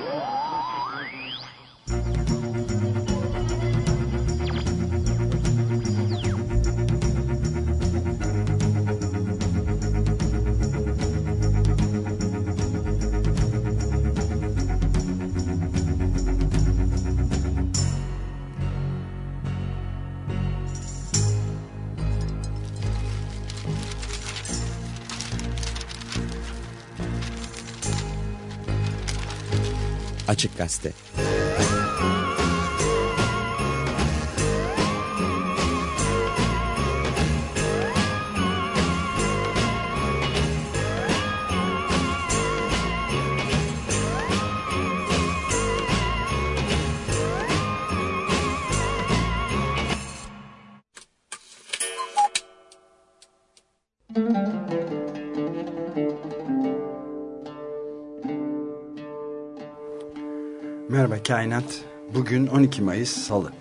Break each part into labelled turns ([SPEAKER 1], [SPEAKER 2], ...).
[SPEAKER 1] Yeah. Açık Gazete
[SPEAKER 2] Kainat. Bugün 12 Mayıs Salı.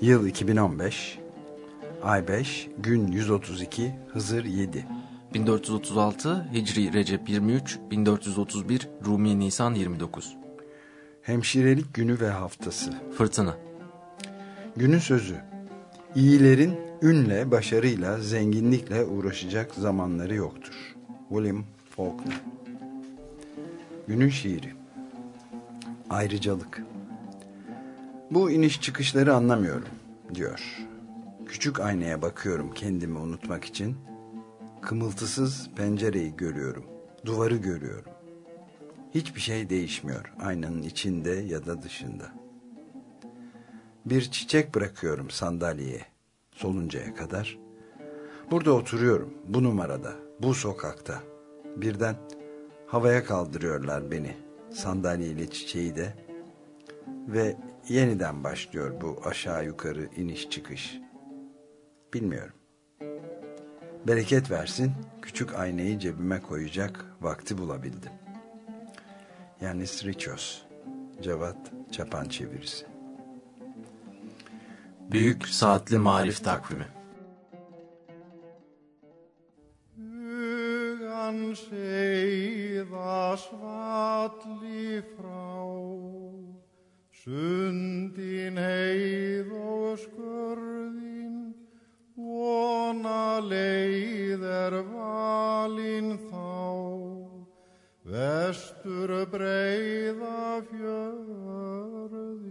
[SPEAKER 2] Yıl 2015. Ay 5, gün 132, Hızır 7.
[SPEAKER 3] 1436 Hicri Recep 23, 1431 Rumi Nisan 29.
[SPEAKER 2] Hemşirelik günü ve haftası.
[SPEAKER 3] Fırtına.
[SPEAKER 2] Günün sözü. İyilerin ünle, başarıyla, zenginlikle uğraşacak zamanları yoktur. William Faulkner. Günün şiiri. Ayrıcalık. Bu iniş çıkışları anlamıyorum, diyor. Küçük aynaya bakıyorum kendimi unutmak için. Kımıltısız pencereyi görüyorum, duvarı görüyorum. Hiçbir şey değişmiyor aynanın içinde ya da dışında. Bir çiçek bırakıyorum sandalyeye, soluncaya kadar. Burada oturuyorum, bu numarada, bu sokakta. Birden havaya kaldırıyorlar beni sandalyeyle çiçeği de ve yeniden başlıyor bu aşağı yukarı iniş çıkış. Bilmiyorum. Bereket versin küçük aynayı cebime koyacak vakti bulabildim. Yani Sriços, Cevat Çapan çevirisi.
[SPEAKER 3] Büyük Saatli Marif Takvimi
[SPEAKER 4] Hugan seiða svalli frá, sundin heið og skörðin, vona leið er valin þá, vestur breiða fjörðin.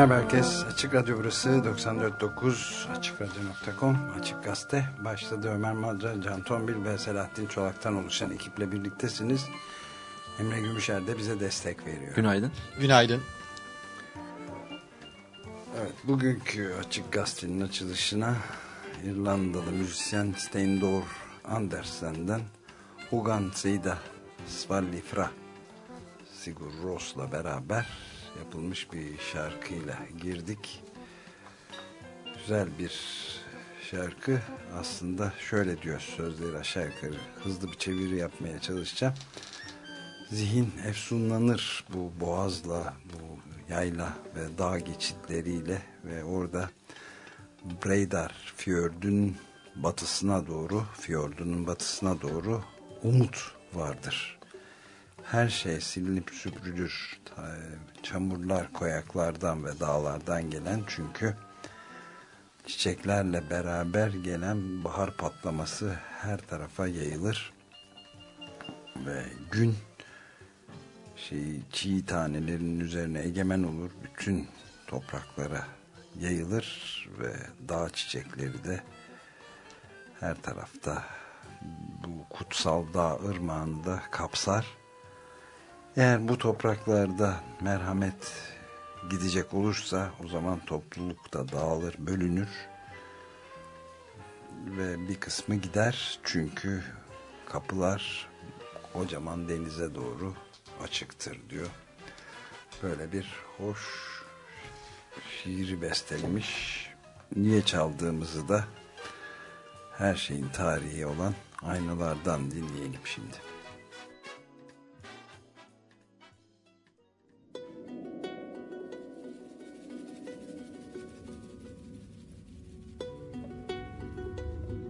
[SPEAKER 2] Merhaba herkes. Açık Radyo burası 94.9 AçıkRadyo.com Açık Gazete başladı. Ömer Madra, Can Tombil ve Selahattin Çolak'tan oluşan ekiple birliktesiniz. Emre Gümüşer de bize destek veriyor.
[SPEAKER 3] Günaydın.
[SPEAKER 5] Günaydın.
[SPEAKER 2] Evet, bugünkü Açık Gazete'nin açılışına İrlandalı müzisyen Steindor Andersen'den Hugan Seida Svallifra Sigur Ros'la beraber yapılmış bir şarkıyla girdik. Güzel bir şarkı. Aslında şöyle diyor sözleri aşağı yukarı. Hızlı bir çeviri yapmaya çalışacağım. Zihin efsunlanır bu boğazla, bu yayla ve dağ geçitleriyle ve orada Breydar Fjord'un batısına doğru, Fjord'un batısına doğru umut vardır. Her şey silinip süpürülür. Çamurlar koyaklardan ve dağlardan gelen çünkü çiçeklerle beraber gelen bahar patlaması her tarafa yayılır. Ve gün şey, çiğ tanelerin üzerine egemen olur. Bütün topraklara yayılır ve dağ çiçekleri de her tarafta bu kutsal dağ ırmağını da kapsar. Eğer bu topraklarda merhamet gidecek olursa o zaman topluluk da dağılır, bölünür ve bir kısmı gider çünkü kapılar kocaman denize doğru açıktır diyor. Böyle bir hoş şiiri bestelemiş. Niye çaldığımızı da her şeyin tarihi olan aynalardan dinleyelim şimdi.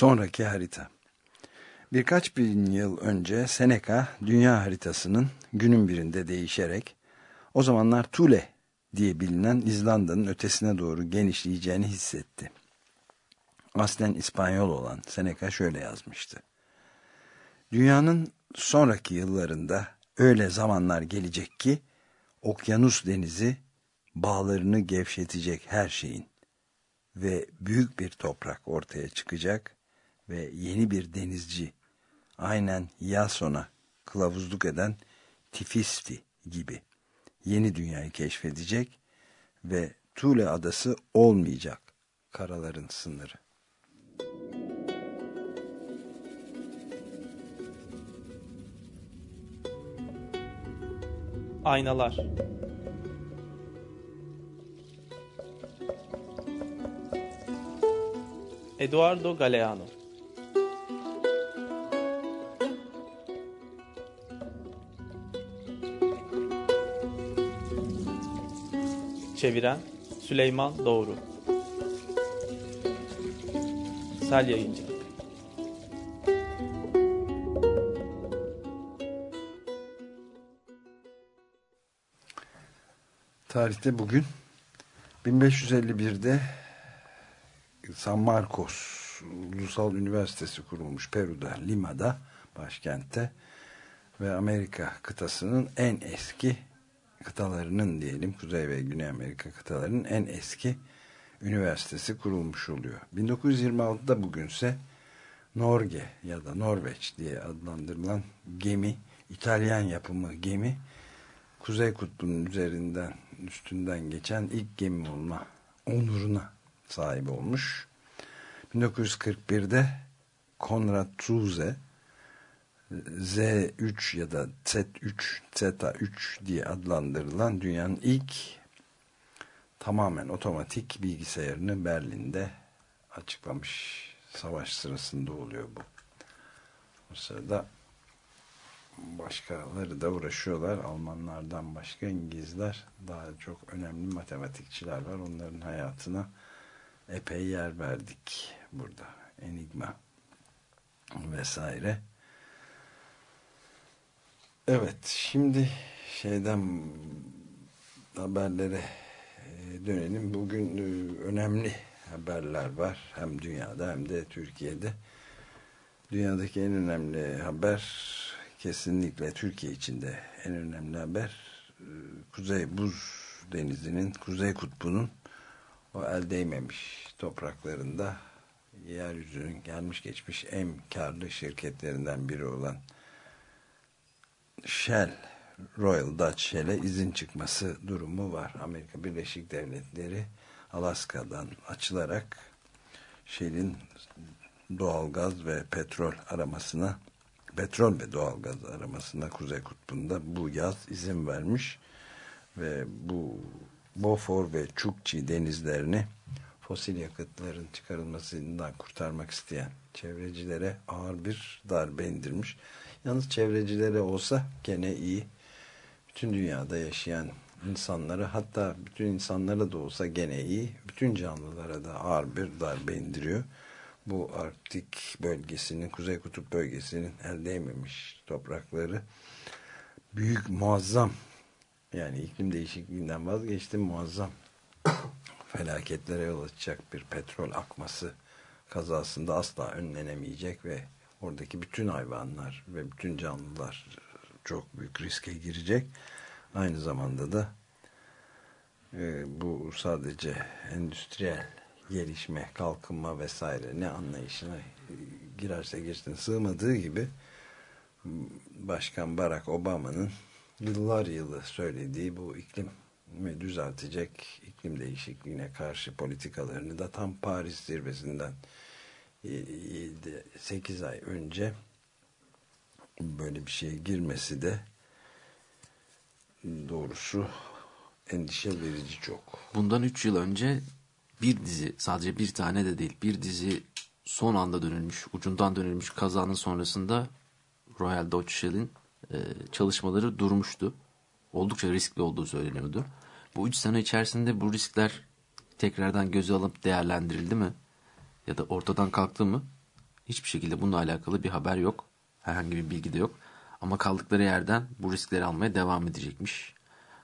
[SPEAKER 2] Sonraki harita. Birkaç bin yıl önce Seneca dünya haritasının günün birinde değişerek o zamanlar Tule diye bilinen İzlanda'nın ötesine doğru genişleyeceğini hissetti. Aslen İspanyol olan Seneca şöyle yazmıştı. Dünyanın sonraki yıllarında öyle zamanlar gelecek ki okyanus denizi bağlarını gevşetecek her şeyin ve büyük bir toprak ortaya çıkacak ve yeni bir denizci aynen Yason'a kılavuzluk eden Tifisti gibi yeni dünyayı keşfedecek ve Tule adası olmayacak karaların sınırı.
[SPEAKER 6] Aynalar Eduardo Galeano Çeviren Süleyman Doğru. Sel Yayıncılık.
[SPEAKER 2] Tarihte bugün 1551'de San Marcos Ulusal Üniversitesi kurulmuş Peru'da, Lima'da, başkentte ve Amerika kıtasının en eski kıtalarının diyelim Kuzey ve Güney Amerika kıtalarının en eski üniversitesi kurulmuş oluyor. 1926'da bugünse Norge ya da Norveç diye adlandırılan gemi, İtalyan yapımı gemi Kuzey Kutbu'nun üzerinden üstünden geçen ilk gemi olma onuruna sahip olmuş. 1941'de Konrad Zuse Z3 ya da Z3, Z3 diye adlandırılan dünyanın ilk tamamen otomatik bilgisayarını Berlin'de açıklamış. Savaş sırasında oluyor bu. O sırada başkaları da uğraşıyorlar. Almanlardan başka İngilizler daha çok önemli matematikçiler var. Onların hayatına epey yer verdik burada. Enigma vesaire. Evet şimdi şeyden haberlere e, dönelim. Bugün e, önemli haberler var. Hem dünyada hem de Türkiye'de. Dünyadaki en önemli haber kesinlikle Türkiye içinde en önemli haber e, Kuzey Buz Denizi'nin Kuzey Kutbu'nun o el değmemiş topraklarında yeryüzünün gelmiş geçmiş en karlı şirketlerinden biri olan Shell Royal Dutch Shell'e izin çıkması durumu var. Amerika Birleşik Devletleri Alaska'dan açılarak Shell'in doğalgaz ve petrol aramasına petrol ve doğalgaz aramasına Kuzey Kutbu'nda bu yaz izin vermiş ve bu Bofor ve Çukçi denizlerini fosil yakıtların çıkarılmasından kurtarmak isteyen çevrecilere ağır bir darbe indirmiş. Yalnız çevrecilere olsa gene iyi. Bütün dünyada yaşayan insanlara hatta bütün insanlara da olsa gene iyi. Bütün canlılara da ağır bir darbe indiriyor. Bu Arktik bölgesinin, Kuzey Kutup bölgesinin el değmemiş toprakları büyük muazzam yani iklim değişikliğinden vazgeçtim muazzam felaketlere yol açacak bir petrol akması kazasında asla önlenemeyecek ve oradaki bütün hayvanlar ve bütün canlılar çok büyük riske girecek. Aynı zamanda da e, bu sadece endüstriyel gelişme, kalkınma vesaire ne anlayışına e, girerse girsin sığmadığı gibi Başkan Barack Obama'nın yıllar yılı söylediği bu iklim ve düzeltecek iklim değişikliğine karşı politikalarını da tam Paris zirvesinden 8 ay önce böyle bir şeye girmesi de doğrusu endişe verici çok.
[SPEAKER 3] Bundan 3 yıl önce bir dizi sadece bir tane de değil bir dizi son anda dönülmüş ucundan dönülmüş kazanın sonrasında Royal Dutch Shell'in e, çalışmaları durmuştu. Oldukça riskli olduğu söyleniyordu. Bu 3 sene içerisinde bu riskler tekrardan göze alıp değerlendirildi mi? Ya da ortadan kalktı mı? Hiçbir şekilde bununla alakalı bir haber yok. Herhangi bir bilgi de yok. Ama kaldıkları yerden bu riskleri almaya devam edecekmiş.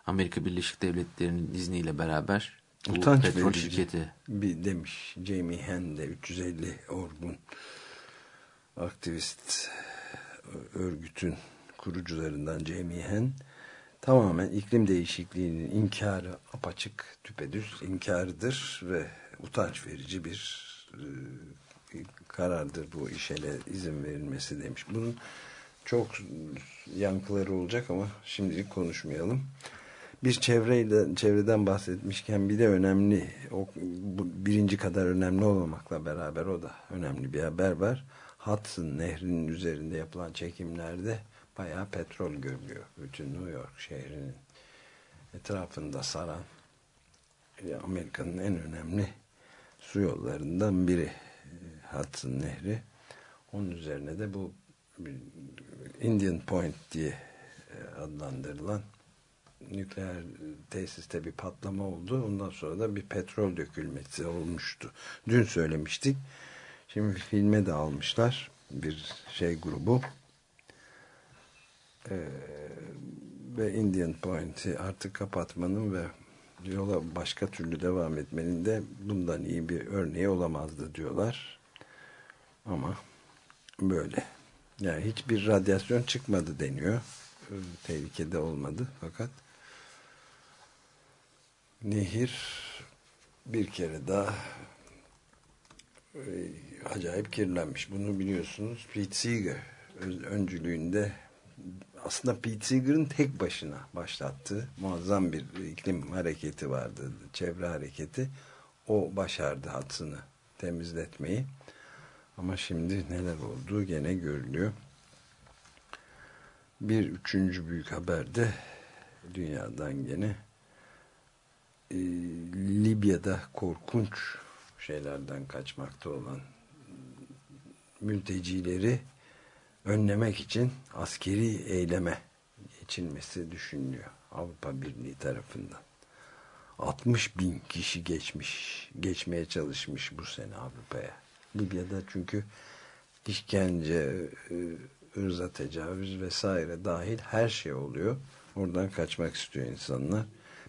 [SPEAKER 3] Amerika Birleşik Devletleri'nin izniyle beraber bu
[SPEAKER 2] Utanç
[SPEAKER 3] petrol şirketi
[SPEAKER 2] bir demiş Jamie Henn de 350 orgun aktivist örgütün kurucularından Jamie Henn tamamen iklim değişikliğinin inkarı apaçık tüpedüz inkarıdır ve utanç verici bir karardır bu işele izin verilmesi demiş. Bunun çok yankıları olacak ama şimdilik konuşmayalım. Bir çevreyle çevreden bahsetmişken bir de önemli o, bu, birinci kadar önemli olmamakla beraber o da önemli bir haber var. Hudson nehrinin üzerinde yapılan çekimlerde bayağı petrol görülüyor. Bütün New York şehrinin etrafında saran e, Amerika'nın en önemli su yollarından biri Hudson Nehri. Onun üzerine de bu Indian Point diye e, adlandırılan nükleer tesiste bir patlama oldu. Ondan sonra da bir petrol dökülmesi olmuştu. Dün söylemiştik. Şimdi filme de almışlar. Bir şey grubu. Ee, ve Indian Point'i artık kapatmanın ve yola başka türlü devam etmenin de bundan iyi bir örneği olamazdı diyorlar. Ama böyle. Yani hiçbir radyasyon çıkmadı deniyor. Tehlikede olmadı fakat nehir bir kere daha acayip kirlenmiş. Bunu biliyorsunuz. Pete Seeger öncülüğünde aslında Pete Seeger'ın tek başına başlattığı muazzam bir iklim hareketi vardı. Çevre hareketi. O başardı Hudson'ı temizletmeyi. Ama şimdi neler olduğu gene görülüyor. Bir üçüncü büyük haber de dünyadan gene e, Libya'da korkunç şeylerden kaçmakta olan mültecileri önlemek için askeri eyleme geçilmesi düşünülüyor Avrupa Birliği tarafından. 60 bin kişi geçmiş, geçmeye çalışmış bu sene Avrupa'ya. Libya'da çünkü işkence, e, ırza tecavüz vesaire dahil her şey oluyor. Oradan kaçmak istiyor insanlar.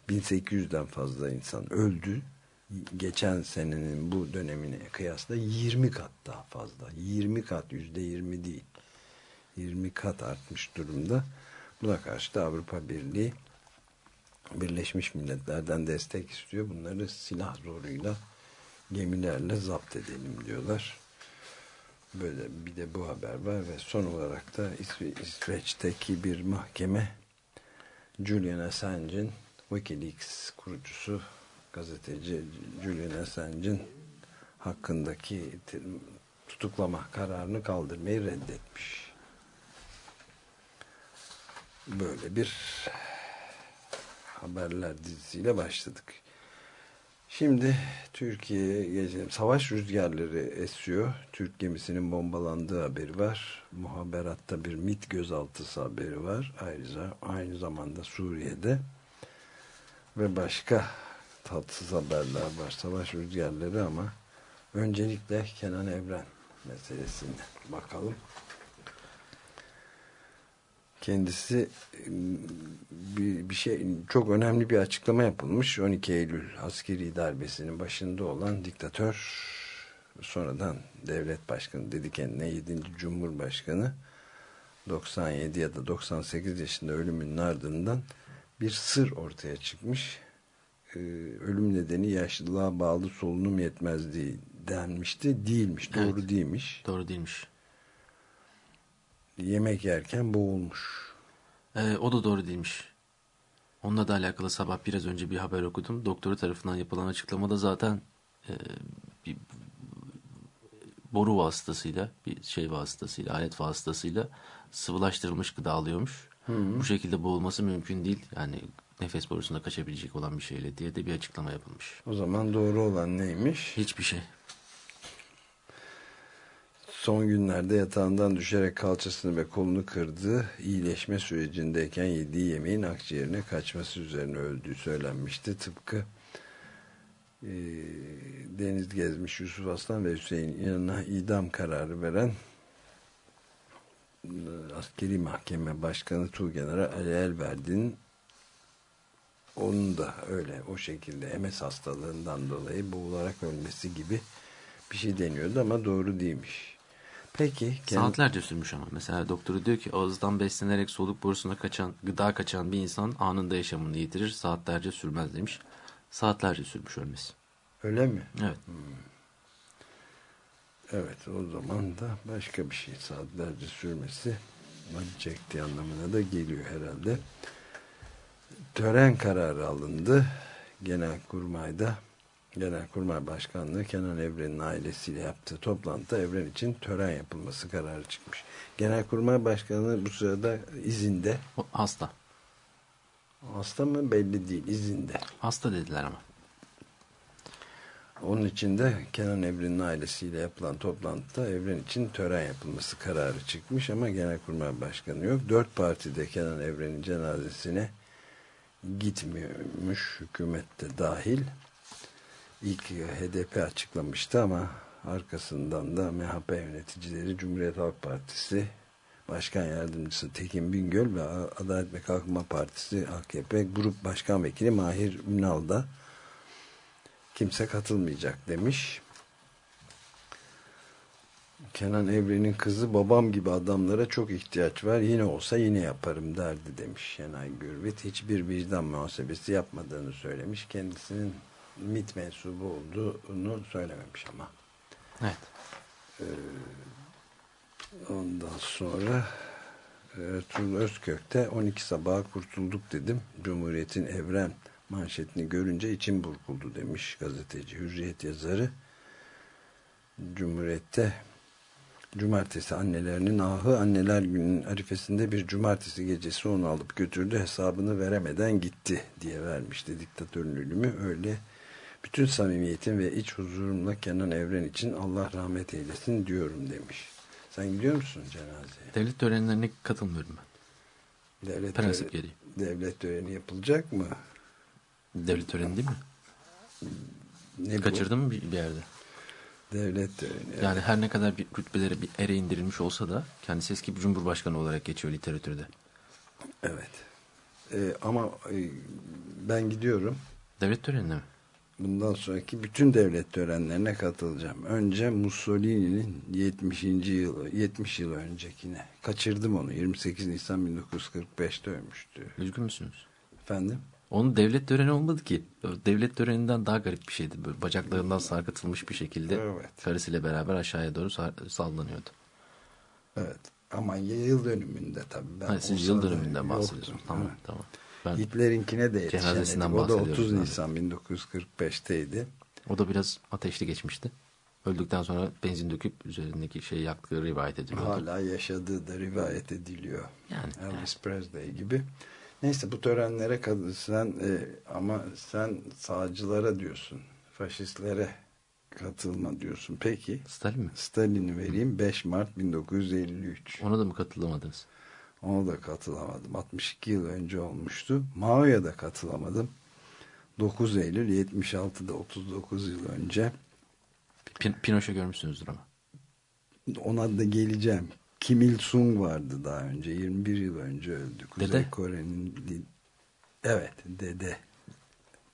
[SPEAKER 2] 1800'den fazla insan öldü. Geçen senenin bu dönemine kıyasla 20 kat daha fazla. 20 kat, yüzde 20 değil. 20 kat artmış durumda. Buna karşı da Avrupa Birliği Birleşmiş Milletler'den destek istiyor. Bunları silah zoruyla gemilerle zapt edelim diyorlar. Böyle bir de bu haber var ve son olarak da İsve İsveç'teki bir mahkeme Julian Assange'in Wikileaks kurucusu gazeteci Julian Assange'in hakkındaki tutuklama kararını kaldırmayı reddetmiş. Böyle bir haberler dizisiyle başladık. Şimdi Türkiye'ye geçelim. Savaş rüzgarları esiyor. Türk gemisinin bombalandığı haberi var. Muhaberatta bir MIT gözaltısı haberi var. Ayrıca aynı zamanda Suriye'de ve başka tatsız haberler var. Savaş rüzgarları ama öncelikle Kenan Evren meselesine bakalım. Kendisi bir, bir şey çok önemli bir açıklama yapılmış. 12 Eylül askeri darbesinin başında olan diktatör sonradan devlet başkanı dedi kendine 7. Cumhurbaşkanı 97 ya da 98 yaşında ölümünün ardından bir sır ortaya çıkmış. Ee, ölüm nedeni yaşlılığa bağlı solunum yetmezliği denmişti. Değilmiş. Doğru
[SPEAKER 3] Evet.
[SPEAKER 2] değilmiş.
[SPEAKER 3] Doğru değilmiş.
[SPEAKER 2] Yemek yerken boğulmuş.
[SPEAKER 3] Ee, o da doğru değilmiş. Onunla da alakalı sabah biraz önce bir haber okudum. Doktoru tarafından yapılan açıklamada zaten e, bir boru vasıtasıyla, bir şey vasıtasıyla, alet vasıtasıyla sıvılaştırılmış gıda alıyormuş. Bu şekilde boğulması mümkün değil. Yani nefes borusunda kaçabilecek olan bir şeyle diye de bir açıklama yapılmış.
[SPEAKER 2] O zaman doğru olan neymiş?
[SPEAKER 3] Hiçbir şey.
[SPEAKER 2] Son günlerde yatağından düşerek kalçasını ve kolunu kırdığı iyileşme sürecindeyken yediği yemeğin akciğerine kaçması üzerine öldüğü söylenmişti. Tıpkı e, Deniz Gezmiş Yusuf Aslan ve Hüseyin yanına idam kararı veren e, askeri mahkeme başkanı Tuğgener'e Ali Elverdi'nin onun da öyle o şekilde MS hastalığından dolayı boğularak ölmesi gibi bir şey deniyordu ama doğru değilmiş. Peki. kendi-
[SPEAKER 3] Saatlerce sürmüş ama. Mesela doktoru diyor ki ağızdan beslenerek soluk borusuna kaçan, gıda kaçan bir insan anında yaşamını yitirir. Saatlerce sürmez demiş. Saatlerce sürmüş ölmesi.
[SPEAKER 2] Öyle mi?
[SPEAKER 3] Evet.
[SPEAKER 2] Evet o zaman da başka bir şey saatlerce sürmesi acı çektiği anlamına da geliyor herhalde. Tören kararı alındı. Genelkurmay'da Genelkurmay Başkanlığı Kenan Evren'in ailesiyle yaptığı toplantıda Evren için tören yapılması kararı çıkmış. Genelkurmay Başkanı bu sırada izinde.
[SPEAKER 3] Hasta.
[SPEAKER 2] Hasta mı belli değil izinde.
[SPEAKER 3] Hasta dediler ama.
[SPEAKER 2] Onun için de Kenan Evren'in ailesiyle yapılan toplantıda Evren için tören yapılması kararı çıkmış ama Genelkurmay Başkanı yok. Dört parti de Kenan Evren'in cenazesine gitmiyormuş hükümette dahil. İlk HDP açıklamıştı ama arkasından da MHP yöneticileri Cumhuriyet Halk Partisi Başkan Yardımcısı Tekin Bingöl ve Adalet ve Kalkınma Partisi AKP Grup Başkan Vekili Mahir Ünal da kimse katılmayacak demiş. Kenan Evren'in kızı babam gibi adamlara çok ihtiyaç var. Yine olsa yine yaparım derdi demiş Şenay Gürvit. Hiçbir vicdan muhasebesi yapmadığını söylemiş. Kendisinin MIT mensubu olduğunu söylememiş ama.
[SPEAKER 3] Evet.
[SPEAKER 2] Ondan sonra Ertuğrul Özkök de 12 sabaha kurtulduk dedim. Cumhuriyet'in evren manşetini görünce içim burkuldu demiş gazeteci Hürriyet yazarı. Cumhuriyet'te cumartesi annelerinin ahı anneler gününün arifesinde bir cumartesi gecesi onu alıp götürdü hesabını veremeden gitti diye vermişti diktatörün ölümü öyle bütün samimiyetim ve iç huzurumla Kenan Evren için Allah rahmet eylesin diyorum demiş. Sen gidiyor musun cenazeye?
[SPEAKER 3] Devlet törenlerine katılmıyorum ben.
[SPEAKER 2] Devlet,
[SPEAKER 3] Prensip
[SPEAKER 2] töreni,
[SPEAKER 3] gereği.
[SPEAKER 2] devlet töreni yapılacak mı?
[SPEAKER 3] Devlet töreni değil mi?
[SPEAKER 2] Ne bu?
[SPEAKER 3] Kaçırdın mı bir, bir yerde?
[SPEAKER 2] Devlet töreni.
[SPEAKER 3] Yani her ne kadar bir rütbeleri bir ere indirilmiş olsa da kendisi eski bir cumhurbaşkanı olarak geçiyor literatürde.
[SPEAKER 2] Evet. Ee, ama e, ben gidiyorum.
[SPEAKER 3] Devlet törenine mi?
[SPEAKER 2] Bundan sonraki bütün devlet törenlerine katılacağım. Önce Mussolini'nin 70. yılı, 70 yıl öncekine. Kaçırdım onu. 28 Nisan 1945'te ölmüştü.
[SPEAKER 3] Üzgün müsünüz?
[SPEAKER 2] Efendim?
[SPEAKER 3] Onun devlet töreni olmadı ki. Devlet töreninden daha garip bir şeydi. Böyle bacaklarından sarkıtılmış bir şekilde
[SPEAKER 2] Evet.
[SPEAKER 3] karısıyla beraber aşağıya doğru sallanıyordu.
[SPEAKER 2] Evet. Ama yıl dönümünde tabii. Ben
[SPEAKER 3] Ha, siz yıl dönümünden bahsediyorsunuz. Tamam
[SPEAKER 2] Evet.
[SPEAKER 3] tamam. Ben,
[SPEAKER 2] Hitlerinkine de
[SPEAKER 3] Cenazesinden.
[SPEAKER 2] O da
[SPEAKER 3] bahsediyoruz
[SPEAKER 2] 30
[SPEAKER 3] yani.
[SPEAKER 2] Nisan 1945'teydi.
[SPEAKER 3] o da biraz ateşli geçmişti. Öldükten sonra benzin döküp üzerindeki şeyi yaktığı rivayet ediliyordu.
[SPEAKER 2] Hala yaşadığı da rivayet ediliyor.
[SPEAKER 3] Yani.
[SPEAKER 2] Elvis Presley gibi. Neyse bu törenlere kadın sen e, ama sen sağcılara diyorsun. Faşistlere katılma diyorsun. Peki
[SPEAKER 3] Stalin mi?
[SPEAKER 2] Stalin'i vereyim 5 Mart 1953.
[SPEAKER 3] Ona da mı katılamadınız?
[SPEAKER 2] Ona da katılamadım. 62 yıl önce olmuştu. Mao'ya da katılamadım. 9 Eylül 76'da 39 yıl önce.
[SPEAKER 3] Pin Pinoş'u görmüşsünüzdür ama.
[SPEAKER 2] Ona da geleceğim. Kim Il Sung vardı daha önce. 21 yıl önce öldü. Kuzey
[SPEAKER 3] Dede?
[SPEAKER 2] Kore'nin evet dede.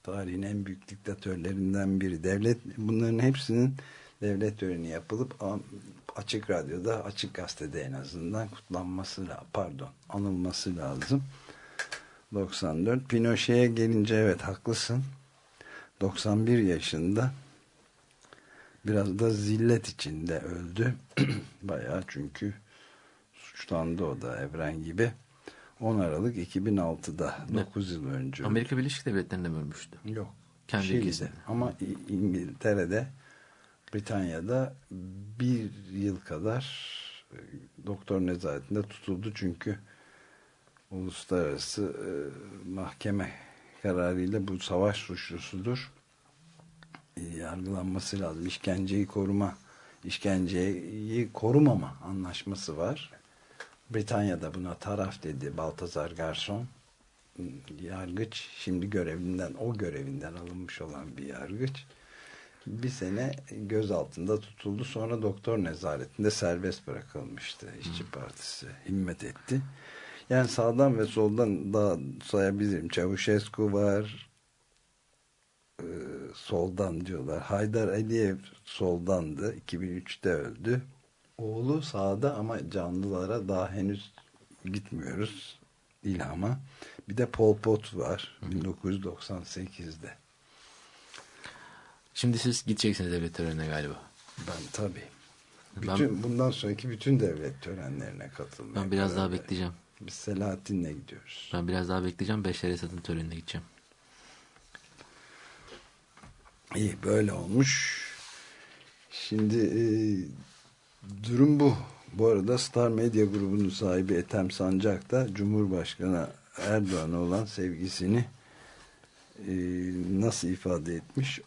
[SPEAKER 2] Tarihin en büyük diktatörlerinden biri. Devlet bunların hepsinin devlet töreni yapılıp açık radyoda, açık gazetede en azından kutlanması lazım. Pardon, anılması lazım. 94. Pinochet'e gelince evet haklısın. 91 yaşında biraz da zillet içinde öldü. Bayağı çünkü suçlandı o da Evren gibi. 10 Aralık 2006'da
[SPEAKER 3] Ne?
[SPEAKER 2] 9 yıl önce.
[SPEAKER 3] Amerika Birleşik Devletleri'nde mi ölmüştü?
[SPEAKER 2] Yok.
[SPEAKER 3] Kendi
[SPEAKER 2] Şili'de. Ama İngiltere'de Britanya'da bir yıl kadar e, doktor nezaretinde tutuldu çünkü uluslararası e, mahkeme kararıyla bu savaş suçlusudur. E, yargılanması lazım. İşkenceyi koruma, işkenceyi korumama anlaşması var. Britanya'da buna taraf dedi Baltazar Garson yargıç şimdi görevinden o görevinden alınmış olan bir yargıç bir sene gözaltında tutuldu. Sonra doktor nezaretinde serbest bırakılmıştı işçi partisi. Himmet etti. Yani sağdan ve soldan daha sayabilirim Çavuşescu var. Ee, soldan diyorlar. Haydar Aliyev soldandı. 2003'te öldü. Oğlu sağda ama canlılara daha henüz gitmiyoruz ilhama. Bir de Pol Pot var 1998'de.
[SPEAKER 3] Şimdi siz gideceksiniz devlet törenine galiba.
[SPEAKER 2] Ben tabii.
[SPEAKER 3] Ben-
[SPEAKER 2] Bütün, bundan sonraki bütün devlet törenlerine katılmaya
[SPEAKER 3] Ben biraz daha bekleyeceğim.
[SPEAKER 2] Biz Selahattin'le gidiyoruz.
[SPEAKER 3] Ben biraz daha bekleyeceğim. Beşer Esad'ın törenine gideceğim.
[SPEAKER 2] İyi böyle olmuş. Şimdi e, durum bu. Bu arada Star Medya grubunun sahibi Ethem Sancak da Cumhurbaşkanı Erdoğan'a olan sevgisini e, nasıl ifade etmiş?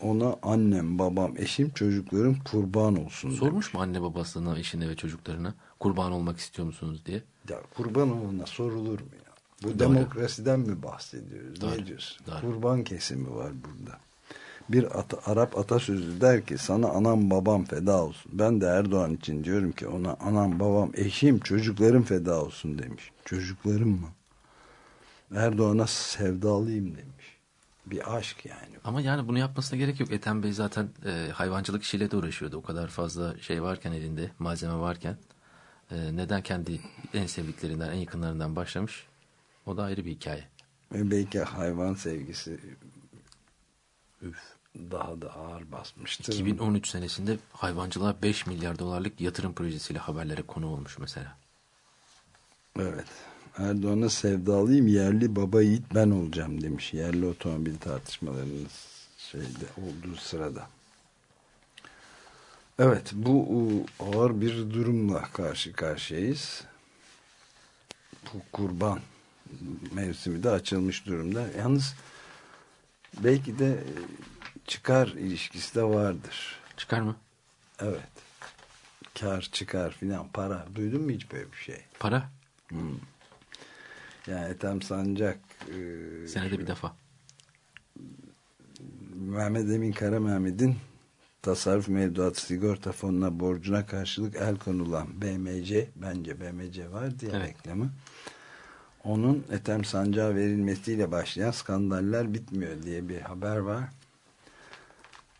[SPEAKER 2] Ona annem, babam, eşim, çocuklarım kurban olsun. demiş.
[SPEAKER 3] Sormuş mu anne babasına, eşine ve çocuklarına kurban olmak istiyor musunuz diye?
[SPEAKER 2] Ya kurban oluna sorulur mu ya? Bu
[SPEAKER 3] Doğru.
[SPEAKER 2] demokrasiden mi bahsediyoruz?
[SPEAKER 3] Doğru.
[SPEAKER 2] Ne diyorsun?
[SPEAKER 3] Doğru.
[SPEAKER 2] Kurban kesimi var burada. Bir ata- Arap atasözü der ki sana anam babam feda olsun. Ben de Erdoğan için diyorum ki ona anam babam eşim çocuklarım feda olsun demiş. Çocuklarım mı? Erdoğan'a sevdalıyım demiş. Bir aşk yani.
[SPEAKER 3] Ama yani bunu yapmasına gerek yok. Ethem Bey zaten e, hayvancılık işiyle de uğraşıyordu. O kadar fazla şey varken elinde, malzeme varken. e, neden kendi en sevdiklerinden, en yakınlarından başlamış? O da ayrı bir hikaye.
[SPEAKER 2] Ve belki hayvan sevgisi üf, daha da ağır basmıştır.
[SPEAKER 3] 2013 senesinde hayvancılığa 5 milyar dolarlık yatırım projesiyle haberlere konu olmuş mesela.
[SPEAKER 2] Evet. Erdoğan'a sevdalıyım yerli baba yiğit ben olacağım demiş. Yerli otomobil tartışmalarının şeyde olduğu sırada. Evet bu ağır bir durumla karşı karşıyayız. Bu kurban mevsimi de açılmış durumda. Yalnız belki de e, çıkar ilişkisi de vardır.
[SPEAKER 3] Çıkar mı?
[SPEAKER 2] Evet. kar çıkar filan para. Duydun mu hiç böyle bir şey?
[SPEAKER 3] Para
[SPEAKER 2] Yani Ethem Sancak e,
[SPEAKER 3] senede bir defa.
[SPEAKER 2] Mehmet Emin Kara Mehmet'in tasarruf mevduat sigorta fonuna borcuna karşılık el konulan BMC bence BMC var diye
[SPEAKER 3] Evet.
[SPEAKER 2] reklamı. Onun Ethem Sancağı verilmesiyle başlayan skandallar bitmiyor diye bir haber var.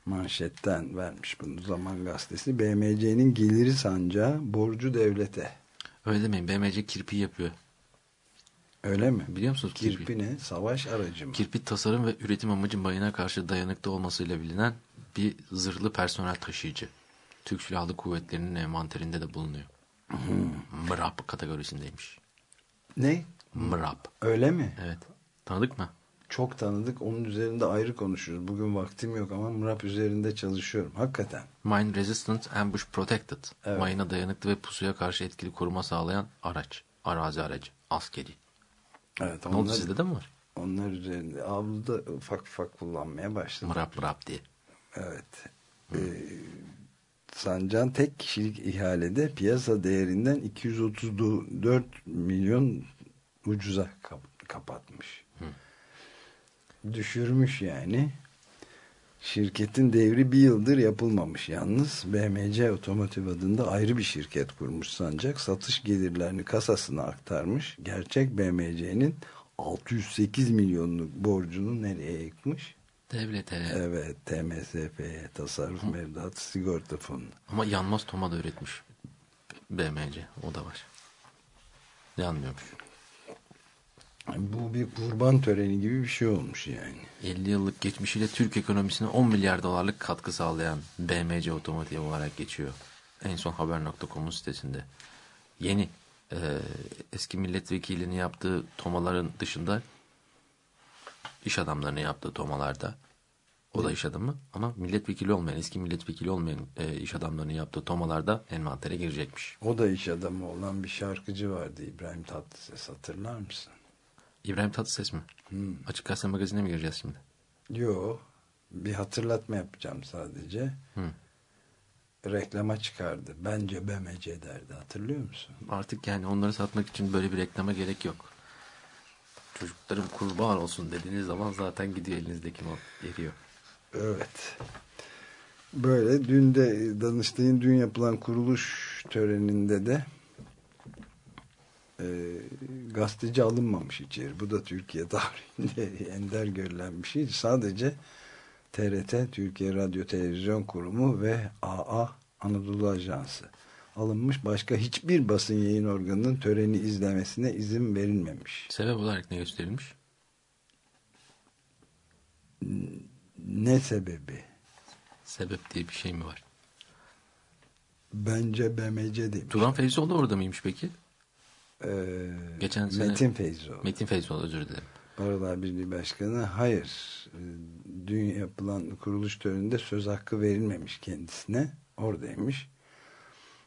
[SPEAKER 2] Manşetten vermiş bunu Zaman Gazetesi. BMC'nin geliri sancağı borcu devlete.
[SPEAKER 3] Öyle demeyin BMC kirpi yapıyor.
[SPEAKER 2] Öyle mi?
[SPEAKER 3] Biliyor musunuz kirpi?
[SPEAKER 2] Kirpi ne? Savaş aracı mı?
[SPEAKER 3] Kirpi tasarım ve üretim amacı mayına karşı dayanıklı olmasıyla bilinen bir zırhlı personel taşıyıcı. Türk Silahlı Kuvvetleri'nin envanterinde de bulunuyor. MRAP kategorisindeymiş.
[SPEAKER 2] Ne?
[SPEAKER 3] MRAP.
[SPEAKER 2] Öyle mi?
[SPEAKER 3] Evet. Tanıdık mı?
[SPEAKER 2] Çok tanıdık. Onun üzerinde ayrı konuşuruz. Bugün vaktim yok ama MRAP üzerinde çalışıyorum. Hakikaten.
[SPEAKER 3] Mine Resistant Ambush Protected.
[SPEAKER 2] Evet.
[SPEAKER 3] Mayına dayanıklı ve pusuya karşı etkili koruma sağlayan araç. Arazi aracı. Askeri.
[SPEAKER 2] Evet,
[SPEAKER 3] Ne oldu
[SPEAKER 2] onlar,
[SPEAKER 3] sizde de mi var?
[SPEAKER 2] onlar üzerinde avluda ufak ufak kullanmaya başladım.
[SPEAKER 3] MRAP MRAP diye.
[SPEAKER 2] Evet. Ee, Sancan tek kişilik ihalede piyasa değerinden 234 milyon ucuza kap- kapatmış. Düşürmüş yani. Şirketin devri bir yıldır yapılmamış yalnız. BMC Otomotiv adında ayrı bir şirket kurmuş sancak. Satış gelirlerini kasasına aktarmış. Gerçek BMC'nin 608 milyonluk borcunu nereye yıkmış?
[SPEAKER 3] Devlete.
[SPEAKER 2] Evet TMSF'ye tasarruf mevduat sigorta fonu.
[SPEAKER 3] Ama yanmaz toma da üretmiş. BMC. O da var. Yanmıyormuş.
[SPEAKER 2] Bu bir kurban töreni gibi bir şey olmuş yani.
[SPEAKER 3] 50 yıllık geçmişiyle Türk ekonomisine 10 milyar dolarlık katkı sağlayan BMC Otomotiv olarak geçiyor. En son haber.com'un sitesinde. Yeni e, eski milletvekilinin yaptığı tomaların dışında iş adamlarının yaptığı tomalarda o da iş adamı ama milletvekili olmayan eski milletvekili olmayan e, iş adamlarının yaptığı tomalarda envantere girecekmiş.
[SPEAKER 2] O da iş adamı olan bir şarkıcı vardı İbrahim Tatlıses hatırlar mısın?
[SPEAKER 3] İbrahim Tatlıses mi? Açık Gazete Magazin'e mi gireceğiz şimdi?
[SPEAKER 2] Yo bir hatırlatma yapacağım sadece.
[SPEAKER 3] Hı.
[SPEAKER 2] Reklama çıkardı. Bence BMC derdi hatırlıyor musun?
[SPEAKER 3] Artık yani onları satmak için böyle bir reklama gerek yok. Çocuklarım kurban olsun dediğiniz zaman zaten gidiyor elinizdeki mal eriyor.
[SPEAKER 2] Evet. Böyle dün de Danıştay'ın dün yapılan kuruluş töreninde de e, gazeteci alınmamış içeri. Bu da Türkiye tarihinde ender görülen bir şey. Sadece TRT, Türkiye Radyo Televizyon Kurumu ve AA Anadolu Ajansı alınmış. Başka hiçbir basın yayın organının töreni izlemesine izin verilmemiş.
[SPEAKER 3] Sebep olarak ne gösterilmiş?
[SPEAKER 2] Ne sebebi?
[SPEAKER 3] Sebep diye bir şey mi var?
[SPEAKER 2] Bence BMC demiş.
[SPEAKER 3] Turan Feyzoğlu orada mıymış peki?
[SPEAKER 2] Ee,
[SPEAKER 3] Geçen sene-
[SPEAKER 2] Metin Feyzoğlu.
[SPEAKER 3] Metin Feyzoğlu özür dilerim.
[SPEAKER 2] Barolar Birliği Başkanı hayır e, dün yapılan kuruluş töreninde söz hakkı verilmemiş kendisine oradaymış.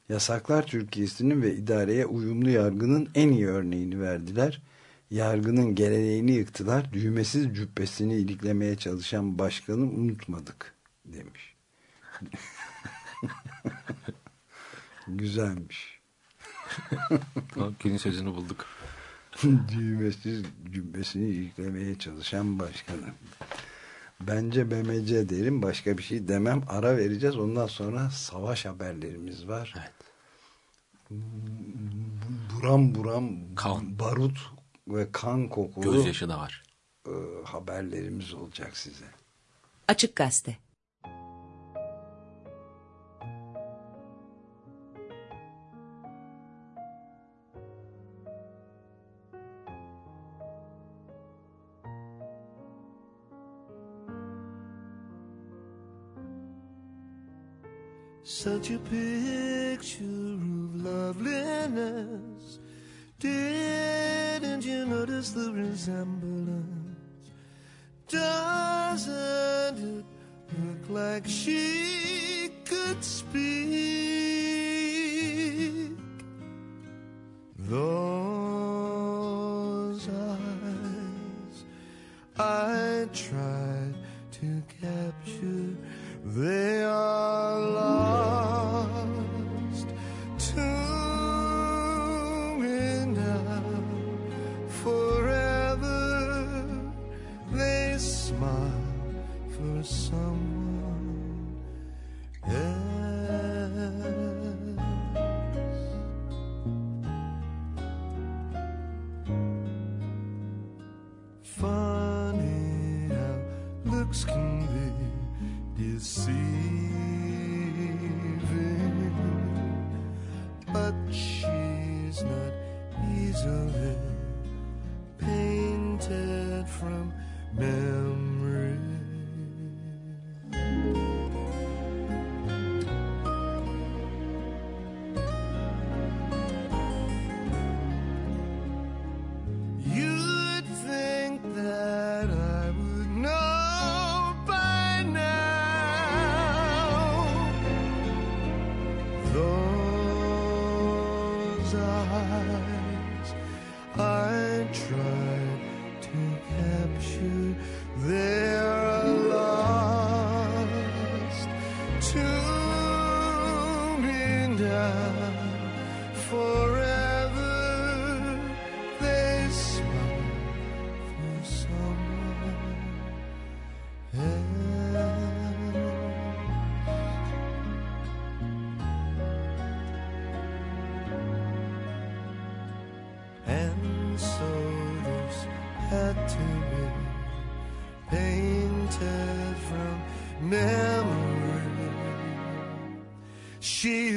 [SPEAKER 2] Yasaklar Türkiye'sinin ve idareye uyumlu yargının en iyi örneğini verdiler. Yargının geleneğini yıktılar. Düğmesiz cübbesini iliklemeye çalışan başkanı unutmadık demiş. Güzelmiş.
[SPEAKER 3] Günün sözünü bulduk.
[SPEAKER 2] düğmesiz cübbesini yüklemeye çalışan başkanı. Bence BMC derim başka bir şey demem. Ara vereceğiz ondan sonra savaş haberlerimiz var.
[SPEAKER 3] Evet.
[SPEAKER 2] Buram buram
[SPEAKER 3] Kan.
[SPEAKER 2] barut ve kan kokulu
[SPEAKER 3] Gözyaşı da var.
[SPEAKER 2] e, haberlerimiz olacak size.
[SPEAKER 5] Açık Gazete
[SPEAKER 7] Such a picture of loveliness. Didn't you notice the resemblance? Doesn't it look like she could speak? Those eyes I tried to capture, they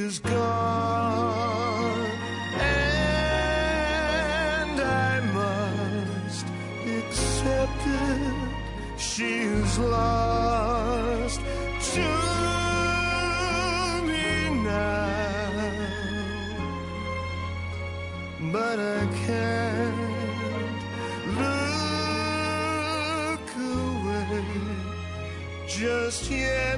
[SPEAKER 7] is gone, and I must accept it. She is lost to me now but I can't look away just yet,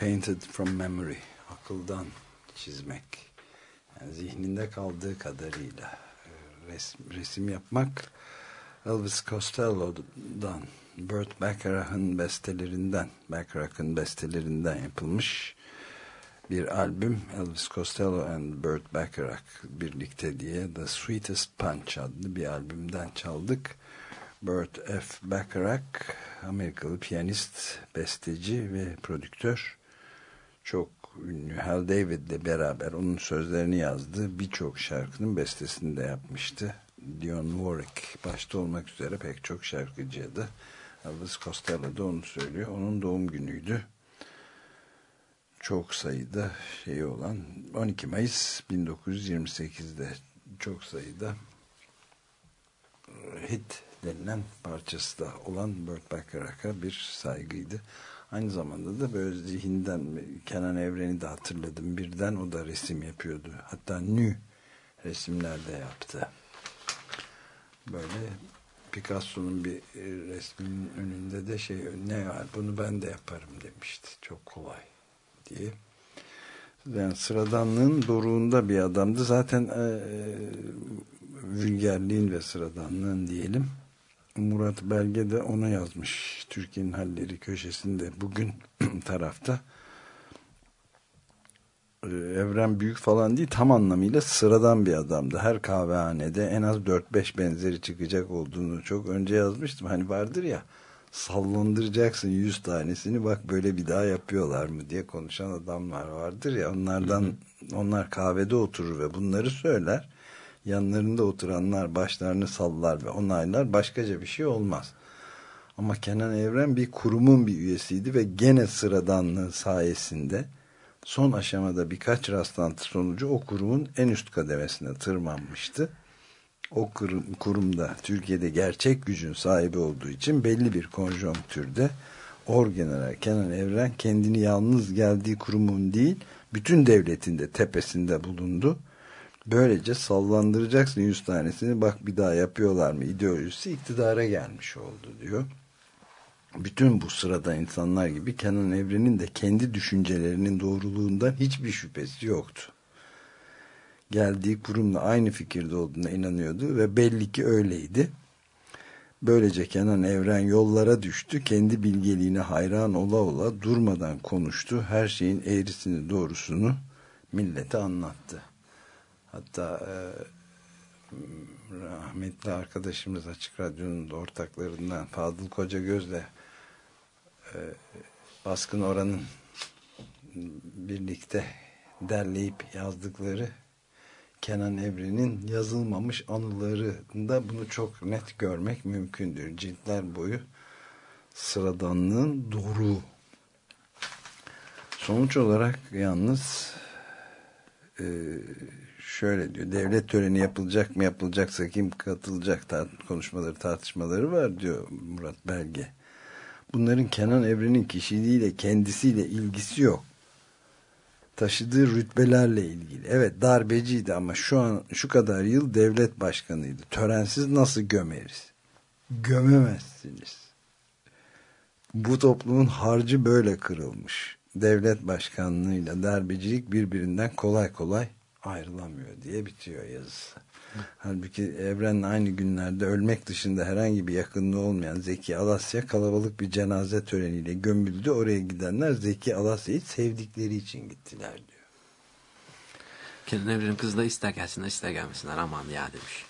[SPEAKER 2] Painted from memory. Akıldan çizmek. Yani zihninde kaldığı kadarıyla resim, resim yapmak Elvis Costello'dan Burt Bacharach'ın bestelerinden Bacharach'ın bestelerinden yapılmış bir albüm Elvis Costello and Burt Bacharach birlikte diye The Sweetest Punch adlı bir albümden çaldık. Burt F. Bacharach Amerikalı piyanist, besteci ve prodüktör çok ünlü Hal David'le beraber onun sözlerini yazdığı birçok şarkının bestesini de yapmıştı. Dionne Warwick başta olmak üzere pek çok şarkıcıya da Elvis Costello da onu söylüyor. Onun doğum günüydü. Çok sayıda şey olan 12 Mayıs 1928'de çok sayıda hit denilen parçası da olan Burt Bacharach'a bir saygıydı. Aynı zamanda da böyle zihinden Kenan Evren'i de hatırladım. Birden o da resim yapıyordu. Hatta nü resimlerde yaptı. Böyle Picasso'nun bir resminin önünde de şey ne var bunu ben de yaparım demişti. Çok kolay diye. Yani sıradanlığın doruğunda bir adamdı. Zaten e, vulgarliğin ve sıradanlığın diyelim. Murat Belge de ona yazmış. Türkiye'nin halleri köşesinde bugün tarafta. Ee, Evren büyük falan değil tam anlamıyla sıradan bir adamdı. Her kahvehanede en az 4-5 benzeri çıkacak olduğunu çok önce yazmıştım. Hani vardır ya sallandıracaksın 100 tanesini bak böyle bir daha yapıyorlar mı diye konuşan adamlar vardır ya onlardan onlar kahvede oturur ve bunları söyler. Yanlarında oturanlar başlarını sallar ve onaylar başkaca bir şey olmaz. Ama Kenan Evren bir kurumun bir üyesiydi ve gene sıradanlığı sayesinde son aşamada birkaç rastlantı sonucu o kurumun en üst kademesine tırmanmıştı. O kurum, kurumda Türkiye'de gerçek gücün sahibi olduğu için belli bir konjonktürde Orgeneral Kenan Evren kendini yalnız geldiği kurumun değil bütün devletin de tepesinde bulundu. Böylece sallandıracaksın yüz tanesini bak bir daha yapıyorlar mı ideolojisi iktidara gelmiş oldu diyor. Bütün bu sırada insanlar gibi Kenan Evren'in de kendi düşüncelerinin doğruluğundan hiçbir şüphesi yoktu. Geldiği kurumla aynı fikirde olduğuna inanıyordu ve belli ki öyleydi. Böylece Kenan Evren yollara düştü. Kendi bilgeliğine hayran ola ola durmadan konuştu. Her şeyin eğrisini doğrusunu millete anlattı. Hatta e, rahmetli arkadaşımız Açık Radyo'nun da ortaklarından Fadıl Koca Gözle e, Baskın Oran'ın birlikte derleyip yazdıkları Kenan Evren'in yazılmamış anılarında bunu çok net görmek mümkündür. Ciltler boyu sıradanlığın doğru. Sonuç olarak yalnız e, şöyle diyor. Devlet töreni yapılacak mı yapılacaksa kim katılacak tar konuşmaları tartışmaları var diyor Murat Belge. Bunların Kenan Evren'in kişiliğiyle kendisiyle ilgisi yok taşıdığı rütbelerle ilgili. Evet darbeciydi ama şu an şu kadar yıl devlet başkanıydı. Törensiz nasıl gömeriz? Gömemezsiniz. Bu toplumun harcı böyle kırılmış. Devlet başkanlığıyla darbecilik birbirinden kolay kolay ayrılamıyor diye bitiyor yazısı. Halbuki Evren'le aynı günlerde ölmek dışında herhangi bir yakınlığı olmayan Zeki Alasya kalabalık bir cenaze töreniyle gömüldü. Oraya gidenler Zeki Alasya'yı sevdikleri için gittiler diyor.
[SPEAKER 3] Kenan Evren'in kızı da ister gelsinler ister gelmesinler aman ya demiş.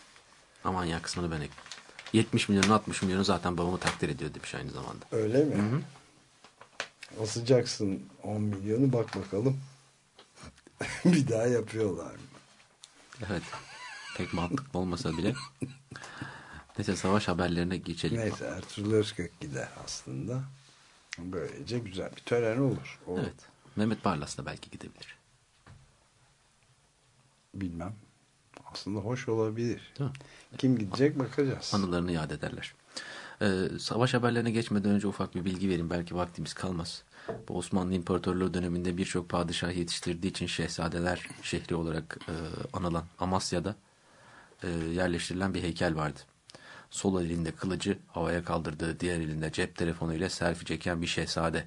[SPEAKER 3] Aman ya kısmını ben 70 milyonu 60 milyonu zaten babamı takdir ediyor demiş aynı zamanda.
[SPEAKER 2] Öyle mi? Hı hı. Asacaksın 10 milyonu bak bakalım. bir daha yapıyorlar mı?
[SPEAKER 3] Evet pek mantıklı olmasa bile. Neyse savaş haberlerine geçelim.
[SPEAKER 2] Neyse Ertuğrul Özkök gider aslında. Böylece güzel bir tören olur.
[SPEAKER 3] O... Evet. Mehmet Barlas da belki gidebilir.
[SPEAKER 2] Bilmem. Aslında hoş olabilir. Kim gidecek bakacağız.
[SPEAKER 3] Anılarını yad ederler. Ee, savaş haberlerine geçmeden önce ufak bir bilgi vereyim. Belki vaktimiz kalmaz. Bu Osmanlı İmparatorluğu döneminde birçok padişah yetiştirdiği için şehzadeler şehri olarak e, anılan Amasya'da e, yerleştirilen bir heykel vardı. Sol elinde kılıcı havaya kaldırdığı diğer elinde cep telefonu ile selfie çeken bir şehzade.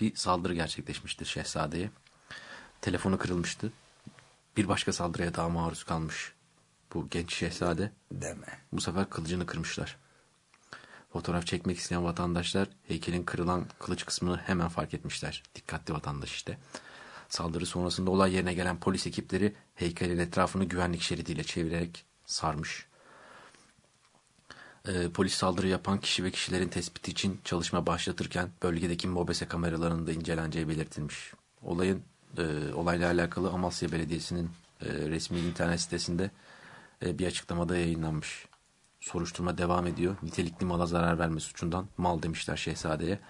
[SPEAKER 3] Bir saldırı gerçekleşmiştir şehzadeye. Telefonu kırılmıştı. Bir başka saldırıya daha maruz kalmış bu genç şehzade.
[SPEAKER 2] Deme.
[SPEAKER 3] Bu sefer kılıcını kırmışlar. Fotoğraf çekmek isteyen vatandaşlar heykelin kırılan kılıç kısmını hemen fark etmişler. Dikkatli vatandaş işte. Saldırı sonrasında olay yerine gelen polis ekipleri heykelin etrafını güvenlik şeridiyle çevirerek sarmış. Ee, polis saldırı yapan kişi ve kişilerin tespiti için çalışma başlatırken bölgedeki mobese kameralarının da inceleneceği belirtilmiş. Olayın e, olayla alakalı Amasya Belediyesi'nin e, resmi internet sitesinde e, bir açıklamada yayınlanmış. Soruşturma devam ediyor. Nitelikli mala zarar verme suçundan mal demişler şehzadeye.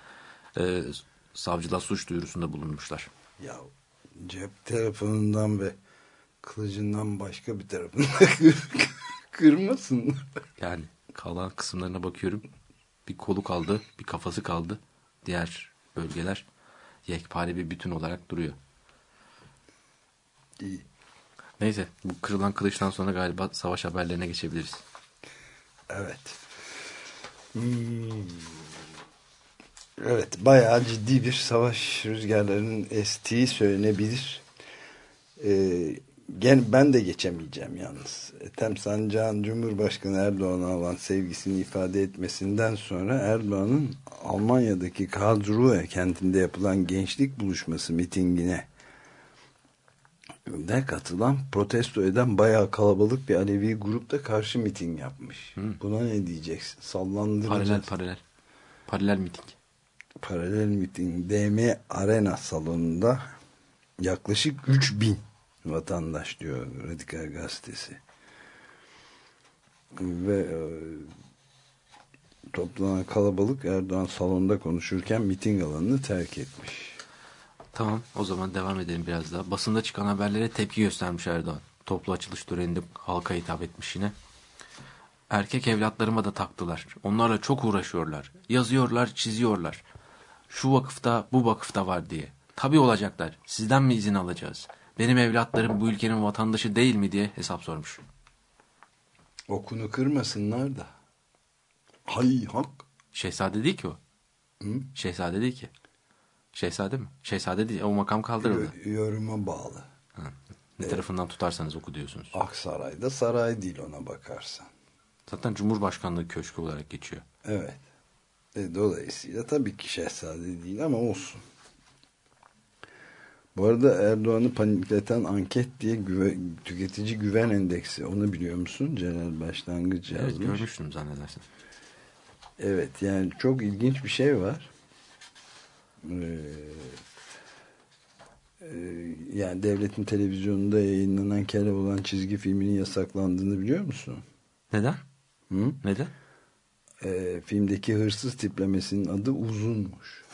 [SPEAKER 3] E, savcılar suç duyurusunda bulunmuşlar.
[SPEAKER 2] Ya cep telefonundan ve kılıcından başka bir tarafını kırmasın.
[SPEAKER 3] Yani kalan kısımlarına bakıyorum. Bir kolu kaldı, bir kafası kaldı. Diğer bölgeler yekpare bir bütün olarak duruyor.
[SPEAKER 2] İyi.
[SPEAKER 3] Neyse bu kırılan kılıçtan sonra galiba savaş haberlerine geçebiliriz.
[SPEAKER 2] Evet. Hmm. Evet bayağı ciddi bir savaş rüzgarlarının estiği söylenebilir. Ee, gen, ben de geçemeyeceğim yalnız. Ethem Sancağ'ın Cumhurbaşkanı Erdoğan'a olan sevgisini ifade etmesinden sonra Erdoğan'ın Almanya'daki Karlsruhe kentinde yapılan gençlik buluşması mitingine de katılan protesto eden bayağı kalabalık bir Alevi grup da karşı miting yapmış. Hı. Buna ne diyeceksin? Sallandıracağız.
[SPEAKER 3] Paralel paralel. Paralel miting.
[SPEAKER 2] Paralel miting DM Arena salonunda yaklaşık 3000 vatandaş diyor Radikal Gazetesi. Ve e, toplanan kalabalık Erdoğan salonda konuşurken miting alanını terk etmiş.
[SPEAKER 3] Tamam o zaman devam edelim biraz daha. Basında çıkan haberlere tepki göstermiş Erdoğan. Toplu açılış töreninde halka hitap etmiş yine. Erkek evlatlarıma da taktılar. Onlarla çok uğraşıyorlar. Yazıyorlar, çiziyorlar. Şu vakıfta, bu vakıfta var diye. Tabii olacaklar. Sizden mi izin alacağız? Benim evlatlarım bu ülkenin vatandaşı değil mi diye hesap sormuş.
[SPEAKER 2] Okunu kırmasınlar da. Hay hak.
[SPEAKER 3] Şehzade değil ki o.
[SPEAKER 2] Hı?
[SPEAKER 3] Şehzade değil ki. Şehzade mi? Şehzade değil. O makam kaldırıldı.
[SPEAKER 2] Yo- yoruma bağlı.
[SPEAKER 3] Ne tarafından tutarsanız oku diyorsunuz.
[SPEAKER 2] Aksaray'da saray değil ona bakarsan.
[SPEAKER 3] Zaten Cumhurbaşkanlığı köşkü olarak geçiyor.
[SPEAKER 2] Evet. E, dolayısıyla tabii ki şehzade değil ama olsun. Bu arada Erdoğan'ı panikleten anket diye güve- tüketici güven endeksi onu biliyor musun? Celal Başlangıç
[SPEAKER 3] Evet
[SPEAKER 2] yazmış.
[SPEAKER 3] görmüştüm zannedersin.
[SPEAKER 2] Evet yani çok ilginç bir şey var. Ee, e, yani devletin televizyonunda yayınlanan Keloğlan çizgi filminin yasaklandığını biliyor musun?
[SPEAKER 3] Neden?
[SPEAKER 2] Hı?
[SPEAKER 3] Neden?
[SPEAKER 2] Ee, filmdeki hırsız tiplemesinin adı uzunmuş.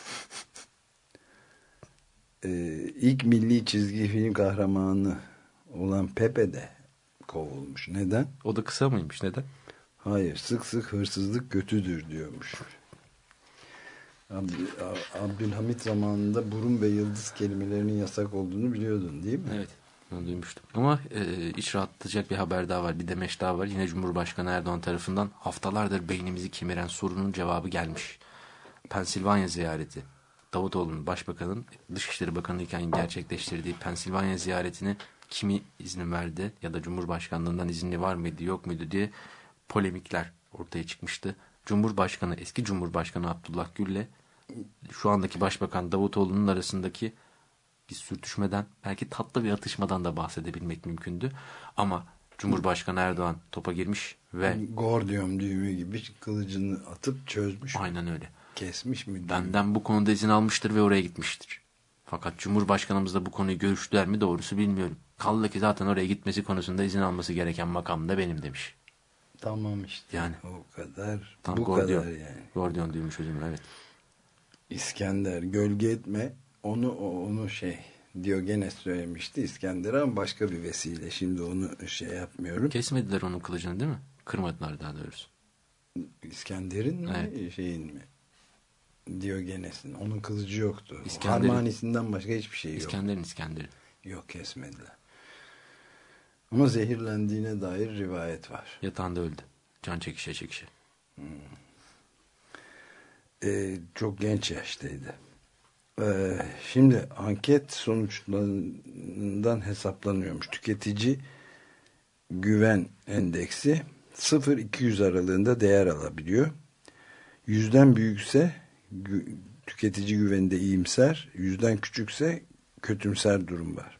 [SPEAKER 2] Ee, ilk milli çizgi film kahramanı olan Pepe de kovulmuş. Neden?
[SPEAKER 3] O da kısa mıymış? Neden?
[SPEAKER 2] Hayır, sık sık hırsızlık kötüdür diyormuş. Abdülhamit zamanında burun ve yıldız kelimelerinin yasak olduğunu biliyordun değil mi?
[SPEAKER 3] Evet. Onu duymuştum. Ama e, iç rahatlatacak bir haber daha var. Bir demeç daha var. Yine Cumhurbaşkanı Erdoğan tarafından haftalardır beynimizi kemiren sorunun cevabı gelmiş. Pensilvanya ziyareti. Davutoğlu'nun başbakanın Dışişleri Bakanı iken gerçekleştirdiği Pensilvanya ziyaretini kimi izin verdi ya da Cumhurbaşkanlığından izni var mıydı yok muydu diye polemikler ortaya çıkmıştı. Cumhurbaşkanı eski Cumhurbaşkanı Abdullah Gül'le şu andaki Başbakan Davutoğlu'nun arasındaki bir sürtüşmeden belki tatlı bir atışmadan da bahsedebilmek mümkündü. Ama Cumhurbaşkanı Erdoğan topa girmiş ve
[SPEAKER 2] Gordiyon düğümü gibi kılıcını atıp çözmüş.
[SPEAKER 3] aynen öyle.
[SPEAKER 2] Kesmiş mi?
[SPEAKER 3] Benden bu konuda izin almıştır ve oraya gitmiştir. Fakat Cumhurbaşkanımız da bu konuyu görüştüler mi doğrusu bilmiyorum. Kaldı ki zaten oraya gitmesi konusunda izin alması gereken makam da benim demiş.
[SPEAKER 2] Tamam işte.
[SPEAKER 3] Yani.
[SPEAKER 2] O kadar.
[SPEAKER 3] Tam
[SPEAKER 2] bu
[SPEAKER 3] Gordiyon.
[SPEAKER 2] kadar yani.
[SPEAKER 3] Gordiyon düğümü çözümü evet.
[SPEAKER 2] İskender gölge etme. Onu onu şey Diyogenes söylemişti İskender'e ama başka bir vesile. Şimdi onu şey yapmıyorum.
[SPEAKER 3] Kesmediler onun kılıcını değil mi? Kırmadılar daha doğrusu.
[SPEAKER 2] İskender'in mi
[SPEAKER 3] Evet.
[SPEAKER 2] şeyin mi? Diyogenes'in. Onun kılıcı yoktu. Harmanisinden başka hiçbir şey yok.
[SPEAKER 3] İskender'in İskender'in.
[SPEAKER 2] Yok kesmediler. Ama zehirlendiğine dair rivayet var.
[SPEAKER 3] Yatağında öldü. Can çekişe çekişe.
[SPEAKER 2] Ee, çok genç yaştaydı. Ee, şimdi anket sonuçlarından hesaplanıyormuş. Tüketici güven endeksi 0-200 aralığında değer alabiliyor. Yüzden büyükse gü- tüketici güveninde iyimser, yüzden küçükse kötümser durum var.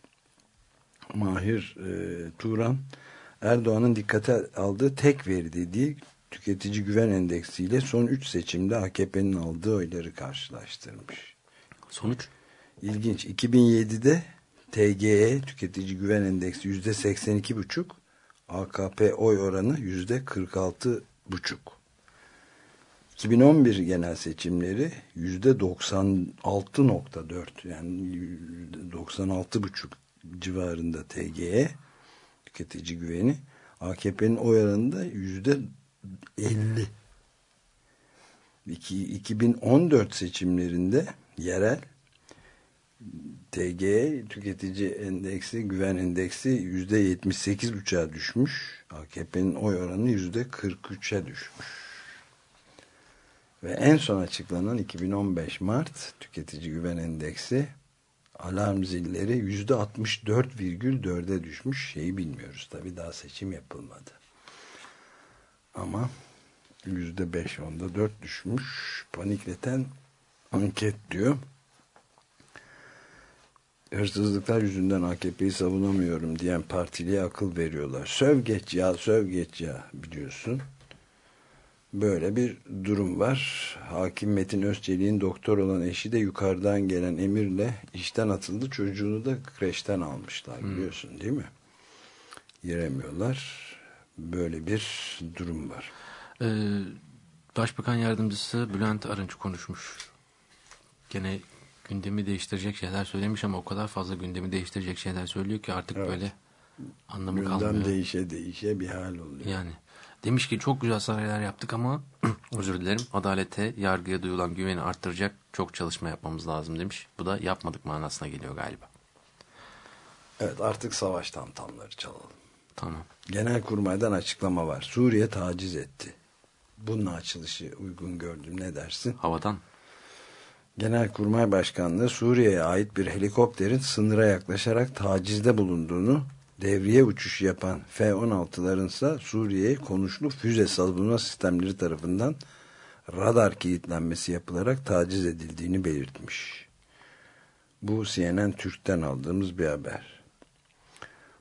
[SPEAKER 2] Mahir e, Turan Erdoğan'ın dikkate aldığı tek veri dediği tüketici güven endeksiyle son 3 seçimde AKP'nin aldığı oyları karşılaştırmış.
[SPEAKER 3] Sonuç?
[SPEAKER 2] İlginç. 2007'de TGE tüketici güven endeksi yüzde 82,5 AKP oy oranı yüzde 46,5 2011 genel seçimleri yüzde 96,4 yani yüzde 96,5 civarında TGE tüketici güveni AKP'nin oy oranında %50 İki- 2014 seçimlerinde yerel TG tüketici endeksi güven endeksi yüzde yetmiş sekiz buçuğa düşmüş. AKP'nin oy oranı yüzde kırk üçe düşmüş. Ve en son açıklanan 2015 Mart tüketici güven endeksi alarm zilleri yüzde altmış dört virgül dörde düşmüş. Şeyi bilmiyoruz tabi daha seçim yapılmadı. Ama yüzde beş onda dört düşmüş. Panikleten anket diyor hırsızlıklar yüzünden AKP'yi savunamıyorum diyen partiliye akıl veriyorlar. Söv geç ya, söv geç ya biliyorsun. Böyle bir durum var. Hakim Metin Özçelik'in doktor olan eşi de yukarıdan gelen emirle işten atıldı. Çocuğunu da kreşten almışlar biliyorsun değil mi? Giremiyorlar. Böyle bir durum var.
[SPEAKER 3] Ee, Başbakan Yardımcısı Bülent Arınç konuşmuş. Gene gündemi değiştirecek şeyler söylemiş ama o kadar fazla gündemi değiştirecek şeyler söylüyor ki artık
[SPEAKER 2] Evet.
[SPEAKER 3] böyle anlamı
[SPEAKER 2] Gündem
[SPEAKER 3] kalmıyor.
[SPEAKER 2] değişe değişe bir hal oluyor.
[SPEAKER 3] Yani demiş ki çok güzel saraylar yaptık ama özür dilerim adalete, yargıya duyulan güveni arttıracak çok çalışma yapmamız lazım demiş. Bu da yapmadık manasına geliyor galiba.
[SPEAKER 2] Evet artık savaş tamtamları çalalım.
[SPEAKER 3] Tamam.
[SPEAKER 2] Genelkurmay'dan açıklama var. Suriye taciz etti. Bunun açılışı uygun gördüm. Ne dersin?
[SPEAKER 3] Havadan
[SPEAKER 2] Genelkurmay Başkanlığı Suriye'ye ait bir helikopterin sınıra yaklaşarak tacizde bulunduğunu, devriye uçuş yapan F-16'ların ise Suriye'ye konuşlu füze savunma sistemleri tarafından radar kilitlenmesi yapılarak taciz edildiğini belirtmiş. Bu CNN Türk'ten aldığımız bir haber.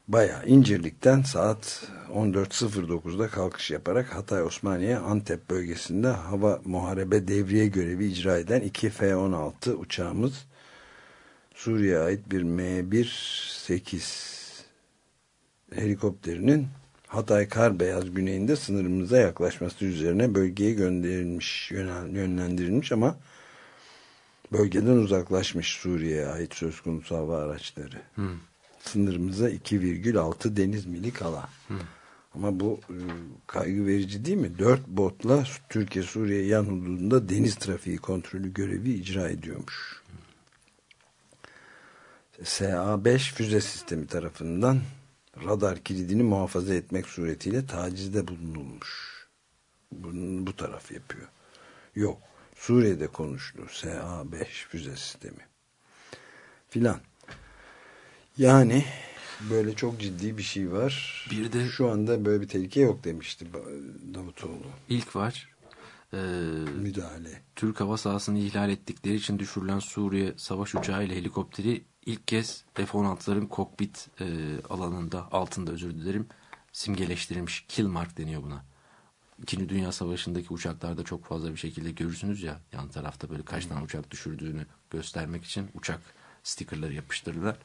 [SPEAKER 2] Bayağı İncirlik'ten saat 14.09'da kalkış yaparak Hatay Osmaniye Antep bölgesinde hava muharebe devriye görevi icra eden iki F-16 uçağımız Suriye'ye ait bir M1-8 helikopterinin Hatay Karbeyaz güneyinde sınırımıza yaklaşması üzerine bölgeye gönderilmiş, yönlendirilmiş ama bölgeden uzaklaşmış Suriye'ye ait söz konusu hava araçları. Sınırımıza 2,6 deniz mili kala. Ama bu e, kaygı verici değil mi? Dört botla Türkiye Suriye yan hududunda deniz trafiği kontrolü görevi icra ediyormuş. SA-5 füze sistemi tarafından radar kilidini muhafaza etmek suretiyle tacizde bulunulmuş. Bunun bu taraf yapıyor. Yok. Suriye'de konuştu. SA-5 füze sistemi. Filan. Yani böyle çok ciddi bir şey var.
[SPEAKER 3] Bir de-
[SPEAKER 2] şu anda böyle bir tehlike yok demişti Davutoğlu.
[SPEAKER 3] ilk var. Ee,
[SPEAKER 2] Müdahale.
[SPEAKER 3] Türk hava sahasını ihlal ettikleri için düşürülen Suriye savaş uçağı ile helikopteri ilk kez F-16'ların kokpit e, alanında altında özür dilerim simgeleştirilmiş. Kill mark deniyor buna. İkinci Dünya Savaşı'ndaki uçaklarda çok fazla bir şekilde görürsünüz ya yan tarafta böyle kaç tane uçak düşürdüğünü göstermek için uçak stikerleri yapıştırırlar.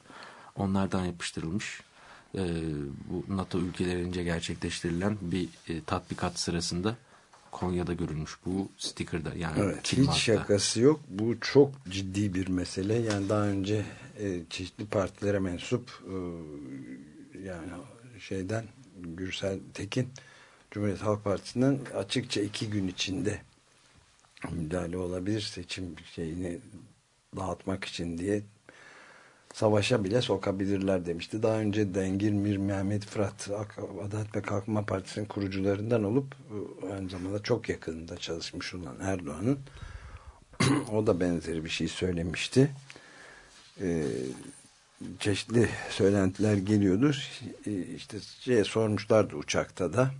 [SPEAKER 3] Onlardan yapıştırılmış. Ee, bu NATO ülkelerince gerçekleştirilen bir e, tatbikat sırasında Konya'da görülmüş bu sticker'da yani
[SPEAKER 2] Evet, hiç şakası yok. Bu çok ciddi bir mesele. Yani daha önce e, çeşitli partilere mensup e, yani şeyden Gürsel Tekin Cumhuriyet Halk Partisi'nden açıkça iki gün içinde müdahale olabilir seçim şeyini dağıtmak için diye savaşa bile sokabilirler demişti. Daha önce Dengir Mir Mehmet Fırat Adalet ve Kalkınma Partisi'nin kurucularından olup e, aynı zamanda çok yakınında çalışmış olan Erdoğan'ın o da benzeri bir şey söylemişti. Ee, çeşitli söylentiler geliyordu. Ee, işte şeye sormuşlardı uçakta da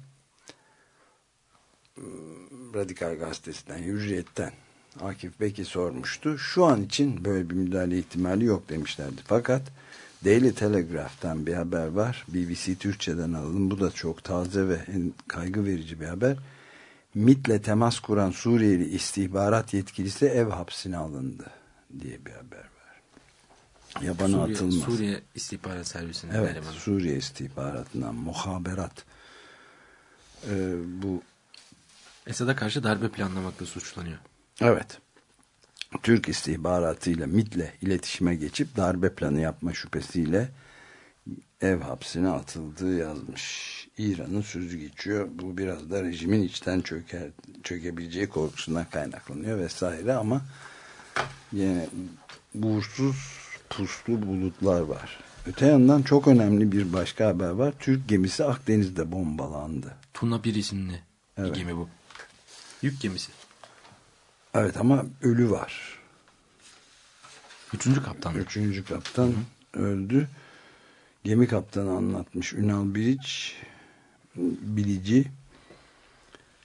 [SPEAKER 2] Hmm, Radikal Gazetesi'nden, Hürriyet'ten Akif Beki sormuştu. Şu an için böyle bir müdahale ihtimali yok demişlerdi. Fakat Daily Telegraph'tan bir haber var. BBC Türkçe'den alın. Bu da çok taze ve kaygı verici bir haber. MIT'le temas kuran Suriyeli istihbarat yetkilisi ev hapsine alındı diye bir haber var. Yabana
[SPEAKER 3] Suriye,
[SPEAKER 2] atılmaz.
[SPEAKER 3] Suriye İstihbarat Servisi'nin
[SPEAKER 2] Evet,
[SPEAKER 3] elemanı.
[SPEAKER 2] Suriye istihbaratından muhaberat. Ee, bu
[SPEAKER 3] Esad'a karşı darbe planlamakla suçlanıyor.
[SPEAKER 2] Evet. Türk istihbaratıyla MIT'le iletişime geçip darbe planı yapma şüphesiyle ev hapsine atıldığı yazmış. İran'ın sözü geçiyor. Bu biraz da rejimin içten çöker, çökebileceği korkusundan kaynaklanıyor vesaire ama yine buğursuz puslu bulutlar var. Öte yandan çok önemli bir başka haber var. Türk gemisi Akdeniz'de bombalandı.
[SPEAKER 3] Tuna 1 isimli
[SPEAKER 2] Evet.
[SPEAKER 3] bir gemi bu. Yük gemisi.
[SPEAKER 2] Evet ama ölü var.
[SPEAKER 3] Üçüncü kaptan.
[SPEAKER 2] Üçüncü kaptan öldü. Gemi kaptanı anlatmış. Ünal Bilic Bilici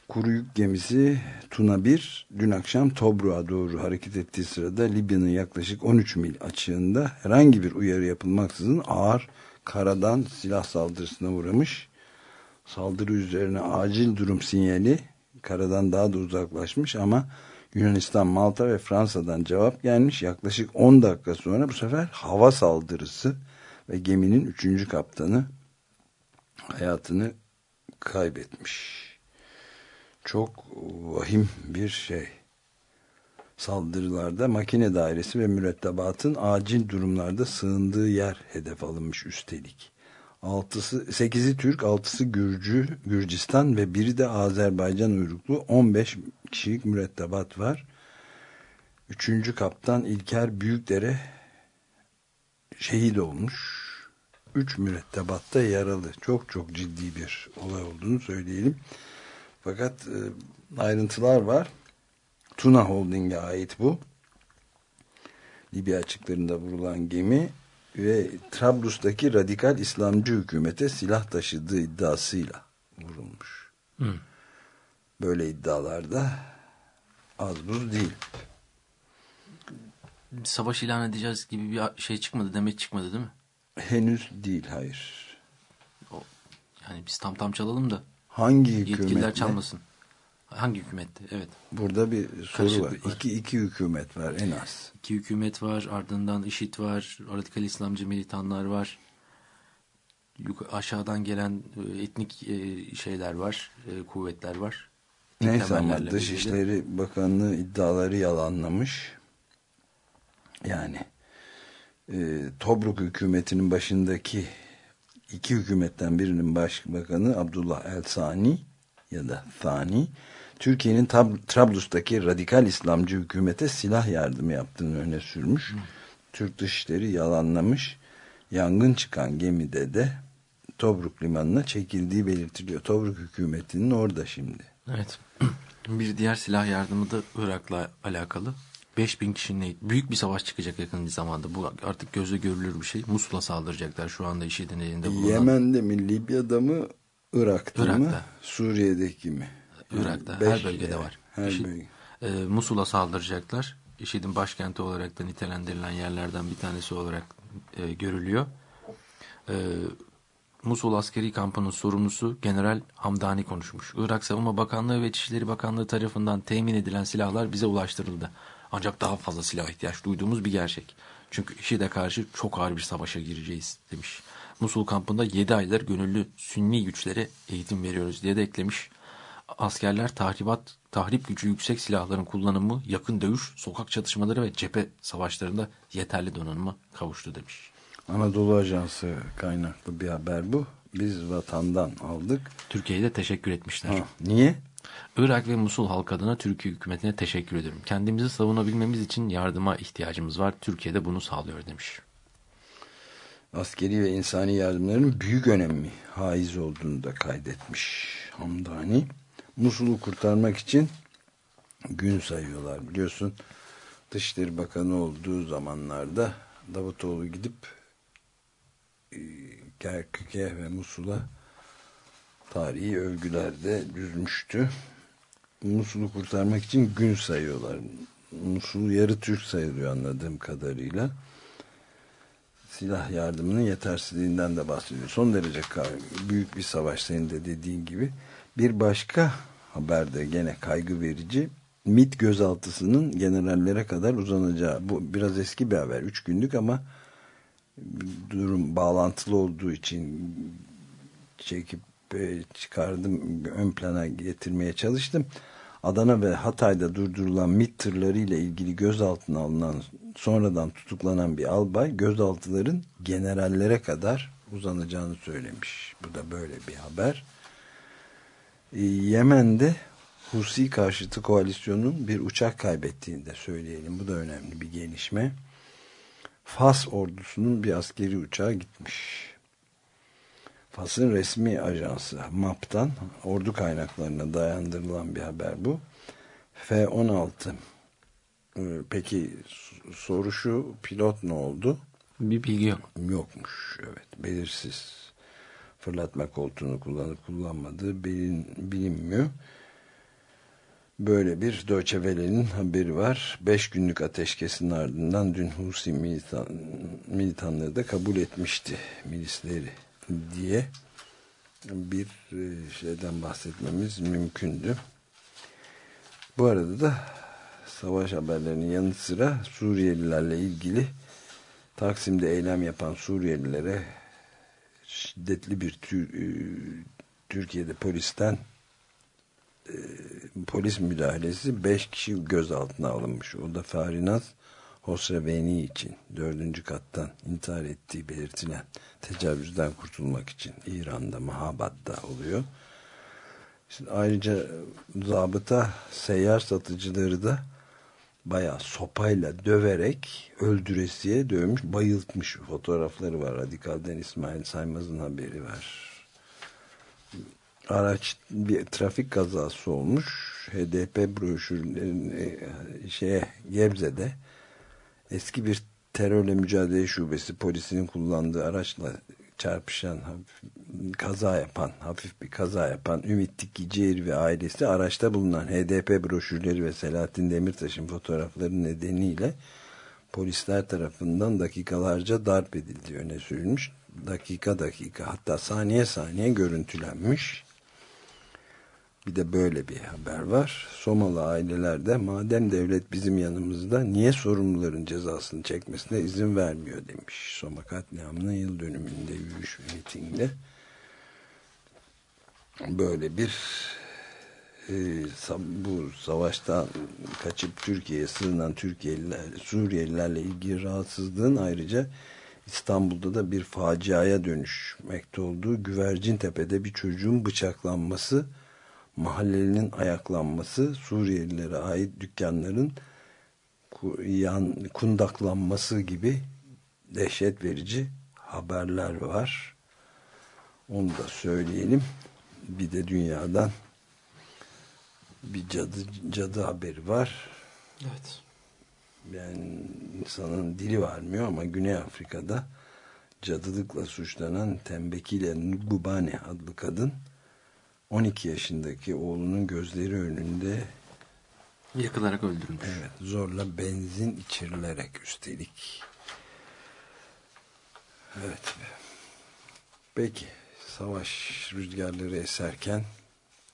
[SPEAKER 2] kuru yük gemisi Tuna 1 dün akşam Tobruk'a doğru hareket ettiği sırada Libya'nın yaklaşık 13 mil açığında herhangi bir uyarı yapılmaksızın ağır karadan silah saldırısına uğramış. Saldırı üzerine acil durum sinyali Karadan daha da uzaklaşmış ama Yunanistan, Malta ve Fransa'dan cevap gelmiş. Yaklaşık 10 dakika sonra bu sefer hava saldırısı ve geminin 3. kaptanı hayatını kaybetmiş. Çok vahim bir şey. Saldırılarda makine dairesi ve mürettebatın acil durumlarda sığındığı yer hedef alınmış üstelik. Altısı, 8'i Türk, 6'sı Gürcü, Gürcistan ve biri de Azerbaycan uyruklu 15 kişilik mürettebat var. Üçüncü kaptan İlker Büyükdere şehit olmuş. Üç mürettebatta yaralı. Çok çok ciddi bir olay olduğunu söyleyelim. Fakat e, ayrıntılar var. Tuna Holding'e ait bu. Libya açıklarında vurulan gemi ve Trablus'taki radikal İslamcı hükümete silah taşıdığı iddiasıyla vurulmuş.
[SPEAKER 3] Hı.
[SPEAKER 2] Böyle iddialarda az buz değil.
[SPEAKER 3] Savaş ilan edeceğiz gibi bir şey çıkmadı, demet çıkmadı değil mi?
[SPEAKER 2] Henüz değil, hayır.
[SPEAKER 3] Yani biz tam tam çalalım da
[SPEAKER 2] Hangi
[SPEAKER 3] yetkililer
[SPEAKER 2] hükümetle?
[SPEAKER 3] çalmasın. Hangi hükümette? Evet.
[SPEAKER 2] Burada bir soru var.
[SPEAKER 3] Karışıklık var.
[SPEAKER 2] İki, iki hükümet var en az.
[SPEAKER 3] İki hükümet var, ardından IŞİD var, radikal İslamcı militanlar var. Yuk- aşağıdan gelen e, etnik e, şeyler var, e, kuvvetler var. Etnik
[SPEAKER 2] Neyse ama
[SPEAKER 3] temellerle ilgili.
[SPEAKER 2] Dışişleri Bakanlığı iddiaları yalanlamış. Yani e, Tobruk hükümetinin başındaki iki hükümetten birinin başbakanı Abdullah El Sani ya da Thani Türkiye'nin Trablus'taki radikal İslamcı hükümete silah yardımı yaptığını öne sürmüş. Türk Dışişleri yalanlamış. Yangın çıkan gemide de Tobruk limanına çekildiği belirtiliyor. Tobruk hükümetinin orada şimdi.
[SPEAKER 3] Evet. Bir diğer silah yardımı da Irak'la alakalı. 5000 kişinin büyük bir savaş çıkacak yakın bir zamanda. Bu artık gözle görülür bir şey. Musul'a saldıracaklar şu anda IŞİD'in elinde bulunan.
[SPEAKER 2] Yemen'de mi, Libya'da mı, Irak'ta, mı,
[SPEAKER 3] Irak'ta.
[SPEAKER 2] Suriye'deki mi?
[SPEAKER 3] Irak'ta
[SPEAKER 2] Beş
[SPEAKER 3] her bölgede
[SPEAKER 2] yer,
[SPEAKER 3] var.
[SPEAKER 2] Her
[SPEAKER 3] IŞİD,
[SPEAKER 2] bölge.
[SPEAKER 3] e, Musul'a saldıracaklar. IŞİD'in başkenti olarak da nitelendirilen yerlerden bir tanesi olarak e, görülüyor. E, Musul askeri kampının sorumlusu General Hamdani konuşmuş. Irak Savunma Bakanlığı ve İçişleri Bakanlığı tarafından temin edilen silahlar bize ulaştırıldı. Ancak daha fazla silah ihtiyaç duyduğumuz bir gerçek. Çünkü IŞİD'e karşı çok ağır bir savaşa gireceğiz demiş. Musul kampında 7 aydır gönüllü Sünni güçlere eğitim veriyoruz diye de eklemiş. Askerler tahribat, tahrip gücü yüksek silahların kullanımı, yakın dövüş, sokak çatışmaları ve cephe savaşlarında yeterli donanıma kavuştu demiş.
[SPEAKER 2] Anadolu Ajansı kaynaklı bir haber bu. Biz vatandan aldık.
[SPEAKER 3] Türkiye'ye de teşekkür etmişler.
[SPEAKER 2] Ha, niye?
[SPEAKER 3] Irak ve Musul halk adına Türkiye hükümetine teşekkür ederim. Kendimizi savunabilmemiz için yardıma ihtiyacımız var. Türkiye de bunu sağlıyor demiş.
[SPEAKER 2] Askeri ve insani yardımların büyük önemi haiz olduğunu da kaydetmiş Hamdani. Musul'u kurtarmak için gün sayıyorlar biliyorsun. Dışişleri Bakanı olduğu zamanlarda Davutoğlu gidip e, Kerkük'e ve Musul'a tarihi övgülerde düzmüştü. Musul'u kurtarmak için gün sayıyorlar. Musul yarı Türk sayılıyor anladığım kadarıyla. Silah yardımının yetersizliğinden de bahsediyor. Son derece büyük bir savaş senin de dediğin gibi. Bir başka haberde gene kaygı verici. MIT gözaltısının generallere kadar uzanacağı. Bu biraz eski bir haber. Üç günlük ama durum bağlantılı olduğu için çekip e, çıkardım ön plana getirmeye çalıştım. Adana ve Hatay'da durdurulan MİT tırları ile ilgili gözaltına alınan sonradan tutuklanan bir albay gözaltıların generallere kadar uzanacağını söylemiş. Bu da böyle bir haber. E, Yemen'de Husi karşıtı koalisyonun bir uçak kaybettiğini de söyleyelim. Bu da önemli bir gelişme. Fas ordusunun bir askeri uçağı gitmiş. Fas'ın resmi ajansı MAP'tan ordu kaynaklarına dayandırılan bir haber bu. F-16 Ee, peki soru şu pilot ne oldu?
[SPEAKER 3] Bir bilgi yok.
[SPEAKER 2] Yokmuş evet belirsiz fırlatma koltuğunu kullanıp kullanmadığı bilin, bilinmiyor. Böyle bir Deutsche Welle'nin haberi var. Beş günlük ateşkesin ardından dün Husi militan, militanları da kabul etmişti milisleri diye bir e, şeyden bahsetmemiz mümkündü. Bu arada da savaş haberlerinin yanı sıra Suriyelilerle ilgili Taksim'de eylem yapan Suriyelilere şiddetli bir e, Türkiye'de polisten e, polis müdahalesi 5 kişi gözaltına alınmış. O da Farinaz Hosreveni için dördüncü kattan intihar ettiği belirtilen tecavüzden kurtulmak için İran'da Mahabad'da oluyor. Şimdi ayrıca zabıta seyyar satıcıları da bayağı sopayla döverek öldüresiye dövmüş, bayıltmış fotoğrafları var. Radikal'den İsmail Saymaz'ın haberi var. Araç bir trafik kazası olmuş. HDP broşürlerini şeye Gebze'de eski bir terörle mücadele şubesi polisinin kullandığı araçla çarpışan kaza yapan hafif bir kaza yapan Ümit Tikiciğer ve ailesi araçta bulunan HDP broşürleri ve Selahattin Demirtaş'ın fotoğrafları nedeniyle polisler tarafından dakikalarca darp edildiği öne sürülmüş. Dakika dakika hatta saniye saniye görüntülenmiş. Bir de böyle bir haber var. Somalı ailelerde madem devlet bizim yanımızda niye sorumluların cezasını çekmesine izin vermiyor demiş. Soma katliamının yıl dönümünde yürüyüş ve mitingde. Böyle bir e, bu savaştan kaçıp Türkiye'ye sığınan Türkiye'liler, Suriyelilerle ilgili rahatsızlığın ayrıca İstanbul'da da bir faciaya dönüşmekte olduğu Güvercintepe'de bir çocuğun bıçaklanması mahallelinin ayaklanması, Suriyelilere ait dükkanların kundaklanması gibi dehşet verici haberler var. Onu da söyleyelim. Bir de dünyadan bir cadı, cadı haberi var.
[SPEAKER 3] Evet.
[SPEAKER 2] Yani insanın dili varmıyor ama Güney Afrika'da cadılıkla suçlanan Tembekile Ngubane adlı kadın 12 yaşındaki oğlunun gözleri önünde
[SPEAKER 3] yakılarak öldürülmüş.
[SPEAKER 2] Evet, zorla benzin içirilerek üstelik. Evet. Peki, savaş rüzgarları eserken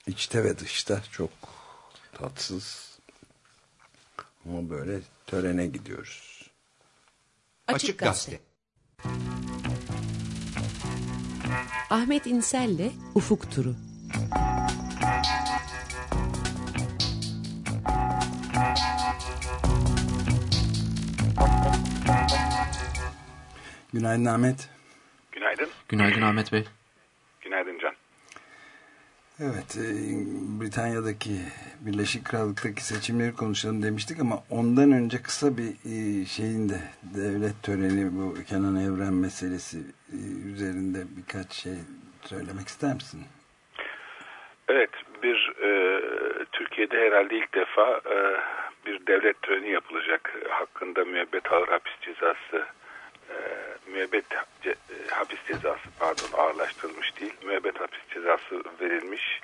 [SPEAKER 2] içte ve dışta çok tatsız ama böyle törene gidiyoruz.
[SPEAKER 5] Açık Gazete. Ahmet İnsel'le Ufuk Turu.
[SPEAKER 2] Günaydın Ahmet.
[SPEAKER 8] Günaydın.
[SPEAKER 3] Günaydın Ahmet Bey.
[SPEAKER 2] Evet, e, Britanya'daki Birleşik Krallık'taki seçimleri konuşalım demiştik ama ondan önce kısa bir e, şeyin de devlet töreni bu Kenan Evren meselesi e, üzerinde birkaç şey söylemek ister misin?
[SPEAKER 8] Evet, bir e, Türkiye'de herhalde ilk defa e, bir devlet töreni yapılacak. Hakkında müebbet ağır hapis cezası e, müebbet ce, e, hapis cezası pardon ağırlaştırılmış değil. Müebbet hapis cezası verilmiş.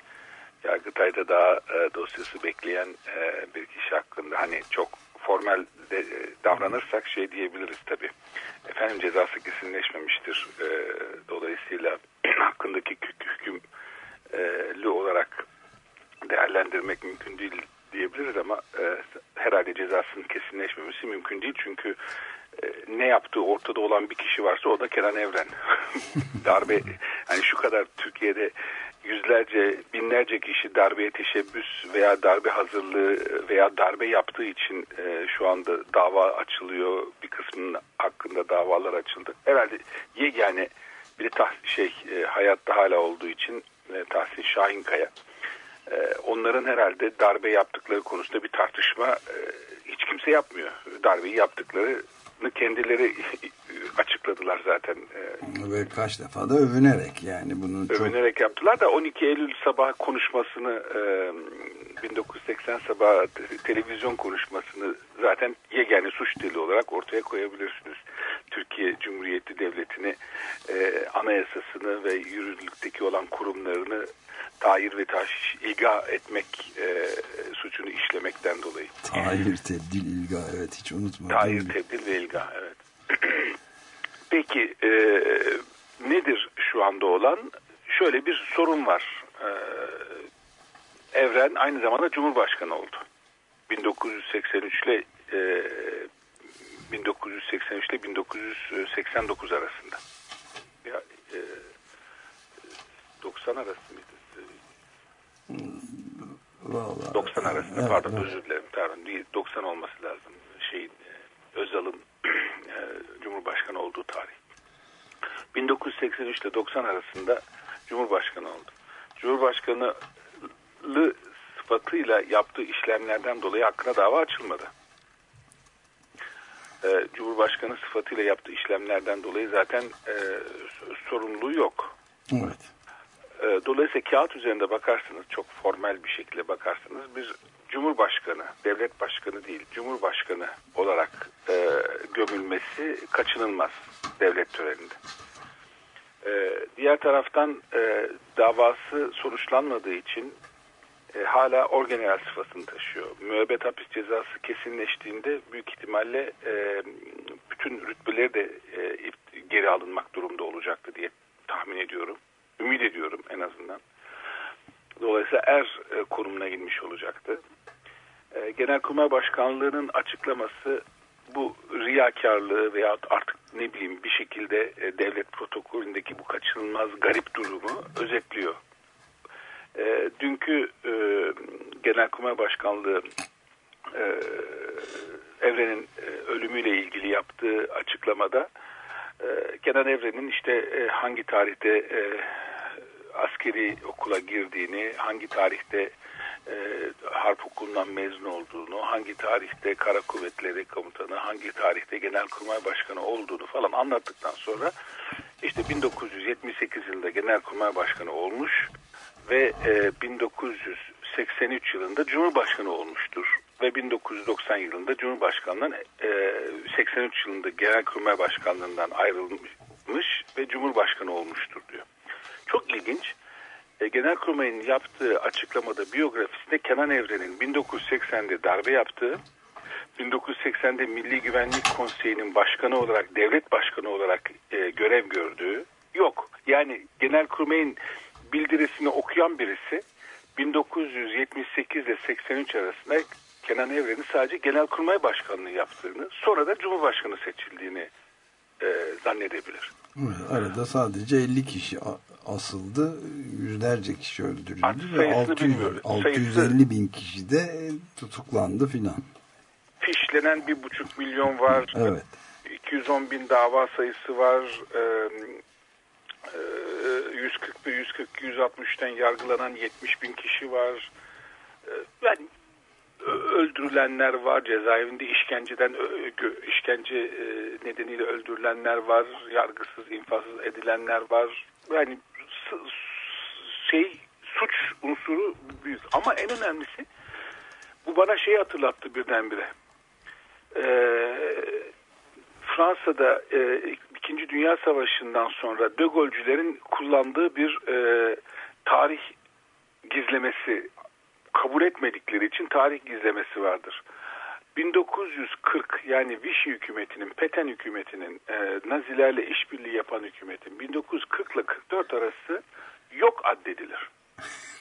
[SPEAKER 8] Yargıtay'da daha e, dosyası bekleyen e, bir kişi hakkında hani çok formel de, e, davranırsak şey diyebiliriz tabi. Efendim cezası kesinleşmemiştir. E, dolayısıyla hakkındaki hükümlü olarak değerlendirmek mümkün değil diyebiliriz ama e, herhalde cezasının kesinleşmemesi mümkün değil. Çünkü ne yaptığı ortada olan bir kişi varsa o da Kenan Evren. darbe hani şu kadar Türkiye'de yüzlerce binlerce kişi darbeye teşebbüs veya darbe hazırlığı veya darbe yaptığı için e, şu anda dava açılıyor. Bir kısmının hakkında davalar açıldı. Herhalde yegane bir tah şey e, hayatta hala olduğu için e, Tahsin Şahinkaya e, onların herhalde darbe yaptıkları konusunda bir tartışma e, hiç kimse yapmıyor. Darbeyi yaptıkları kendileri açıkladılar zaten.
[SPEAKER 2] Ve kaç defa da övünerek yani bunu
[SPEAKER 8] övünerek çok... yaptılar da 12 Eylül sabah konuşmasını 1980 sabah televizyon konuşmasını zaten yegane suç dili olarak ortaya koyabilirsiniz. Türkiye Cumhuriyeti Devleti'ni anayasasını ve yürürlükteki olan kurumlarını tahir ve taş ilga etmek e, suçunu işlemekten dolayı.
[SPEAKER 2] Tahir, tebdil, ilga evet hiç unutmadım.
[SPEAKER 8] Tahir, tebdil ve ilga evet. Peki e, nedir şu anda olan? Şöyle bir sorun var. E, Evren aynı zamanda Cumhurbaşkanı oldu. 1983 ile e, 1983 ile 1989 arasında. Ya, e, 90 arası mıydı?
[SPEAKER 2] Vallahi.
[SPEAKER 8] 90 arasında
[SPEAKER 2] Evet,
[SPEAKER 8] pardon
[SPEAKER 2] evet.
[SPEAKER 8] özür dilerim pardon değil 90 olması lazım şeyin e, Özal'ın e, Cumhurbaşkanı olduğu tarih. 1983 ile 90 arasında Cumhurbaşkanı oldu. Cumhurbaşkanı sıfatıyla yaptığı işlemlerden dolayı hakkına dava açılmadı. E, Cumhurbaşkanı sıfatıyla yaptığı işlemlerden dolayı zaten e, sorumluluğu yok.
[SPEAKER 2] Evet.
[SPEAKER 8] E, Dolayısıyla kağıt üzerinde bakarsınız çok formel bir şekilde bakarsanız bir cumhurbaşkanı, devlet başkanı değil cumhurbaşkanı olarak e, gömülmesi kaçınılmaz devlet töreninde. E, diğer taraftan e, davası sonuçlanmadığı için e, hala orgeneral sıfatını taşıyor. Müebbet hapis cezası kesinleştiğinde büyük ihtimalle e, bütün rütbeleri de e, geri alınmak durumda olacaktı diye tahmin ediyorum. Ümit ediyorum en azından. Dolayısıyla er e, konumuna inmiş olacaktı. E, Genelkurmay Başkanlığı'nın açıklaması bu riyakarlığı veya artık ne bileyim bir şekilde e, devlet protokolündeki bu kaçınılmaz garip durumu özetliyor. E, dünkü e, Genelkurmay Başkanlığı e, Evren'in e, ölümüyle ilgili yaptığı açıklamada e, Kenan Evren'in işte e, hangi tarihte e, askeri okula girdiğini, hangi tarihte e, harp okulundan mezun olduğunu, hangi tarihte kara kuvvetleri komutanı, hangi tarihte genelkurmay başkanı olduğunu falan anlattıktan sonra işte 1978 yılında genelkurmay başkanı olmuş ve e, 1983 yılında cumhurbaşkanı olmuştur ve 1990 yılında cumhurbaşkanlığından e, 83 yılında genelkurmay başkanlığından ayrılmış ve cumhurbaşkanı olmuştur diyor. Çok ilginç. E, Genelkurmay'ın yaptığı açıklamada biyografisinde Kenan Evren'in 1980'de darbe yaptığı, 1980'de Milli Güvenlik Konseyi'nin başkanı olarak, devlet başkanı olarak e, görev gördüğü yok. Yani Genelkurmay'ın bildirisini okuyan birisi 1978 ile 83 arasında Kenan Evren'in sadece Genelkurmay Başkanlığı yaptığını, sonra da Cumhurbaşkanı seçildiğini e, zannedebilir.
[SPEAKER 2] Arada sadece 50 kişi asıldı, yüzlerce kişi öldürüldü
[SPEAKER 8] Artık
[SPEAKER 2] ve
[SPEAKER 8] sayısını
[SPEAKER 2] 600,
[SPEAKER 8] bilmiyoruz.
[SPEAKER 2] 650 bin kişi de e, tutuklandı filan.
[SPEAKER 8] Fişlenen bir buçuk milyon var.
[SPEAKER 2] Evet.
[SPEAKER 8] 210 bin dava sayısı var. Ee, e, 140 140 160'ten yargılanan 70 bin kişi var. Ee, Yani öldürülenler var. Cezaevinde işkenceden işkence e, nedeniyle öldürülenler var. Yargısız, infazsız edilenler var. Yani şey suç unsuru büyük. Ama en önemlisi bu bana şeyi hatırlattı birdenbire. Ee, Fransa'da e, İkinci Dünya Savaşı'ndan sonra De Gaulle'cülerin kullandığı bir e, tarih gizlemesi kabul etmedikleri için tarih gizlemesi vardır. 1940 yani Vichy hükümetinin, Peten hükümetinin, e, Nazilerle işbirliği yapan hükümetin 1940 ile 44 arası yok addedilir.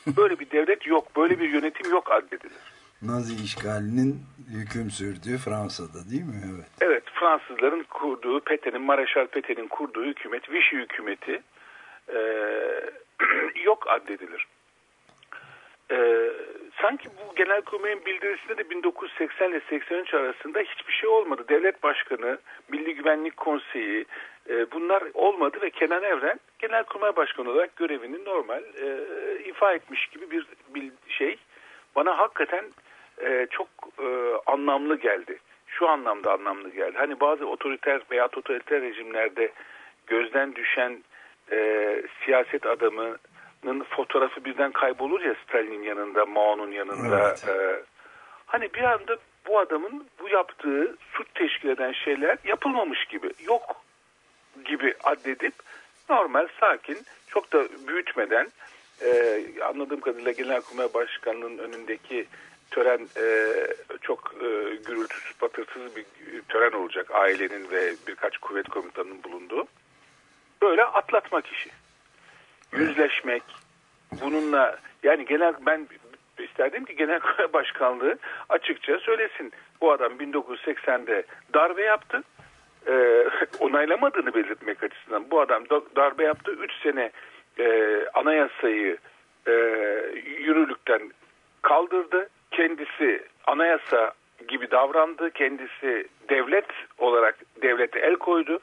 [SPEAKER 8] Böyle bir devlet yok, böyle bir yönetim yok addedilir.
[SPEAKER 2] Nazi işgalinin hüküm sürdüğü Fransa'da değil mi? Evet.
[SPEAKER 8] Evet, Fransızların kurduğu, Peten'in, Mareşal Peten'in kurduğu hükümet, Vichy hükümeti e, yok addedilir. E, sanki bu Genelkurmay'ın bildirisinde de 1980 ile 83 arasında hiçbir şey olmadı. Devlet Başkanı, Milli Güvenlik Konseyi e, bunlar olmadı ve Kenan Evren Genelkurmay Başkanı olarak görevini normal e, ifa etmiş gibi bir, bir şey. Bana hakikaten e, çok e, anlamlı geldi. Şu anlamda anlamlı geldi. Hani bazı otoriter veya totaliter rejimlerde gözden düşen e, siyaset adamının fotoğrafı birden kaybolur ya Stalin'in yanında, Mao'nun yanında.
[SPEAKER 2] Evet.
[SPEAKER 8] E, hani bir anda bu adamın bu yaptığı suç teşkil eden şeyler yapılmamış gibi, yok gibi addedip normal, sakin, çok da büyütmeden e, anladığım kadarıyla Genelkurmay Başkanlığı'nın önündeki tören e, çok e, gürültüsüz patırtısız bir tören olacak ailenin ve birkaç kuvvet komutanının bulunduğu. Böyle atlatmak işi. Yüzleşmek, bununla yani genel ben isterdim ki Genelkurmay Başkanlığı açıkça söylesin. Bu adam 1980'de darbe yaptı. E, onaylamadığını belirtmek açısından bu adam da- darbe yaptı. 3 sene e, anayasayı e, yürürlükten kaldırdı. Kendisi anayasa gibi davrandı. Kendisi devlet olarak devlete el koydu.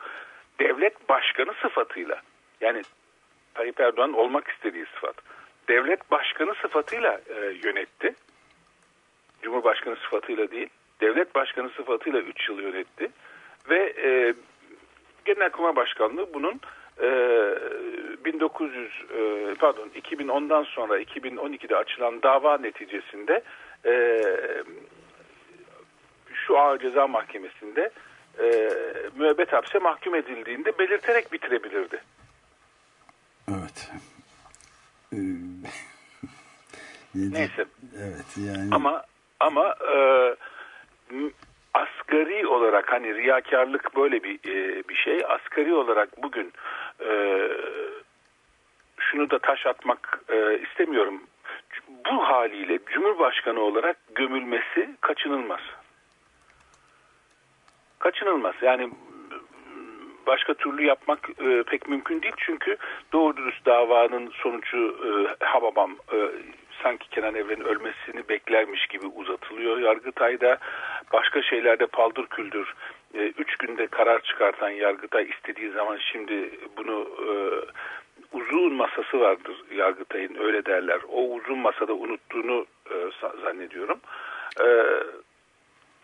[SPEAKER 8] Devlet başkanı sıfatıyla yani Tayyip Erdoğan olmak istediği sıfat. Devlet başkanı sıfatıyla e, yönetti. Cumhurbaşkanı sıfatıyla değil. Devlet başkanı sıfatıyla 3 yıl yönetti. Ve e, Genelkurmay Başkanlığı bunun e, 1900 e, pardon 2010'dan sonra 2012'de açılan dava neticesinde e, şu Ağır Ceza Mahkemesi'nde e, müebbet hapse mahkum edildiğinde belirterek bitirebilirdi.
[SPEAKER 2] Evet. Ee,
[SPEAKER 8] Neyse.
[SPEAKER 2] Evet yani
[SPEAKER 8] Ama ama e, asgari olarak hani riyakarlık böyle bir e, bir şey. Asgari olarak bugün e, şunu da taş atmak e, istemiyorum. Bu haliyle Cumhurbaşkanı olarak gömülmesi kaçınılmaz. Kaçınılmaz. Yani başka türlü yapmak e, pek mümkün değil. Çünkü doğru dürüst davanın sonucu e, Hababam e, sanki Kenan Evren'in ölmesini beklermiş gibi uzatılıyor. Yargıtay'da başka şeylerde paldır küldür. E, üç günde karar çıkartan Yargıtay istediği zaman şimdi bunu e, uzun masası vardır Yargıtay'ın öyle derler. O uzun masada unuttuğunu e, zannediyorum. E,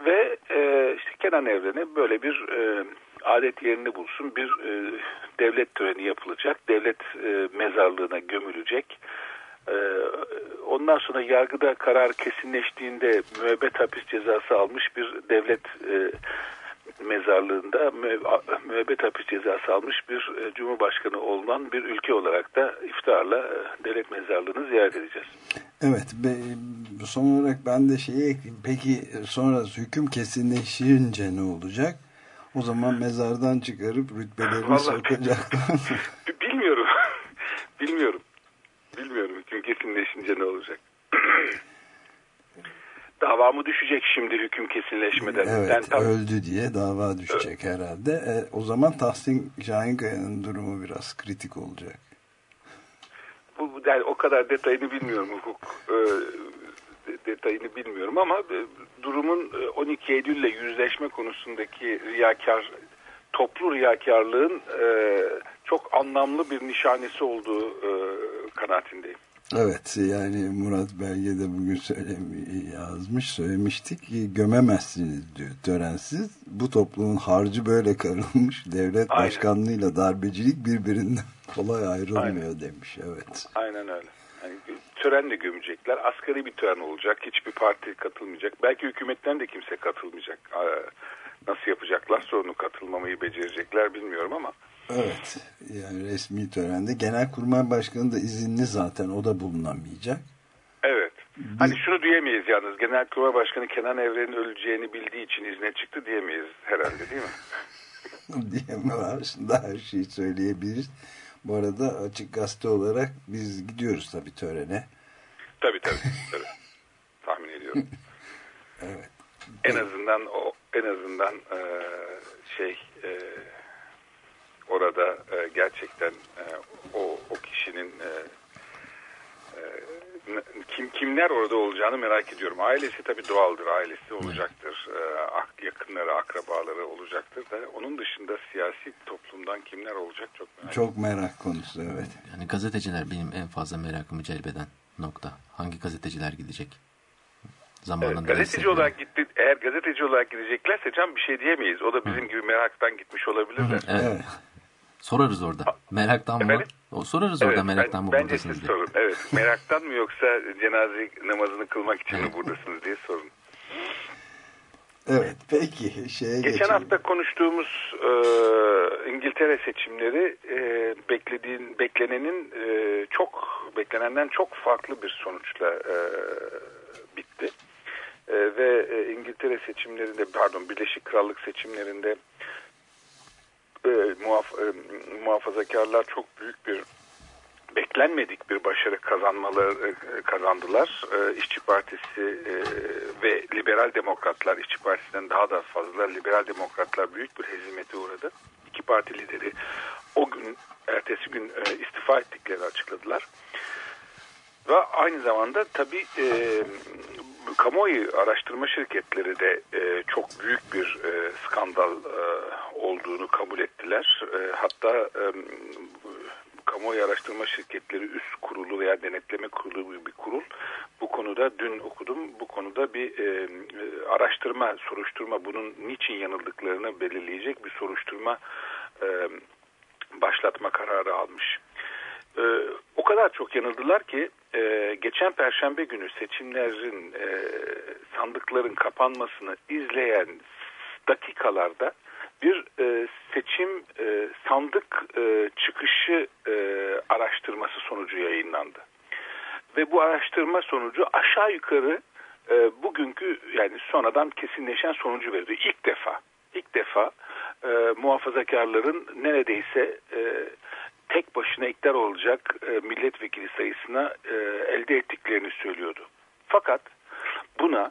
[SPEAKER 8] ve e, işte Kenan Evren'e böyle bir e, adet yerini bulsun. Bir e, devlet töreni yapılacak. Devlet e, mezarlığına gömülecek. E, ondan sonra yargıda karar kesinleştiğinde müebbet hapis cezası almış bir devlet e, mezarlığında müe- müebbet hapis cezası almış bir e, cumhurbaşkanı olan bir ülke olarak da iftarla e, devlet mezarlığını ziyaret edeceğiz.
[SPEAKER 2] evet son olarak ben de şeyi ekleyeyim. Peki sonra hüküm kesinleşince ne olacak? O zaman mezardan çıkarıp rütbelerini sokacaklar.
[SPEAKER 8] Bilmiyorum. Bilmiyorum. Hüküm kesinleşince ne olacak. Dava mı düşecek şimdi hüküm kesinleşmeden?
[SPEAKER 2] evet
[SPEAKER 8] Ben tam-
[SPEAKER 2] öldü diye dava düşecek herhalde. E, o zaman Tahsin Şahinkaya'nın durumu biraz kritik olacak.
[SPEAKER 8] bu, bu- yani o kadar detayını bilmiyorum hukuk e, de- detayını bilmiyorum ama e, durumun e, 12 Eylül'le yüzleşme konusundaki riyakar toplu riyakarlığın e, çok anlamlı bir nişanesi olduğu e, kanaatindeyim.
[SPEAKER 2] Evet yani Murat Belge de bugün söylemi yazmış söylemiştik ki gömemezsiniz diyor törensiz. Bu toplumun harcı böyle karılmış devlet
[SPEAKER 8] Aynen.
[SPEAKER 2] başkanlığıyla darbecilik birbirinden kolay ayrılmıyor
[SPEAKER 8] Aynen.
[SPEAKER 2] demiş evet.
[SPEAKER 8] Aynen öyle. Yani törenle gömecekler. Asgari bir tören olacak. Hiçbir parti katılmayacak. Belki hükümetten de kimse katılmayacak. Nasıl yapacaklar onu katılmamayı becerecekler bilmiyorum ama.
[SPEAKER 2] Evet yani resmi törende Genelkurmay Başkanı da izinli zaten o da bulunamayacak.
[SPEAKER 8] Evet. Hani şunu diyemeyiz yalnız. Genelkurmay Başkanı Kenan Evren'in öleceğini bildiği için izne çıktı diyemeyiz herhalde değil mi?
[SPEAKER 2] diyeme var. Şimdi her şeyi söyleyebiliriz. Bu arada açık gazete olarak biz gidiyoruz tabii törene.
[SPEAKER 8] Tabii tabii. tabii. Tahmin ediyorum.
[SPEAKER 2] Evet.
[SPEAKER 8] En azından o en azından e, şey e, orada e, gerçekten e, o o kişinin e, e, kim kimler orada olacağını merak ediyorum. Ailesi tabii doğaldır. Ailesi olacaktır. E, ak- yakınları, akrabaları olacaktır da onun dışında siyasi toplumdan kimler olacak çok merak
[SPEAKER 2] Çok merak konusu evet.
[SPEAKER 3] Yani gazeteciler benim en fazla merakımı celbeden nokta. Hangi gazeteciler gidecek? Zamanında
[SPEAKER 8] Evet, gazeteci olarak gitti. Eğer gazeteci olarak gideceklerse can bir şey diyemeyiz. O da bizim gibi meraktan gitmiş olabilirler.
[SPEAKER 3] Evet. Sorarız orada. Meraktan mı? O sorarız orada
[SPEAKER 8] Evet,
[SPEAKER 3] meraktan
[SPEAKER 8] ben,
[SPEAKER 3] mı buradasınız diye.
[SPEAKER 8] sorun. Evet, meraktan mı yoksa cenaze namazını kılmak için mi buradasınız diye sorun.
[SPEAKER 2] Evet peki şeye
[SPEAKER 8] Geçen
[SPEAKER 2] geçelim.
[SPEAKER 8] hafta konuştuğumuz e, İngiltere seçimleri e, beklediğin beklenenin e, çok beklenenden çok farklı bir sonuçla e, bitti. E, ve e, İngiltere seçimlerinde pardon Birleşik Krallık seçimlerinde e, muhaf, e, muhafazakarlar çok büyük bir beklenmedik bir başarı kazanmaları e, kazandılar. E, İşçi Partisi e, ve Liberal Demokratlar, İşçi Partisi'nden daha da fazla Liberal Demokratlar büyük bir hezimete uğradı. İki parti lideri o gün, ertesi gün e, istifa ettiklerini açıkladılar. Ve aynı zamanda tabii e, kamuoyu araştırma şirketleri de e, çok büyük bir e, skandal e, olduğunu kabul ettiler. E, hatta e, kamuoyu araştırma şirketleri üst kurulu veya denetleme kurulu gibi bir kurul bu konuda dün okudum bu konuda bir e, araştırma soruşturma bunun niçin yanıldıklarını belirleyecek bir soruşturma e, başlatma kararı almış. E, o kadar çok yanıldılar ki e, geçen perşembe günü seçimlerin e, sandıkların kapanmasını izleyen dakikalarda bir e, seçim e, sandık e, çıkışı e, araştırması sonucu yayınlandı. Ve bu araştırma sonucu aşağı yukarı e, bugünkü yani sonradan kesinleşen sonucu verdi. İlk defa, ilk defa e, muhafazakarların neredeyse e, tek başına iktidar olacak e, milletvekili sayısına e, elde ettiklerini söylüyordu. Fakat buna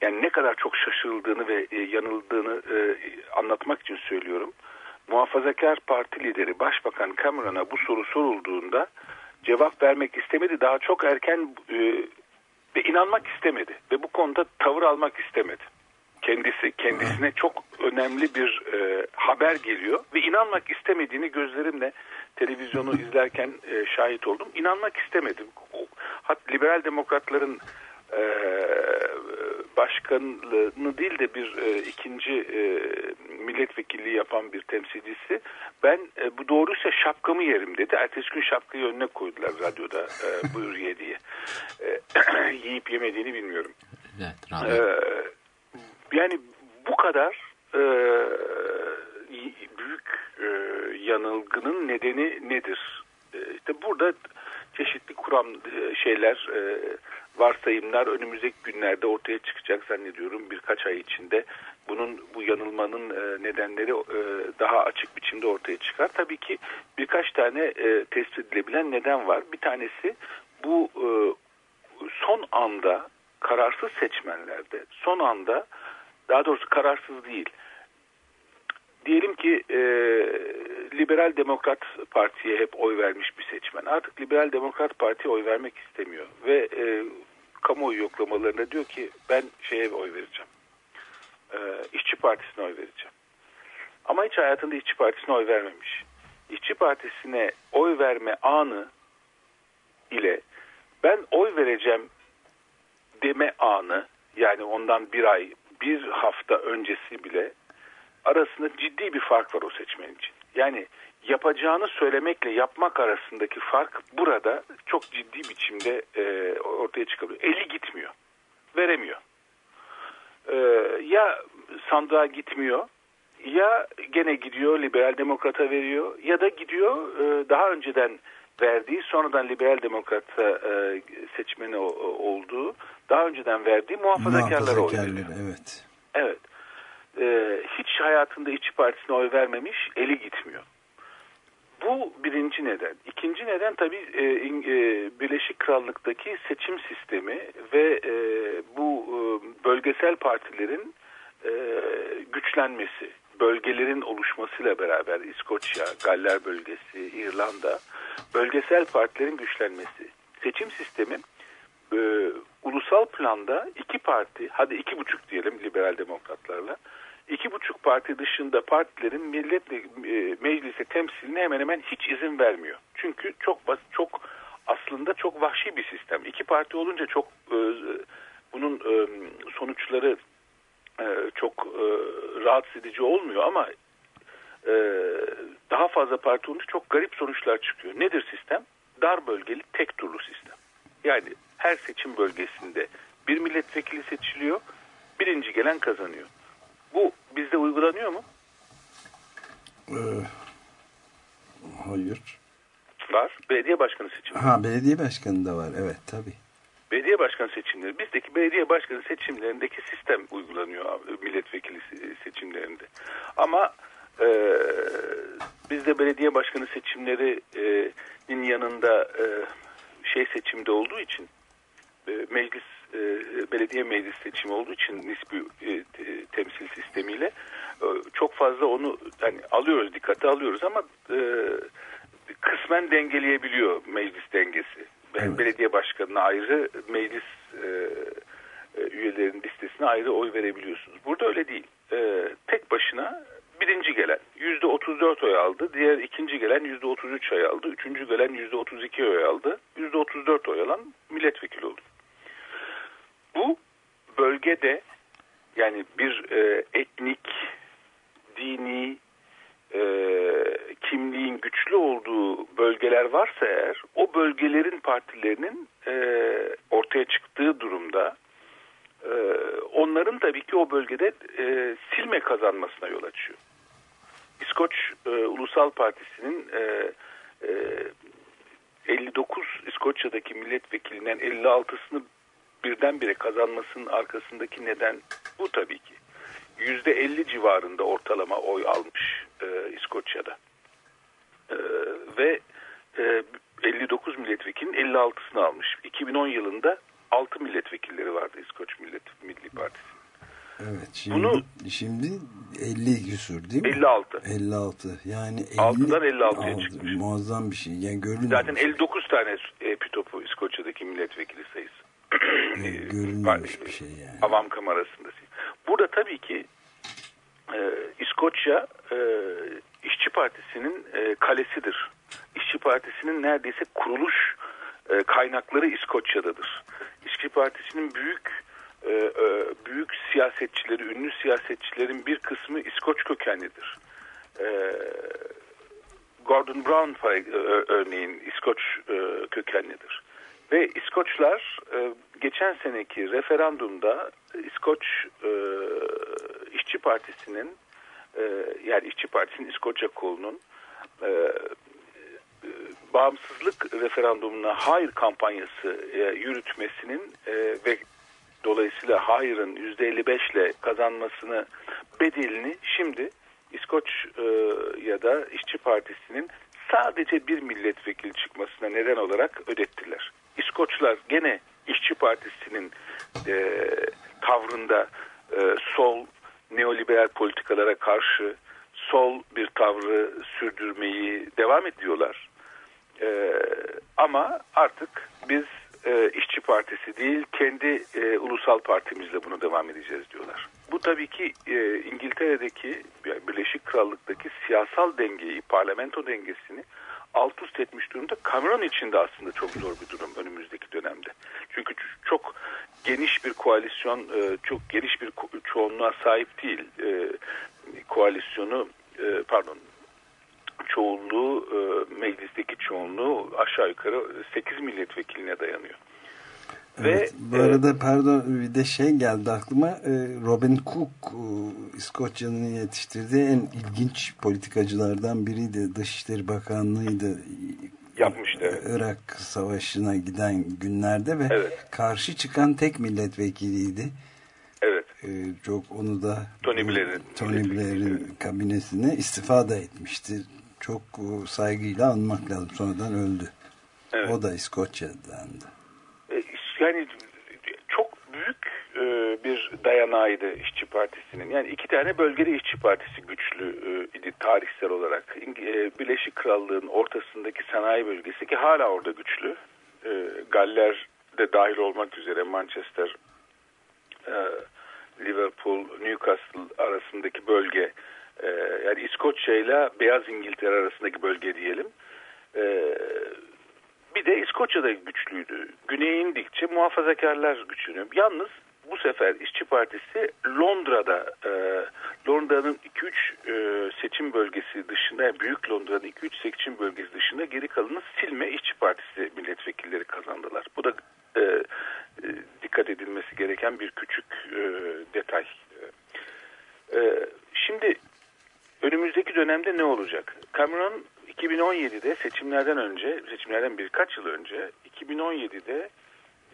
[SPEAKER 8] yani ne kadar çok şaşırıldığını ve e, yanıldığını e, anlatmak için söylüyorum. Muhafazakar Parti lideri Başbakan Cameron'a bu soru sorulduğunda cevap vermek istemedi. Daha çok erken e, ve inanmak istemedi ve bu konuda tavır almak istemedi. Kendisi kendisine çok önemli bir e, haber geliyor ve inanmak istemediğini gözlerimle televizyonu izlerken e, şahit oldum. İnanmak istemedim. Hat liberal demokratların e, başkanlığını değil de bir e, ikinci e, milletvekilliği yapan bir temsilcisi ben e, bu doğruysa şapkamı yerim dedi. Ertesi gün şapkayı önüne koydular radyoda e, buyur ye diye. E, yiyip yemediğini bilmiyorum.
[SPEAKER 3] Evet,
[SPEAKER 8] E, kadar e, büyük e, yanılgının nedeni nedir? E, işte burada çeşitli kuram e, şeyler, e, varsayımlar önümüzdeki günlerde ortaya çıkacak zannediyorum birkaç ay içinde. Bunun bu yanılmanın e, nedenleri e, daha açık biçimde ortaya çıkar. Tabii ki birkaç tane e, tespit edilebilen neden var. Bir tanesi bu e, son anda kararsız seçmenlerde son anda daha doğrusu kararsız değil diyelim ki e, Liberal Demokrat Parti'ye hep oy vermiş bir seçmen. Artık Liberal Demokrat Parti'ye oy vermek istemiyor. Ve e, kamuoyu yoklamalarında diyor ki ben şeye oy vereceğim. E, İşçi Partisi'ne oy vereceğim. Ama hiç hayatında İşçi Partisi'ne oy vermemiş. İşçi Partisi'ne oy verme anı ile ben oy vereceğim deme anı yani ondan bir ay bir hafta öncesi bile arasında ciddi bir fark var o seçmen için. Yani yapacağını söylemekle yapmak arasındaki fark burada çok ciddi biçimde e, ortaya çıkabiliyor. Eli gitmiyor. Veremiyor. E, ya sandığa gitmiyor ya gene gidiyor liberal demokrata veriyor ya da gidiyor e, daha önceden verdiği sonradan liberal demokrata e, seçmeni olduğu daha önceden verdiği muhafazakarlara oy veriyor.
[SPEAKER 2] Evet.
[SPEAKER 8] Evet. Ee, hiç hayatında İşçi Partisi'ne oy vermemiş, eli gitmiyor. Bu birinci neden. İkinci neden tabii e, e, Birleşik Krallık'taki seçim sistemi ve e, bu e, bölgesel partilerin e, güçlenmesi, bölgelerin oluşmasıyla beraber İskoçya, Galler bölgesi, İrlanda, bölgesel partilerin güçlenmesi. Seçim sistemi e, ulusal planda iki parti, hadi iki buçuk diyelim liberal demokratlarla, iki buçuk parti dışında partilerin millet e, meclise temsiline hemen hemen hiç izin vermiyor. Çünkü çok çok aslında çok vahşi bir sistem. İki parti olunca çok e, bunun e, sonuçları çok rahatsız edici olmuyor ama daha fazla parti olunca çok garip sonuçlar çıkıyor. Nedir sistem? Dar bölgeli tek turlu sistem. Yani her seçim bölgesinde bir milletvekili seçiliyor, birinci gelen kazanıyor. Bu bizde uygulanıyor mu?
[SPEAKER 2] Ee, hayır.
[SPEAKER 8] Var. Belediye başkanı seçimleri.
[SPEAKER 2] Ha belediye başkanı da var. Evet tabi.
[SPEAKER 8] Belediye başkanı seçimleri. Bizdeki belediye başkanı seçimlerindeki sistem uygulanıyor milletvekili seçimlerinde. Ama e, bizde belediye başkanı seçimleri e, yanında e, şey seçimde olduğu için meclis e, belediye meclis seçimi olduğu için nispi e, te- temsil sistemiyle e, çok fazla onu hani alıyoruz dikkate alıyoruz ama e, kısmen dengeleyebiliyor meclis dengesi. Yani
[SPEAKER 2] Evet.
[SPEAKER 8] Belediye başkanına ayrı meclis e, e, üyelerin listesine ayrı oy verebiliyorsunuz. Burada öyle değil. E, tek başına birinci gelen yüzde 34 oy aldı. Diğer ikinci gelen yüzde 33 oy aldı. Üçüncü gelen yüzde 32 oy aldı. Yüzde 34 oy alan milletvekili oldu. Bu bölgede yani bir e, etnik, dini e, kimliğin güçlü olduğu bölgeler varsa eğer o bölgelerin partilerinin e, ortaya çıktığı durumda e, onların tabii ki o bölgede e, silme kazanmasına yol açıyor. İskoç e, Ulusal Partisi'nin e, e, 59 İskoçya'daki milletvekilinden 56'sını birdenbire kazanmasının arkasındaki neden bu tabii ki. %50 civarında ortalama oy almış e, İskoçya'da. E, ve e, 59 milletvekilinin 56'sını almış. 2010 yılında 6 milletvekilleri vardı İskoç Millet Milli Partisi.
[SPEAKER 2] Evet şimdi,
[SPEAKER 8] Bunu-
[SPEAKER 2] şimdi 50 küsur değil mi?
[SPEAKER 8] 56.
[SPEAKER 2] 56 yani 50,
[SPEAKER 8] Altıdan 56'ya
[SPEAKER 2] Altı,
[SPEAKER 8] çıkmış.
[SPEAKER 2] Muazzam bir şey. Yani görünmemiş.
[SPEAKER 8] Zaten 59 tane e, Pitopu İskoçya'daki milletvekili sayısı.
[SPEAKER 2] E, görünmemiş bir şey yani.
[SPEAKER 8] Avam kamerasında. Burada tabii ki e, İskoçya e, İşçi Partisi'nin e, kalesidir. İşçi Partisi'nin neredeyse kuruluş e, kaynakları İskoçya'dadır. İşçi Partisi'nin büyük e, e, büyük siyasetçileri, ünlü siyasetçilerin bir kısmı İskoç kökenlidir. E, Gordon Brown ö- örneğin İskoç e, kökenlidir. Ve İskoçlar e, geçen seneki referandumda İskoç e, İşçi Partisi'nin e, yani İşçi Partisi'nin İskoçya kolunun e, e, bağımsızlık referandumuna hayır kampanyası e, yürütmesinin e, ve dolayısıyla hayırın %55 ile kazanmasını bedelini şimdi İskoç e, ya da İşçi Partisi'nin sadece bir milletvekili çıkmasına neden olarak ödettiler. İskoçlar gene İşçi Partisi'nin e, tavrında e, sol neoliberal politikalara karşı sol bir tavrı sürdürmeyi devam ediyorlar. E, ama artık biz e, işçi partisi değil kendi e, ulusal partimizle bunu devam edeceğiz diyorlar. Bu tabii ki e, İngiltere'deki yani Birleşik Krallık'taki siyasal dengeyi, parlamento dengesini alt üst etmiş durumda. Cameron için de aslında çok zor bir durum önümüzdeki dönemde. Çünkü çok geniş bir koalisyon, e, çok geniş bir çoğunluğa sahip değil. E, koalisyonu, e, pardon, çoğunluğu, meclisteki çoğunluğu aşağı yukarı 8 milletvekiline dayanıyor.
[SPEAKER 2] Evet, bu
[SPEAKER 8] e,
[SPEAKER 2] arada pardon bir de şey geldi aklıma e, Robin Cook e, İskoçya'nın yetiştirdiği en ilginç politikacılardan biriydi. Dışişleri Bakanlığı'ydı.
[SPEAKER 8] Yapmıştı.
[SPEAKER 2] Irak Savaşı'na giden günlerde ve
[SPEAKER 8] Evet.
[SPEAKER 2] karşı çıkan tek milletvekiliydi.
[SPEAKER 8] evet.
[SPEAKER 2] E, çok onu da
[SPEAKER 8] Tony Blair'in
[SPEAKER 2] Tony. Blair'in kabinesine istifa da etmiştir. Çok e, saygıyla anmak lazım. Sonradan öldü.
[SPEAKER 8] Evet.
[SPEAKER 2] O da İskoçya'dandı.
[SPEAKER 8] Yani çok büyük e, bir dayanağıydı işçi partisinin. Yani iki tane bölgede işçi partisi güçlü e, idi tarihsel olarak. E, Birleşik Krallığın ortasındaki sanayi bölgesi ki hala orada güçlü. E, Galler de dahil olmak üzere Manchester, e, Liverpool, Newcastle arasındaki bölge e, yani İskoçya ile Beyaz İngiltere arasındaki bölge diyelim. E, bir de İskoçya'da güçlüydü. Güneye indikçe muhafazakarlar güçleniyor. Yalnız bu sefer İşçi Partisi Londra'da e, Londra'nın 2-3 e, seçim bölgesi dışında Büyük Londra'nın 2-3 seçim bölgesi dışında geri kalanı silme İşçi Partisi milletvekilleri kazandılar. Bu da e, e, dikkat edilmesi gereken bir küçük e, detay. E, şimdi önümüzdeki dönemde ne olacak? Cameron 2017'de seçimlerden önce, seçimlerden birkaç yıl önce 2017'de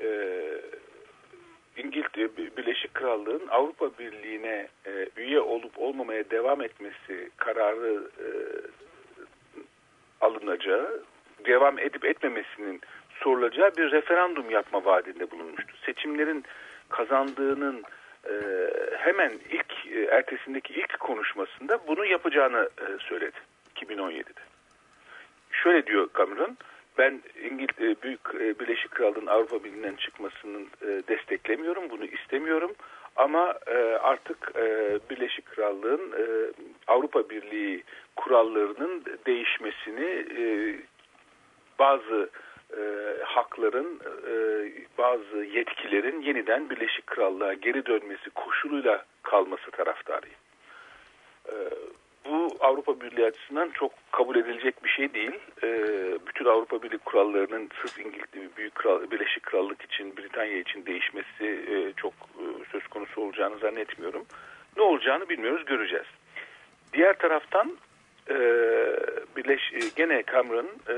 [SPEAKER 8] e, İngiltere, Birleşik Krallığın Avrupa Birliği'ne e, üye olup olmamaya devam etmesi kararı e, alınacağı devam edip etmemesinin sorulacağı bir referandum yapma vaadinde bulunmuştu. Seçimlerin kazandığının e, hemen ilk e, ertesindeki ilk konuşmasında bunu yapacağını e, söyledi 2017'de. Şöyle diyor Cameron, ben İngil e, Büyük e, Birleşik Krallığın Avrupa Birliği'nden çıkmasını e, desteklemiyorum, bunu istemiyorum. Ama e, artık Birleşik Krallığın Avrupa Birliği kurallarının değişmesini bazı hakların, bazı yetkilerin yeniden Birleşik Krallığa geri dönmesi koşuluyla kalması taraftarıyım. Bu Avrupa Birliği açısından çok kabul edilecek bir şey değil. E, bütün Avrupa Birliği kurallarının sırf İngiltere, Büyük Kral, Birleşik Krallık için, Britanya için değişmesi e, çok e, söz konusu olacağını zannetmiyorum. Ne olacağını bilmiyoruz, göreceğiz. Diğer taraftan e, Birleş, e, gene Cameron e,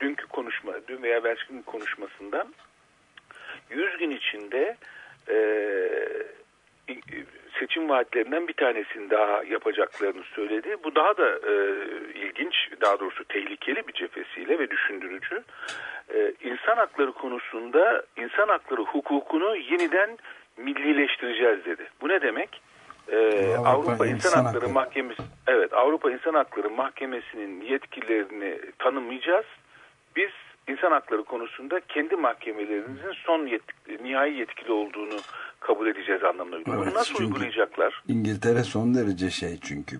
[SPEAKER 8] dünkü konuşma, dün veya belki gün konuşmasında 100 gün içinde e, seçim vaatlerinden bir tanesini daha yapacaklarını söyledi. Bu daha da e, ilginç, daha doğrusu tehlikeli bir cephesiyle ve düşündürücü. E, insan hakları konusunda insan hakları hukukunu yeniden millileştireceğiz dedi. Bu ne demek? Ee, Avrupa, Avrupa İnsan, İnsan Hakları, Hakları Mahkemesi evet Avrupa İnsan Hakları Mahkemesi'nin yetkilerini tanımayacağız. Biz insan hakları konusunda kendi mahkemelerimizin son yetki, nihai yetkili olduğunu kabul edeceğiz anlamına geliyor. Evet, nasıl uygulayacaklar?
[SPEAKER 2] İngiltere son derece şey çünkü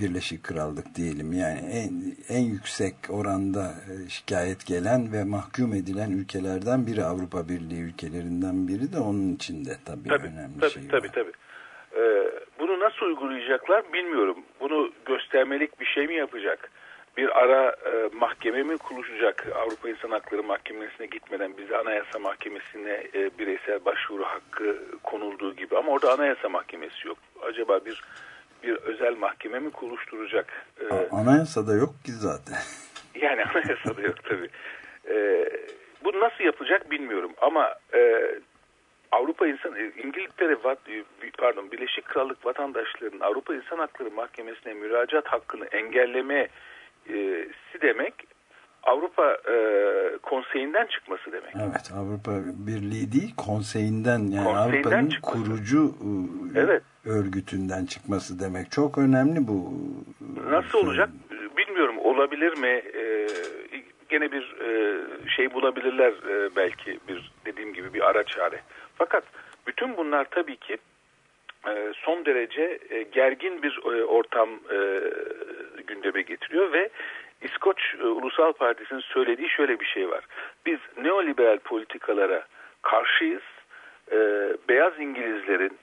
[SPEAKER 2] Birleşik Krallık diyelim yani en, en yüksek oranda e, şikayet gelen ve mahkum edilen ülkelerden biri Avrupa Birliği ülkelerinden biri de onun içinde tabii, tabii önemli
[SPEAKER 8] tabii,
[SPEAKER 2] şey
[SPEAKER 8] tabii, var. Tabii ee, bunu nasıl uygulayacaklar bilmiyorum. Bunu göstermelik bir şey mi yapacak? Bir ara e, mahkeme mi kurulacak Avrupa İnsan Hakları Mahkemesi'ne gitmeden bize Anayasa Mahkemesi'ne e, bireysel başvuru hakkı konulduğu gibi ama orada Anayasa Mahkemesi yok. Acaba bir bir özel mahkeme mi kuruluşturacak?
[SPEAKER 2] E, anayasada yok ki zaten.
[SPEAKER 8] Yani anayasada yok tabii. E, bu nasıl yapılacak bilmiyorum ama e, Avrupa İnsan e, İngiltere e, pardon Birleşik Krallık vatandaşlarının Avrupa İnsan Hakları Mahkemesi'ne müracaat hakkını engelleme si demek Avrupa e, Konseyi'nden çıkması demek.
[SPEAKER 2] Evet Avrupa Birliği değil konseyinden yani Avrupa'nın kurucu e, evet. örgütünden çıkması demek. Çok önemli bu.
[SPEAKER 8] Nasıl şey. olacak bilmiyorum olabilir mi? E, gene bir e, şey bulabilirler e, belki bir dediğim gibi bir ara çare. Fakat bütün bunlar tabii ki e, son derece e, gergin bir e, ortam gündeme getiriyor ve İskoç Ulusal Partisi'nin söylediği şöyle bir şey var. Biz neoliberal politikalara karşıyız. Beyaz İngilizlerin,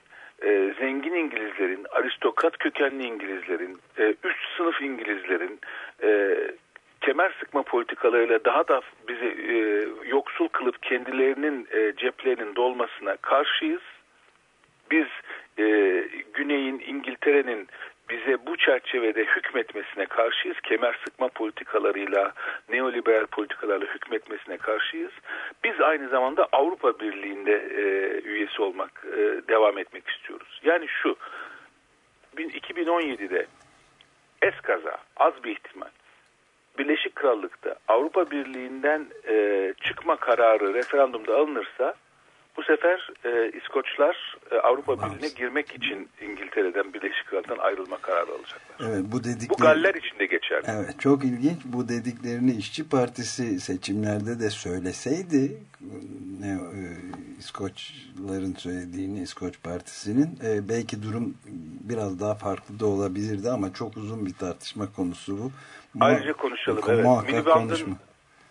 [SPEAKER 8] zengin İngilizlerin, aristokrat kökenli İngilizlerin, üst sınıf İngilizlerin kemer sıkma politikalarıyla daha da bizi yoksul kılıp kendilerinin ceplerinin dolmasına karşıyız. Biz e, Güney'in, İngiltere'nin bize bu çerçevede hükmetmesine karşıyız. Kemer sıkma politikalarıyla, neoliberal politikalarla hükmetmesine karşıyız. Biz aynı zamanda Avrupa Birliği'nde e, üyesi olmak, e, devam etmek istiyoruz. Yani şu, 2017'de eskaza, az bir ihtimal, Birleşik Krallık'ta Avrupa Birliği'nden e, çıkma kararı referandumda alınırsa bu sefer e, İskoçlar e, Avrupa Birliği'ne girmek için İngiltere'den Birleşik Krallık'tan ayrılma kararı alacaklar.
[SPEAKER 2] Evet, bu, dedikleri,
[SPEAKER 8] bu Galler için de geçerli.
[SPEAKER 2] Evet, çok ilginç. Bu dediklerini İşçi Partisi seçimlerde de söyleseydi ne, e, İskoçların söylediğini İskoç Partisi'nin e, belki durum biraz daha farklı da olabilirdi ama çok uzun bir tartışma konusu bu.
[SPEAKER 8] Ayrıca konuşalım. Evet. Miliband'ın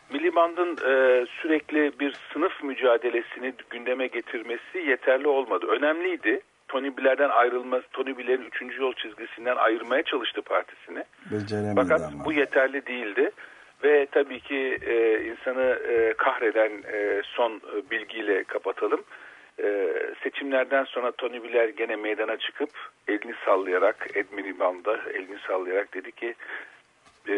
[SPEAKER 8] konuşma. Miliband'ın e, sürekli bir sınıf mücadelesini gündeme getirmesi yeterli olmadı. Önemliydi. Tony Blair'den ayrılması, Tony Blair'in 3. yol çizgisinden ayırmaya çalıştı partisini.
[SPEAKER 2] Beceremedi
[SPEAKER 8] Fakat
[SPEAKER 2] ama.
[SPEAKER 8] bu yeterli değildi. Ve tabii ki e, insanı e, kahreden e, son e, bilgiyle kapatalım. E, seçimlerden sonra Tony Blair gene meydana çıkıp elini sallayarak, Ed Miliband'a elini sallayarak dedi ki e,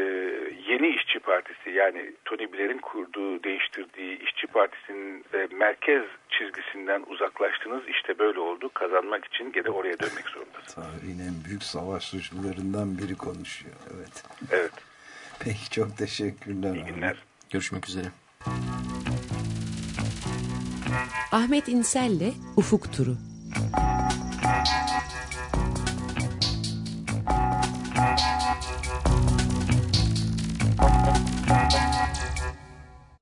[SPEAKER 8] yeni işçi partisi yani Tony Blair'in kurduğu, değiştirdiği işçi partisinin e, merkez çizgisinden uzaklaştınız. İşte böyle oldu. Kazanmak için gene oraya dönmek zorundasınız.
[SPEAKER 2] Tarihin en büyük savaş suçlularından biri konuşuyor. Evet.
[SPEAKER 8] Evet.
[SPEAKER 2] Peki çok teşekkürler.
[SPEAKER 8] İyi günler.
[SPEAKER 3] Görüşmek üzere.
[SPEAKER 5] Ahmet İnsel'le Ufuk Turu.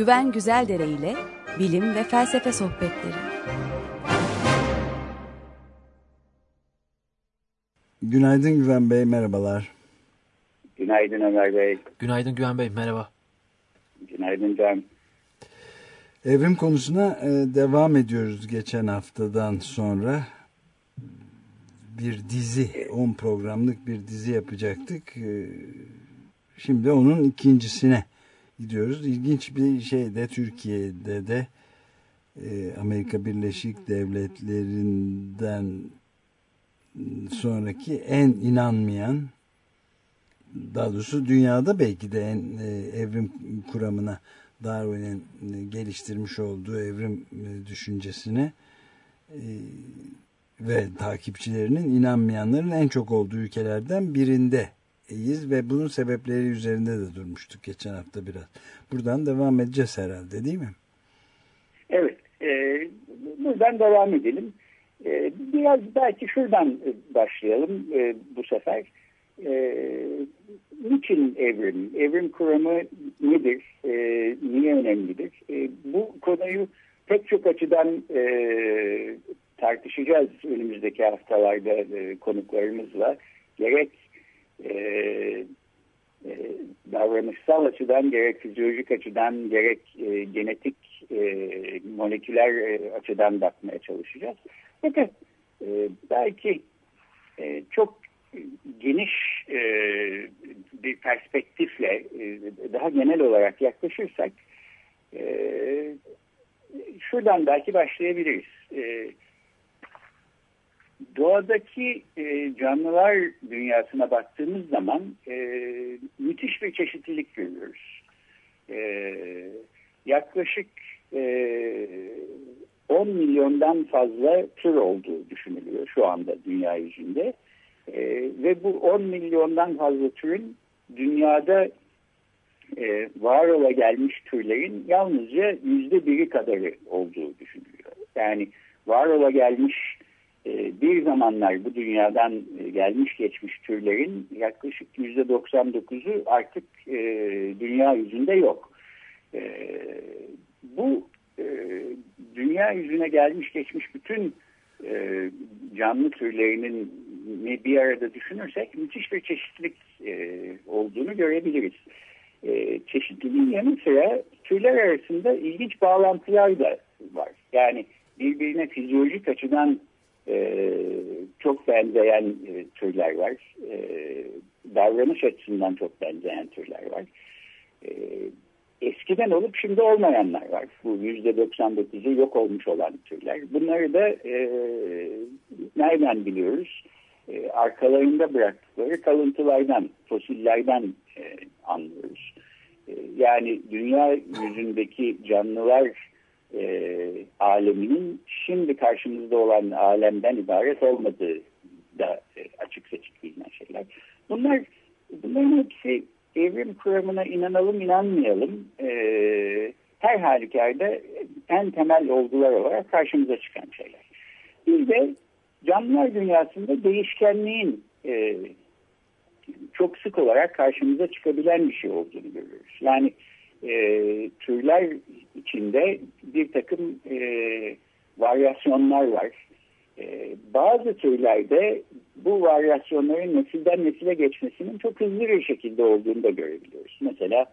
[SPEAKER 9] Güven Güzeldere ile bilim ve felsefe sohbetleri.
[SPEAKER 2] Günaydın Güven Bey, merhabalar.
[SPEAKER 10] Günaydın Ömer Bey.
[SPEAKER 3] Günaydın Güven Bey, merhaba.
[SPEAKER 10] Günaydın Can.
[SPEAKER 2] Evrim konusuna e, devam ediyoruz geçen haftadan sonra. Bir dizi, 10 programlık bir dizi yapacaktık. E, Şimdi onun ikincisine gidiyoruz. İlginç bir şey de Türkiye'de de e, Amerika Birleşik Devletleri'nden sonraki en inanmayan daha doğrusu dünyada belki de en e, evrim kuramına Darwin'in e, geliştirmiş olduğu evrim düşüncesine ve takipçilerinin inanmayanların en çok olduğu ülkelerden birindeyiz ve bunun sebepleri üzerinde de durmuştuk geçen hafta biraz. Buradan devam edeceğiz herhalde değil mi?
[SPEAKER 10] Evet. E, buradan devam edelim. E, biraz belki şuradan başlayalım e, bu sefer. E, niçin evrim? Evrim kuramı nedir? E, niye önemlidir? E, bu konuyu pek çok açıdan e, tartışacağız önümüzdeki haftalarda e, konuklarımızla. Gerek e, e, davranışsal açıdan, gerek fizyolojik açıdan, gerek e, genetik e, moleküler e, açıdan bakmaya çalışacağız. Fakat e, belki e, çok geniş e, bir perspektifle e, daha genel olarak yaklaşırsak e, şuradan belki başlayabiliriz. E, doğadaki e, canlılar dünyasına baktığımız zaman e, müthiş bir çeşitlilik görüyoruz. E, yaklaşık e, 10 milyondan fazla tür olduğu düşünülüyor şu anda dünya yüzünde. E, ve bu 10 milyondan fazla türün dünyada e, var ola gelmiş türlerin yalnızca yüzde biri kadarı olduğu düşünülüyor. Yani var ola gelmiş bir zamanlar bu dünyadan e, gelmiş geçmiş türlerin yaklaşık yüzde 99'u artık e, dünya yüzünde yok. E, bu e, dünya yüzüne gelmiş geçmiş bütün canlı türlerinin bir arada düşünürsek müthiş bir çeşitlilik olduğunu görebiliriz. Çeşitliliğin yanı sıra türler arasında ilginç bağlantılar da var. Yani birbirine fizyolojik açıdan e, çok benzeyen e, türler var. E, davranış açısından çok benzeyen türler var. E, eskiden olup şimdi olmayanlar var. Bu yüzde 99'u yok olmuş olan türler. Bunları da e, nereden biliyoruz? Arkalarında bıraktıkları kalıntılardan, fosillerden e, anlıyoruz. Yani dünya yüzündeki canlılar e, aleminin şimdi karşımızda olan alemden ibaret olmadığı da e, açık seçik bilinen şeyler. Bunlar bunların hepsi evrim kuramına inanalım inanmayalım e, her halükarda en temel olgular olarak karşımıza çıkan şeyler. Bir de canlılar dünyasında değişkenliğin e, çok sık olarak karşımıza çıkabilen bir şey olduğunu görüyoruz. Yani e, türler içinde bir takım e, varyasyonlar var. E, bazı türlerde bu varyasyonların nesilden nesile geçmesinin çok hızlı bir şekilde olduğunu da görebiliyoruz. Mesela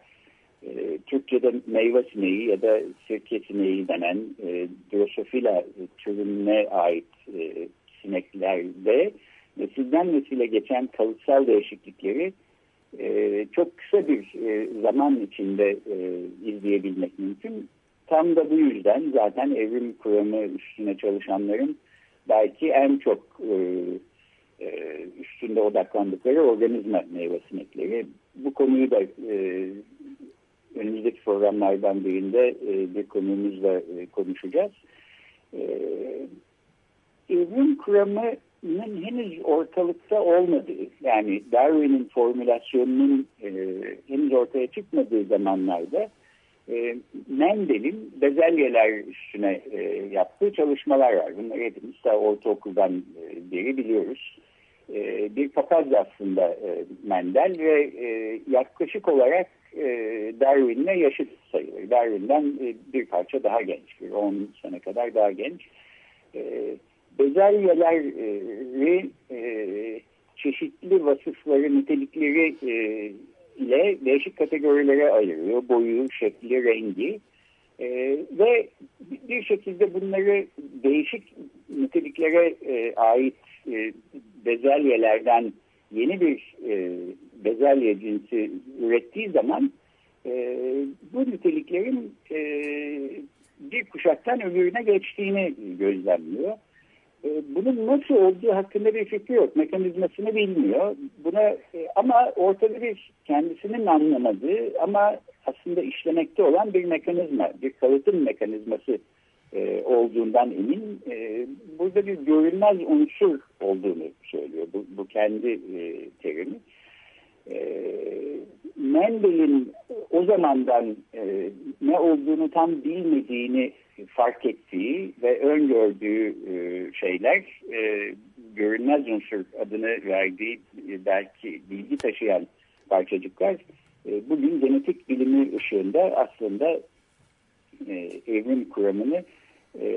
[SPEAKER 10] e, Türkçe'de meyve sineği ya da sirke sineği denen e, Drosophila türüne ait e, sineklerde nesilden nesile geçen kalıtsal değişiklikleri e, çok kısa bir e, zaman içinde e, izleyebilmek mümkün. Tam da bu yüzden zaten evrim kuramı üstüne çalışanların belki en çok e, e, üstünde odaklandıkları organizma meyve sinekleri. Bu konuyu da e, önümüzdeki programlardan birinde e, bir konuğumuzla e, konuşacağız. E, evrim kuramının henüz ortalıkta olmadığı, yani Darwin'in formülasyonunun e, henüz ortaya çıkmadığı zamanlarda e, Mendel'in bezelyeler üstüne e, yaptığı çalışmalar var. Bunları hepimiz daha ortaokuldan e, beri biliyoruz. E, bir papaz aslında e, Mendel ve e, yaklaşık olarak e, Darwin'le yaşıt sayılır. Darwin'den e, bir parça daha genç, bir 10 sene kadar daha genç. E, bezelyeleri e, çeşitli vasıfları, nitelikleri e, ile değişik kategorilere ayırıyor. Boyu, şekli, rengi. E, ve bir şekilde bunları değişik niteliklere e, ait e, bezelyelerden yeni bir e, bezelye cinsi ürettiği zaman e, bu niteliklerin e, bir kuşaktan öbürüne geçtiğini gözlemliyor. E, bunun nasıl olduğu hakkında bir fikri yok. Mekanizmasını bilmiyor. Buna e, ama ortada bir kendisinin anlamadığı ama aslında işlemekte olan bir mekanizma, bir kalıtım mekanizması e, olduğundan emin. Burada bir görünmez unsur olduğunu söylüyor. Bu, bu kendi terimi. E, Mendel'in o zamandan e, ne olduğunu tam bilmediğini fark ettiği ve öngördüğü e, şeyler e, görünmez unsur adını verdiği e, belki bilgi taşıyan parçacıklar e, bugün genetik bilimi ışığında aslında e, evrim kuramını e,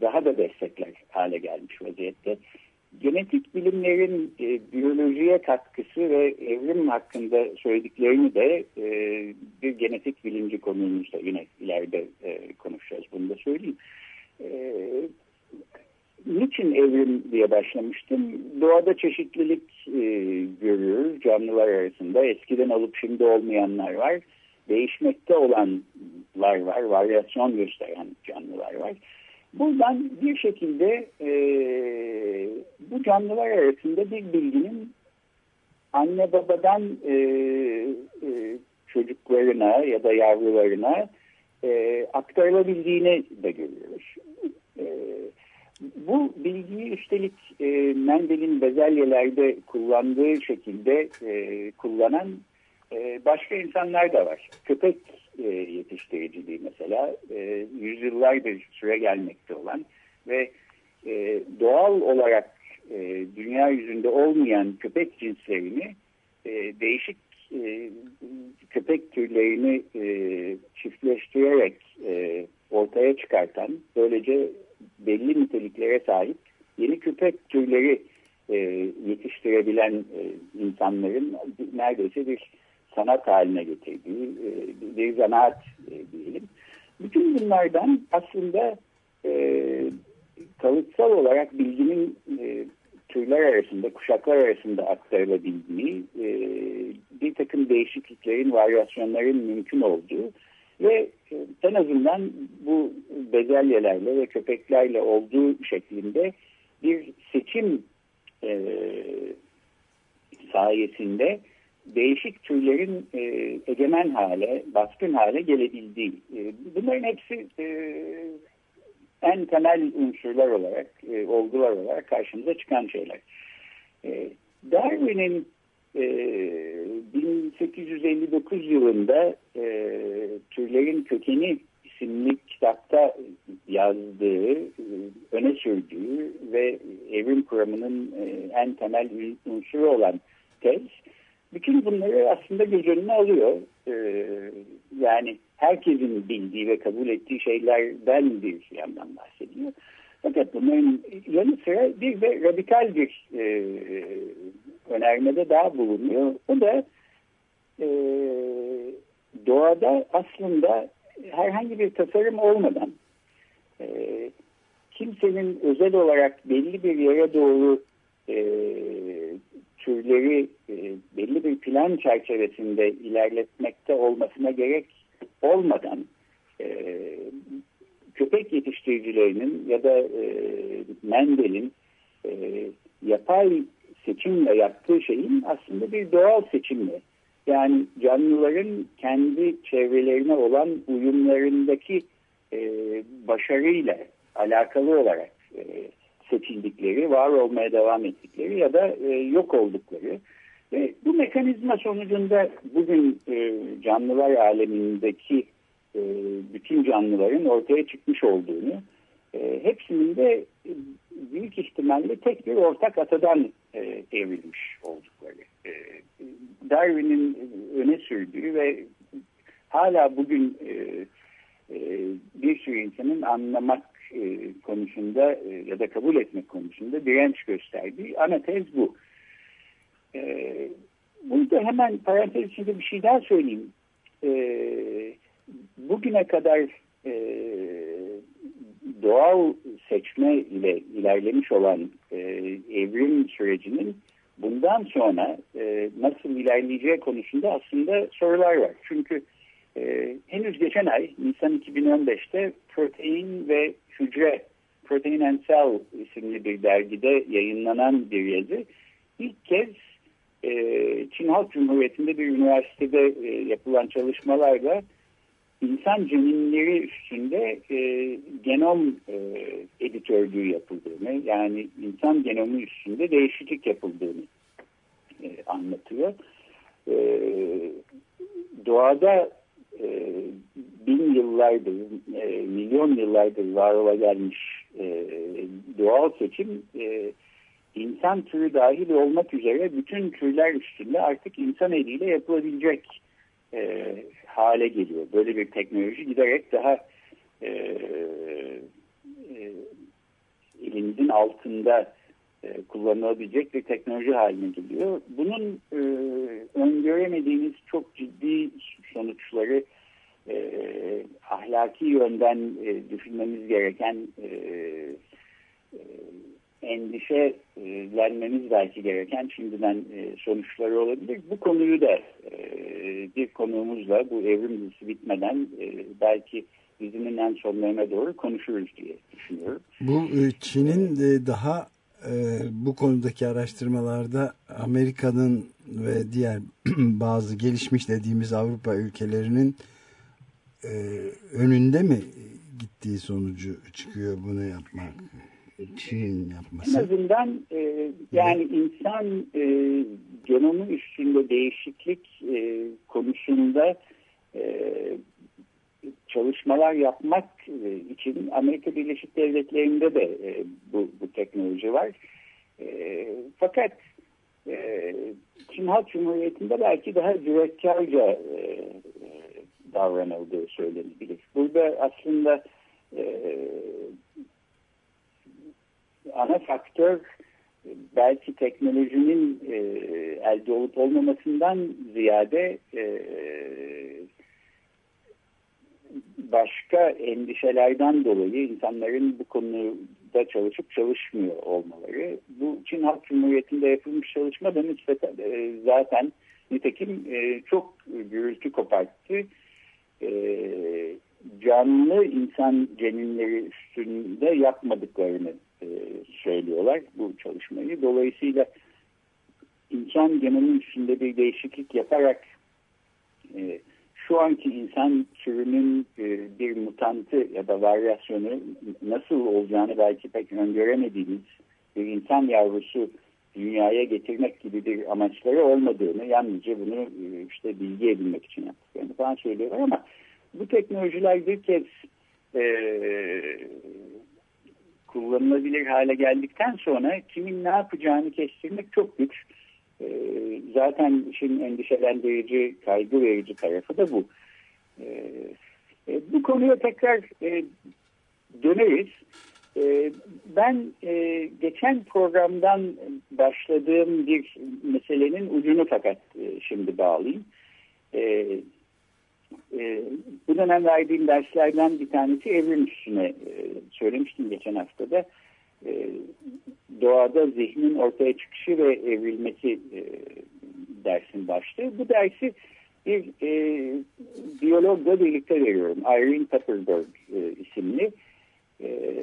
[SPEAKER 10] daha da destekler hale gelmiş vaziyette. Genetik bilimlerin e, biyolojiye katkısı ve evrim hakkında söylediklerini de e, bir genetik bilimci konuğumuzda yine ileride e, konuşacağız. Bunu da söyleyeyim. E, niçin evrim diye başlamıştım? Doğada çeşitlilik e, görüyoruz canlılar arasında. Eskiden olup şimdi olmayanlar var. Değişmekte olanlar var. Varyasyon gösteren canlılar var. Buradan bir şekilde e, bu canlılar arasında bir bilginin anne babadan e, e, çocuklarına ya da yavrularına e, aktarılabildiğini de görüyoruz. E, bu bilgiyi üstelik e, Mendel'in bezelyelerde kullandığı şekilde e, kullanan e, başka insanlar da var. Köpek e, yetiştiriciliği mesela e, yüzyıllardır süre gelmekte olan ve e, doğal olarak e, dünya yüzünde olmayan köpek cinslerini e, değişik e, köpek türlerini e, çiftleştirerek e, ortaya çıkartan böylece belli niteliklere sahip yeni köpek türleri e, yetiştirebilen e, insanların neredeyse bir sanat haline getirdiği e, bir zanaat e, diyelim. Bütün bunlardan aslında e, kalıtsal olarak bilginin e, türler arasında, kuşaklar arasında aktarılabildiği, e, bir takım değişikliklerin, varyasyonların mümkün olduğu ve e, en azından bu bezelyelerle ve köpeklerle olduğu şeklinde bir seçim e, sayesinde değişik türlerin e, egemen hale, baskın hale gelebildiği. E, bunların hepsi e, en temel unsurlar olarak, e, olgular olarak karşımıza çıkan şeyler. E, Darwin'in e, 1859 yılında e, Türlerin Kökeni isimli kitapta yazdığı, e, öne sürdüğü ve evrim kuramının e, en temel unsuru olan tez, bütün bunları aslında göz önüne alıyor. Ee, yani herkesin bildiği ve kabul ettiği şeylerden bir yandan bahsediyor. Fakat bunların yanı sıra bir de radikal bir e, önermede daha bulunuyor. O da e, doğada aslında herhangi bir tasarım olmadan e, kimsenin özel olarak belli bir yere doğru e, türleri e, belli bir plan çerçevesinde ilerletmekte olmasına gerek olmadan e, köpek yetiştiricilerinin ya da e, Mendel'in e, yapay seçimle yaptığı şeyin aslında bir doğal seçimle yani canlıların kendi çevrelerine olan uyumlarındaki başarıyla alakalı olarak seçildikleri, var olmaya devam ettikleri ya da e, yok oldukları ve bu mekanizma sonucunda bugün e, canlılar alemindeki e, bütün canlıların ortaya çıkmış olduğunu, e, hepsinin de e, büyük ihtimalle tek bir ortak atadan e, evrilmiş oldukları. E, Darwin'in öne sürdüğü ve hala bugün e, e, bir sürü insanın anlamak e, konusunda e, ya da kabul etmek konusunda direnç gösterdiği ana tez bu. E, burada hemen parantez içinde bir şey daha söyleyeyim. E, bugüne kadar e, doğal seçme ile ilerlemiş olan evrim sürecinin bundan sonra nasıl ilerleyeceği konusunda aslında sorular var. Çünkü e, henüz geçen ay Nisan 2015'te Protein ve Hücre Protein and Cell isimli bir dergide yayınlanan bir yazı ilk kez e, Çin Halk Cumhuriyeti'nde bir üniversitede e, yapılan çalışmalarla insan ceninleri üstünde e, genom e, editörlüğü yapıldığını yani insan genomu üstünde değişiklik yapıldığını e, anlatıyor. E, doğada e, bin yıllardır, e, milyon yıllardır var ola gelmiş e, doğal seçim e, insan türü dahil olmak üzere bütün türler üstünde artık insan eliyle yapılabilecek e, hale geliyor. Böyle bir teknoloji giderek daha e, e, elimizin altında e, kullanılabilecek bir teknoloji haline geliyor. Bunun e, öngöremediğimiz çok ciddi sonuçları e, ahlaki yönden e, düşünmemiz gereken e, e, endişelenmemiz belki gereken şimdiden e, sonuçları olabilir. Bu konuyu da e, bir konuğumuzla bu evrim dizisi bitmeden e, belki dizinin en sonlarına doğru konuşuruz diye düşünüyorum.
[SPEAKER 2] Bu e, Çin'in e, daha e, bu konudaki araştırmalarda Amerika'nın ve diğer bazı gelişmiş dediğimiz Avrupa ülkelerinin e, önünde mi gittiği sonucu çıkıyor bunu yapmak? Çin yapması.
[SPEAKER 10] En azından e, yani insan e, genomu üstünde değişiklik e, konusunda e, çalışmalar yapmak e, için Amerika Birleşik Devletleri'nde de e, bu, bu teknoloji var. E, fakat Çin Halk Cumhuriyeti'nde belki daha cüretkarca davranıldığı söylenebilir. Burada aslında ana faktör belki teknolojinin elde olup olmamasından ziyade başka endişelerden dolayı insanların bu konuda çalışıp çalışmıyor olmaları. Bu Çin Halk Cumhuriyeti'nde yapılmış çalışma da e, zaten nitekim e, çok gürültü koparttı. E, canlı insan ceninleri üstünde yapmadıklarını söylüyorlar bu çalışmayı. Dolayısıyla insan genomu üstünde bir değişiklik yaparak e, şu anki insan türünün e, bir mutantı ya da varyasyonu nasıl olacağını belki pek öngöremediğimiz bir insan yavrusu dünyaya getirmek gibi bir amaçları olmadığını yalnızca bunu e, işte bilgi edinmek için yaptıklarını falan söylüyorlar ama bu teknolojiler bir kez e, kullanılabilir hale geldikten sonra kimin ne yapacağını kestirmek çok güç. E, zaten işin endişelendirici, kaygı verici tarafı da bu. E, e, bu konuya tekrar e, döneriz. E, ben e, geçen programdan başladığım bir meselenin ucunu fakat e, şimdi bağlayayım. E, E, bu dönem verdiğim derslerden bir tanesi evrim üstüne e, söylemiştim geçen haftada. E, doğada zihnin ortaya çıkışı ve evrilmesi e, dersin başlığı. Bu dersi bir e, biyologla birlikte veriyorum. Irene Pepperberg e, isimli. E,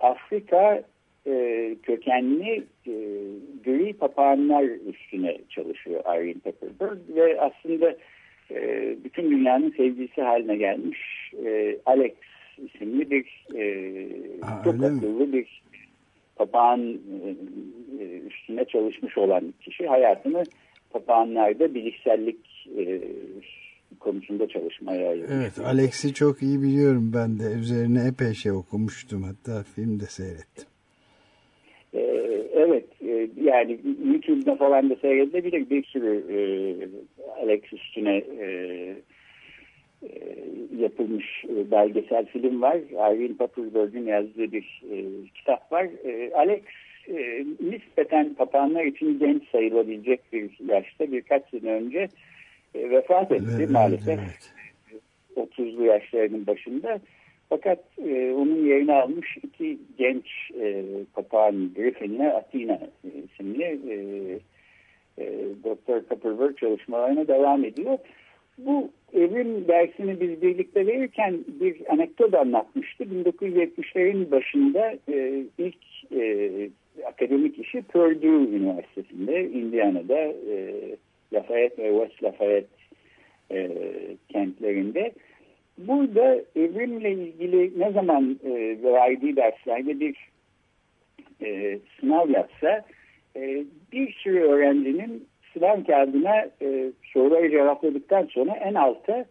[SPEAKER 10] Afrika e, kökenli e, gri papağanlar üstüne çalışıyor Irene Pepperberg ve aslında e, bütün dünyanın sevgisi haline gelmiş e, Alex isimli bir e,
[SPEAKER 2] Aa,
[SPEAKER 10] çok akıllı bir papağan e, üstüne çalışmış olan kişi hayatını papağanlarda bilişsellik e, konusunda çalışmaya ayırmış.
[SPEAKER 2] Evet Alex'i çok iyi biliyorum ben de üzerine epey şey okumuştum hatta film de seyrettim.
[SPEAKER 10] Ee, evet e, yani YouTube'da falan da seyredilebilir bir sürü e, Alex üstüne e, e, yapılmış e, belgesel film var. Irene Pappelberg'in yazdığı bir e, kitap var. E, Alex e, nispeten papağanlar için genç sayılabilecek bir yaşta birkaç sene önce e, vefat etti
[SPEAKER 2] Evet,
[SPEAKER 10] maalesef.
[SPEAKER 2] evet.
[SPEAKER 10] 30'lu yaşlarının başında. Fakat e, onun yerini almış iki genç e, papağan Griffin'le Athena e, isimli e, e, Dr. Copperberg çalışmalarına devam ediyor. Bu evrim dersini biz birlikte verirken bir anekdot anlatmıştı. 1970'lerin başında e, ilk e, akademik işi Purdue Üniversitesi'nde, Indiana'da e, Lafayette ve West Lafayette e, kentlerinde. Burada evrimle ilgili ne zaman e, verdiği derslerde bir e, sınav yapsa e, bir sürü öğrencinin sınav kağıdına e, soruları cevapladıktan sonra en alta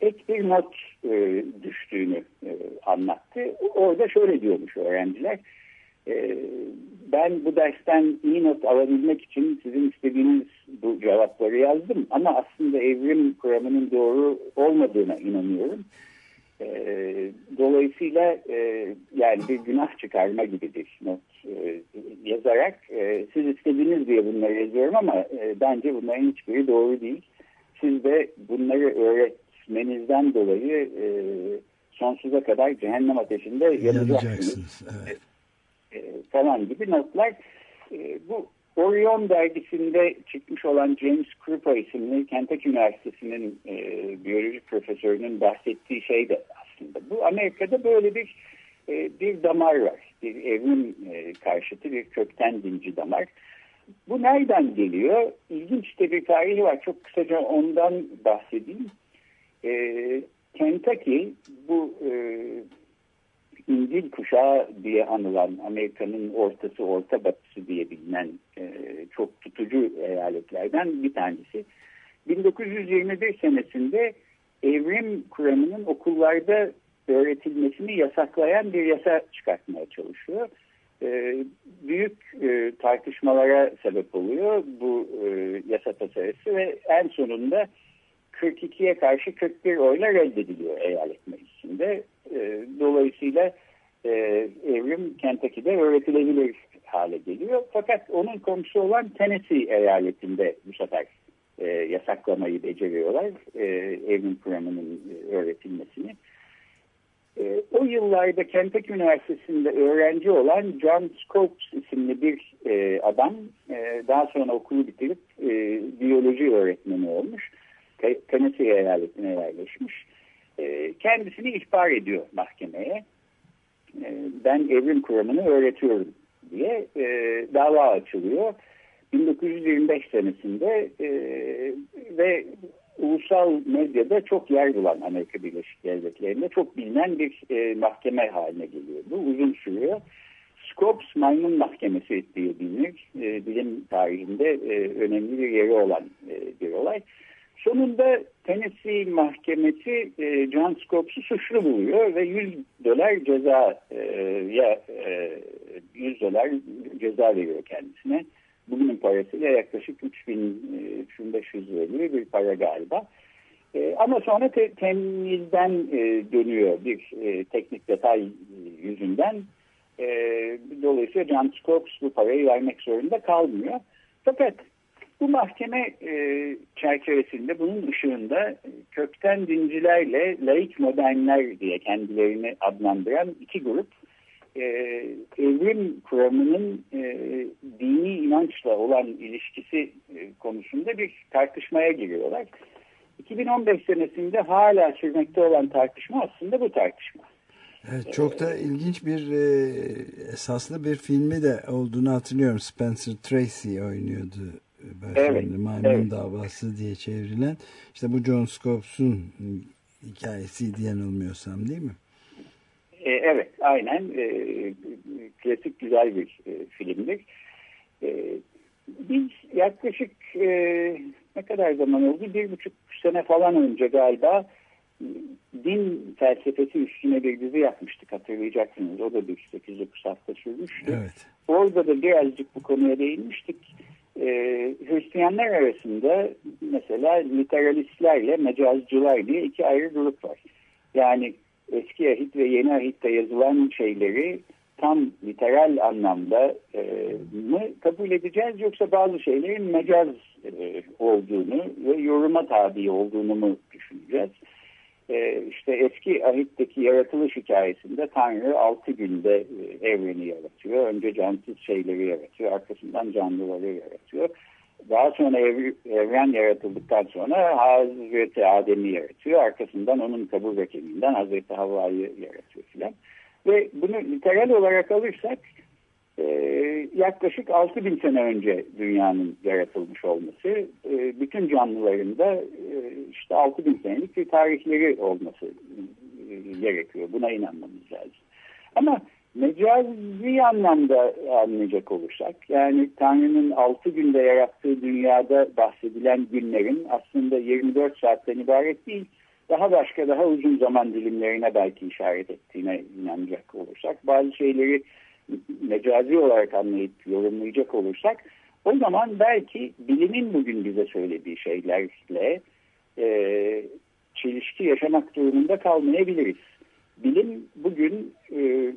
[SPEAKER 10] ek bir not e, düştüğünü e, anlattı. Orada şöyle diyormuş öğrenciler. E, ben bu dersten iyi not alabilmek için sizin istediğiniz bu cevapları yazdım. Ama aslında evrim kuramının doğru olmadığına inanıyorum. E, dolayısıyla e, yani bir günah çıkarma gibi bir not e, yazarak e, siz istediğiniz diye bunları yazıyorum ama e, bence bunların hiçbiri doğru değil. Siz de bunları öğretmenizden dolayı e, sonsuza kadar cehennem ateşinde yanacaksınız
[SPEAKER 2] Yanacaksınız. Evet.
[SPEAKER 10] e, falan gibi notlar. E, bu Orion dergisinde çıkmış olan James Krupa isimli Kentucky Üniversitesi'nin e, biyoloji profesörünün bahsettiği şey de aslında. Bu Amerika'da böyle bir e, bir damar var. Bir evrim e, karşıtı bir kökten dinci damar. Bu nereden geliyor? İlginç de bir tarihi var. Çok kısaca ondan bahsedeyim. E, Kentucky bu e, İncil kuşağı diye anılan Amerika'nın ortası orta batısı diye bilinen e, çok tutucu eyaletlerden bir tanesi. 1921 senesinde evrim kuramının okullarda öğretilmesini yasaklayan bir yasa çıkartmaya çalışıyor. E, büyük e, tartışmalara sebep oluyor bu e, yasa tasarısı ve en sonunda 42'ye karşı 41 oyla reddediliyor eyalet meclisinde. E, dolayısıyla e, evrim Kentucky'de öğretilebilir hale geliyor. Fakat onun komşusu olan Tennessee eyaletinde bu sefer e, yasaklamayı beceriyorlar. E, evrim kuramının e, öğretilmesini. O yıllarda Kentucky Üniversitesi'nde öğrenci olan John Scopes isimli bir adam daha sonra okulu bitirip biyoloji öğretmeni olmuş. Tennessee eyaletine yerleşmiş. E, kendisini ihbar ediyor mahkemeye. E, ben evrim kuramını öğretiyorum diye e, dava açılıyor. 1925 senesinde e, ve ulusal medyada çok yer bulan Amerika Birleşik Devletleri'nde çok bilinen bir e, mahkeme haline geliyor. Bu uzun sürüyor. Scopes Maymun Mahkemesi diye bilinir. Bilim tarihinde önemli bir yeri olan bir olay. Sonunda Tennessee Mahkemesi e, John Scopes'u suçlu buluyor ve 100 dolar ceza e, ya e, 100 dolar ceza veriyor kendisine. Bugünün parasıyla yaklaşık 3000 3500 lira bir para galiba. E, ama sonra te, temizden e, dönüyor bir e, teknik detay yüzünden. E, dolayısıyla John Scopes bu parayı vermek zorunda kalmıyor. Fakat bu mahkeme e, çerçevesinde bunun ışığında kökten dincilerle laik modernler diye kendilerini adlandıran iki grup e, evrim kuramının e, dini inançla olan ilişkisi e, konusunda bir tartışmaya giriyorlar. 2015 senesinde hala sürmekte olan tartışma aslında bu tartışma.
[SPEAKER 2] Evet, çok da ilginç bir e, esaslı bir filmi de olduğunu hatırlıyorum. Spencer Tracy oynuyordu. Evet, Maymun evet. Davası diye çevrilen. İşte bu John Scopes'un hikayesiydi yanılmıyorsam değil mi?
[SPEAKER 10] E, evet aynen. E, klasik güzel bir e, filmdir. E, biz yaklaşık e, ne kadar zaman oldu? Bir buçuk sene falan önce galiba din felsefesi üstüne bir dizi yapmıştık hatırlayacaksınız. O da bir 8-9 hafta sürmüştü.
[SPEAKER 2] Evet.
[SPEAKER 10] Orada da birazcık bu konuya değinmiştik. Ee, Hristiyanlar arasında mesela literalistlerle mecazcılar diye iki ayrı grup var. Yani eski ahit ve yeni ahitte yazılan şeyleri tam literal anlamda e, mı kabul edeceğiz yoksa bazı şeylerin mecaz e, olduğunu ve yoruma tabi olduğunu mu düşüneceğiz? E, işte eski ahitteki yaratılış hikayesinde Tanrı altı günde e, evreni yaratıyor. Önce cansız şeyleri yaratıyor, arkasından canlıları yaratıyor. Daha sonra ev, evren yaratıldıktan sonra Hazreti Adem'i yaratıyor. Arkasından onun kabul ve kemiğinden Hazreti Havva'yı yaratıyor filan. Ve bunu literal olarak alırsak e, yaklaşık 6 bin sene önce dünyanın yaratılmış olması, e, bütün canlıların da e, işte 6 bin senelik bir tarihleri olması e, gerekiyor. Buna inanmamız lazım. Ama mecazi anlamda anlayacak olursak, yani Tanrı'nın 6 günde yarattığı dünyada bahsedilen günlerin aslında 24 saatten ibaret değil, daha başka daha uzun zaman dilimlerine belki işaret ettiğine inanacak olursak, bazı şeyleri mecazi olarak anlayıp yorumlayacak olursak, o zaman belki bilimin bugün bize söylediği şeylerle e, çelişki yaşamak durumunda kalmayabiliriz. Bilim bugün e,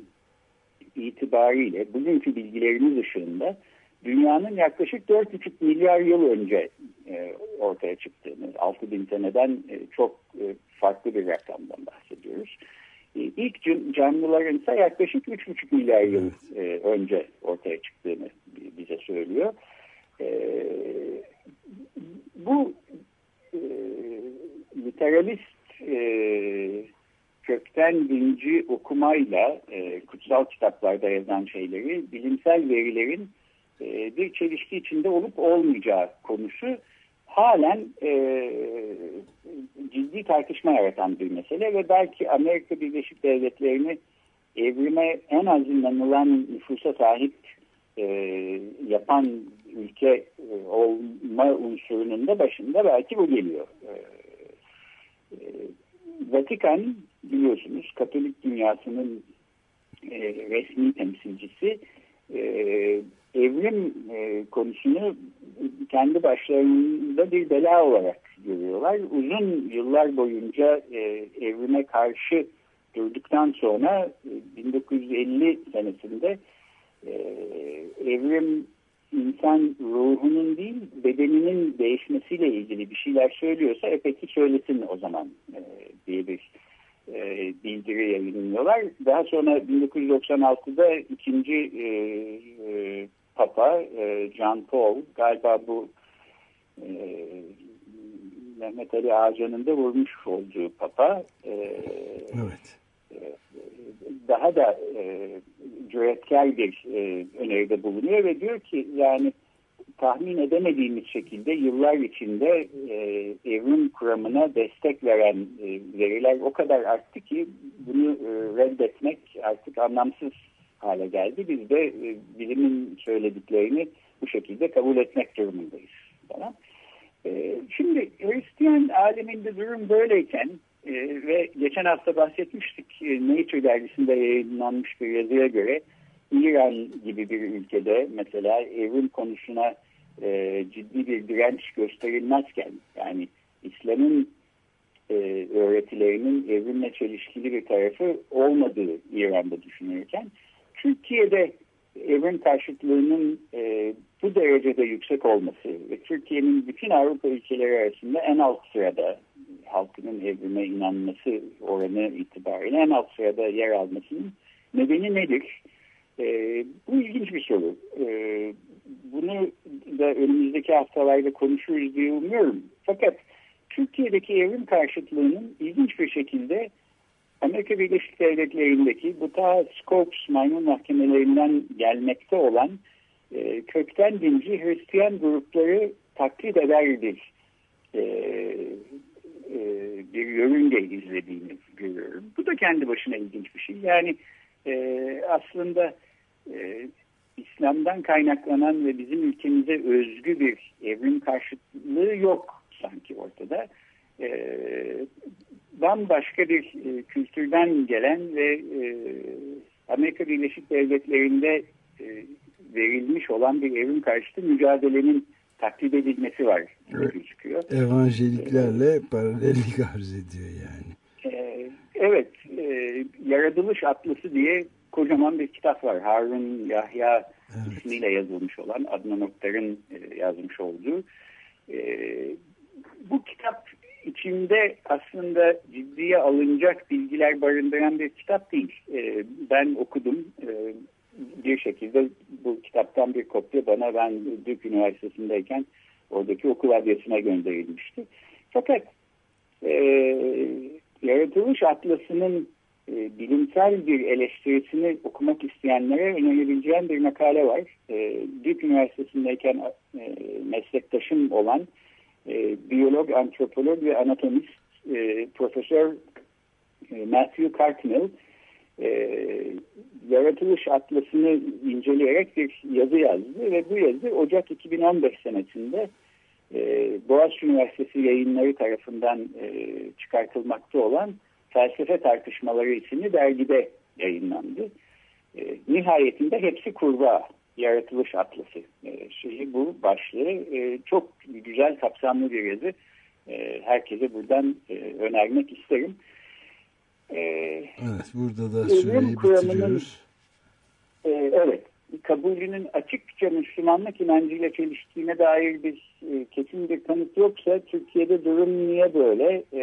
[SPEAKER 10] itibariyle bugünkü bilgilerimiz ışığında dünyanın yaklaşık 4,5 milyar yıl önce e, ortaya çıktığını, 6 bin seneden e, çok e, farklı bir rakamdan bahsediyoruz. E, ilk canlıların ise yaklaşık 3,5 milyar yıl e, önce ortaya çıktığını bize söylüyor. E, bu e, literalist e, kökten dinci okumayla kutsal kitaplarda yazan şeyleri bilimsel verilerin bir çelişki içinde olup olmayacağı konusu halen e, ciddi tartışma yaratan bir mesele ve belki Amerika Birleşik Devletleri'ni evrime en az inanılan nüfusa sahip e, yapan ülke e, olma unsurunun da başında belki bu geliyor. E, e, Vatikan biliyorsunuz Katolik dünyasının e, resmi temsilcisi e, evrim e, konusunu kendi başlarında bir bela olarak görüyorlar. Uzun yıllar boyunca e, evrime karşı durduktan sonra e, 1950 senesinde e, evrim insan ruhunun değil bedeninin değişmesiyle ilgili bir şeyler söylüyorsa e peki söylesin o zaman e, diye bir e, bildiri yayınlıyorlar. Daha sonra 1996'da ikinci e, e, Papa e, John Paul galiba bu e, Mehmet Ali Ağcan'ın da vurmuş olduğu Papa e,
[SPEAKER 2] evet.
[SPEAKER 10] E, daha da e, cüretkar bir e, öneride bulunuyor ve diyor ki yani tahmin edemediğimiz şekilde yıllar içinde e, evrim kuramına destek veren e, veriler o kadar arttı ki bunu e, reddetmek artık anlamsız hale geldi. Biz de e, bilimin söylediklerini bu şekilde kabul etmek durumundayız. Tamam. E, şimdi Hristiyan aleminde durum böyleyken e, ve geçen hafta bahsetmiştik e, Nature dergisinde yayınlanmış bir yazıya göre İran gibi bir ülkede mesela evrim konusuna e, ciddi bir direnç gösterilmezken yani İslam'ın e, öğretilerinin evrimle çelişkili bir tarafı olmadığı İran'da düşünürken Türkiye'de evrim karşıtlığının e, bu derecede yüksek olması ve Türkiye'nin bütün Avrupa ülkeleri arasında en alt sırada halkının evrime inanması oranı itibariyle en alt sırada yer almasının nedeni nedir? E, bu ilginç bir soru. E, bunu da önümüzdeki haftalarda konuşuruz diye umuyorum. Fakat Türkiye'deki evrim karşıtlığının ilginç bir şekilde Amerika Birleşik Devletleri'ndeki bu ta Scopes maymun mahkemelerinden gelmekte olan e, kökten dinci Hristiyan grupları taklit eder bir, e, e, bir yörünge izlediğini görüyorum. Bu da kendi başına ilginç bir şey. Yani e, aslında e, İslam'dan kaynaklanan ve bizim ülkemize özgü bir evrim karşıtlığı yok sanki ortada. E, bambaşka bir e, kültürden gelen ve e, Amerika Birleşik Devletleri'nde e, verilmiş olan bir evrim karşıtı mücadelenin taklit edilmesi var
[SPEAKER 2] evet.
[SPEAKER 10] gözüküyor.
[SPEAKER 2] Evangeliklerle paralellik arz ediyor yani.
[SPEAKER 10] E, evet, e, Yaratılış Atlısı diye kocaman bir kitap var. Harun Yahya evet. ismiyle yazılmış olan Adnan Oktar'ın e, yazmış olduğu. E, bu kitap içinde aslında ciddiye alınacak bilgiler barındıran bir kitap değil. E, ben okudum. E, bir şekilde bu kitaptan bir kopya bana ben Duke Üniversitesi'ndeyken oradaki okul adresine gönderilmişti. Fakat e, Yaratılış Atlası'nın e, bilimsel bir eleştirisini okumak isteyenlere önerebileceğim bir makale var. E, Duke Üniversitesi'ndeyken e, meslektaşım olan e, biyolog, antropolog ve anatomist e, Profesör e, Matthew Cartmill e, yaratılış atlasını inceleyerek bir yazı yazdı ve bu yazı Ocak 2015 senesinde Boğaziçi Üniversitesi yayınları tarafından e, çıkartılmakta olan Felsefe Tartışmaları isimli dergide yayınlandı. E, nihayetinde hepsi kurbağa yaratılış atlası e, şeyi bu başlığı e, çok güzel kapsamlı bir yazı. E, herkese buradan e, önermek isterim.
[SPEAKER 2] E, evet burada da süreyi bitiriyoruz.
[SPEAKER 10] E, evet kabulünün açıkça Müslümanlık inancıyla çeliştiğine dair bir e, kesin bir kanıt yoksa Türkiye'de durum niye böyle? E,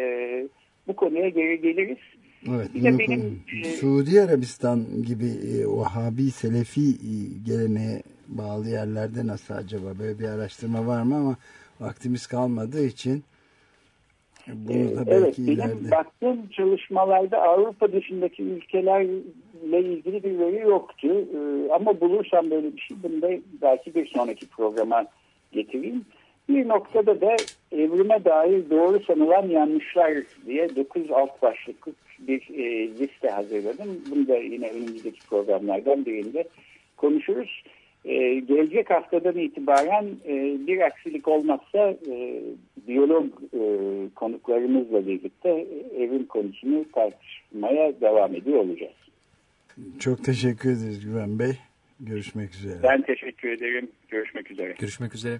[SPEAKER 10] bu konuya geri geliriz.
[SPEAKER 2] Evet, bunu benim, e, Suudi Arabistan gibi e, Vahabi, Selefi e, geleneğe bağlı yerlerde nasıl acaba? Böyle bir araştırma var mı ama vaktimiz kalmadığı için bunu da belki
[SPEAKER 10] evet,
[SPEAKER 2] ileride...
[SPEAKER 10] Benim baktığım çalışmalarda Avrupa dışındaki ülkelerle ilgili bir veri yoktu. Ama bulursam böyle bir şey bunu da belki bir sonraki programa getireyim. Bir noktada da evrime dair doğru sanılan yanlışlar diye 9 alt başlıklı bir e, liste hazırladım. Bunu da yine önümüzdeki programlardan birinde konuşuruz. E, gelecek haftadan itibaren e, bir aksilik olmazsa e, biyolog e, konuklarımızla birlikte evrim konusunu tartışmaya devam ediyor olacağız.
[SPEAKER 2] Çok teşekkür ederiz Güven Bey. Görüşmek üzere.
[SPEAKER 10] Ben teşekkür ederim. Görüşmek üzere.
[SPEAKER 3] Görüşmek üzere.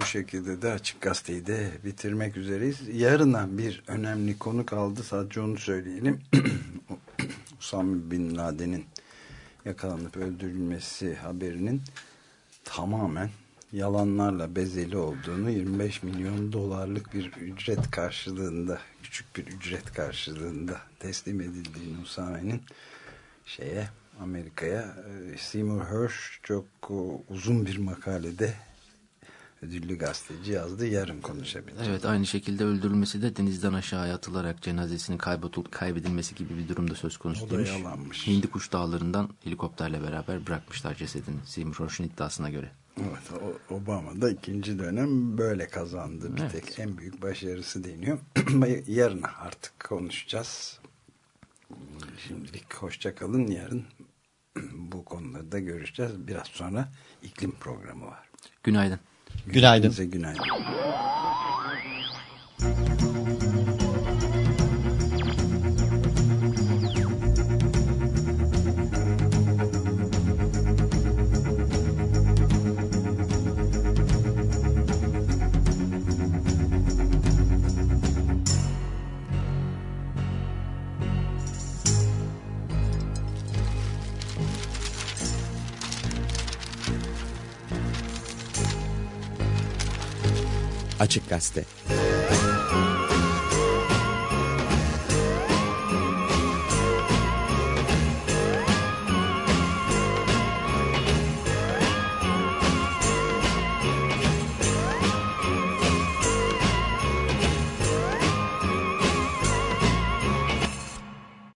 [SPEAKER 2] Bu şekilde de Açık Gazete'yi de bitirmek üzereyiz. Yarından bir önemli konu kaldı sadece onu söyleyelim. Usam Bin Laden'in yakalanıp öldürülmesi haberinin tamamen yalanlarla bezeli olduğunu 25 milyon dolarlık bir ücret karşılığında küçük bir ücret karşılığında teslim edildiğini Usame'nin şeye Amerika'ya e, Seymour Hersh çok uzun bir makalede ödüllü gazeteci yazdı. Yarın konuşabiliriz.
[SPEAKER 3] Evet aynı şekilde öldürülmesi de denizden aşağıya atılarak cenazesinin kaybedilmesi gibi bir durumda söz konusu
[SPEAKER 2] o demiş. yalanmış.
[SPEAKER 3] Hindi Kuş Dağları'ndan helikopterle beraber bırakmışlar cesedini Seymour Hersh'ün iddiasına göre.
[SPEAKER 2] Evet, Obama da ikinci dönem böyle kazandı. Bir
[SPEAKER 3] Evet.
[SPEAKER 2] tek en büyük başarısı deniyor. Yarın artık konuşacağız. Şimdilik hoşça kalın. Yarın bu konuları da görüşeceğiz. Biraz sonra iklim programı var.
[SPEAKER 3] Günaydın.
[SPEAKER 11] Günaydın.
[SPEAKER 2] Günaydın.
[SPEAKER 1] Açık Gazete.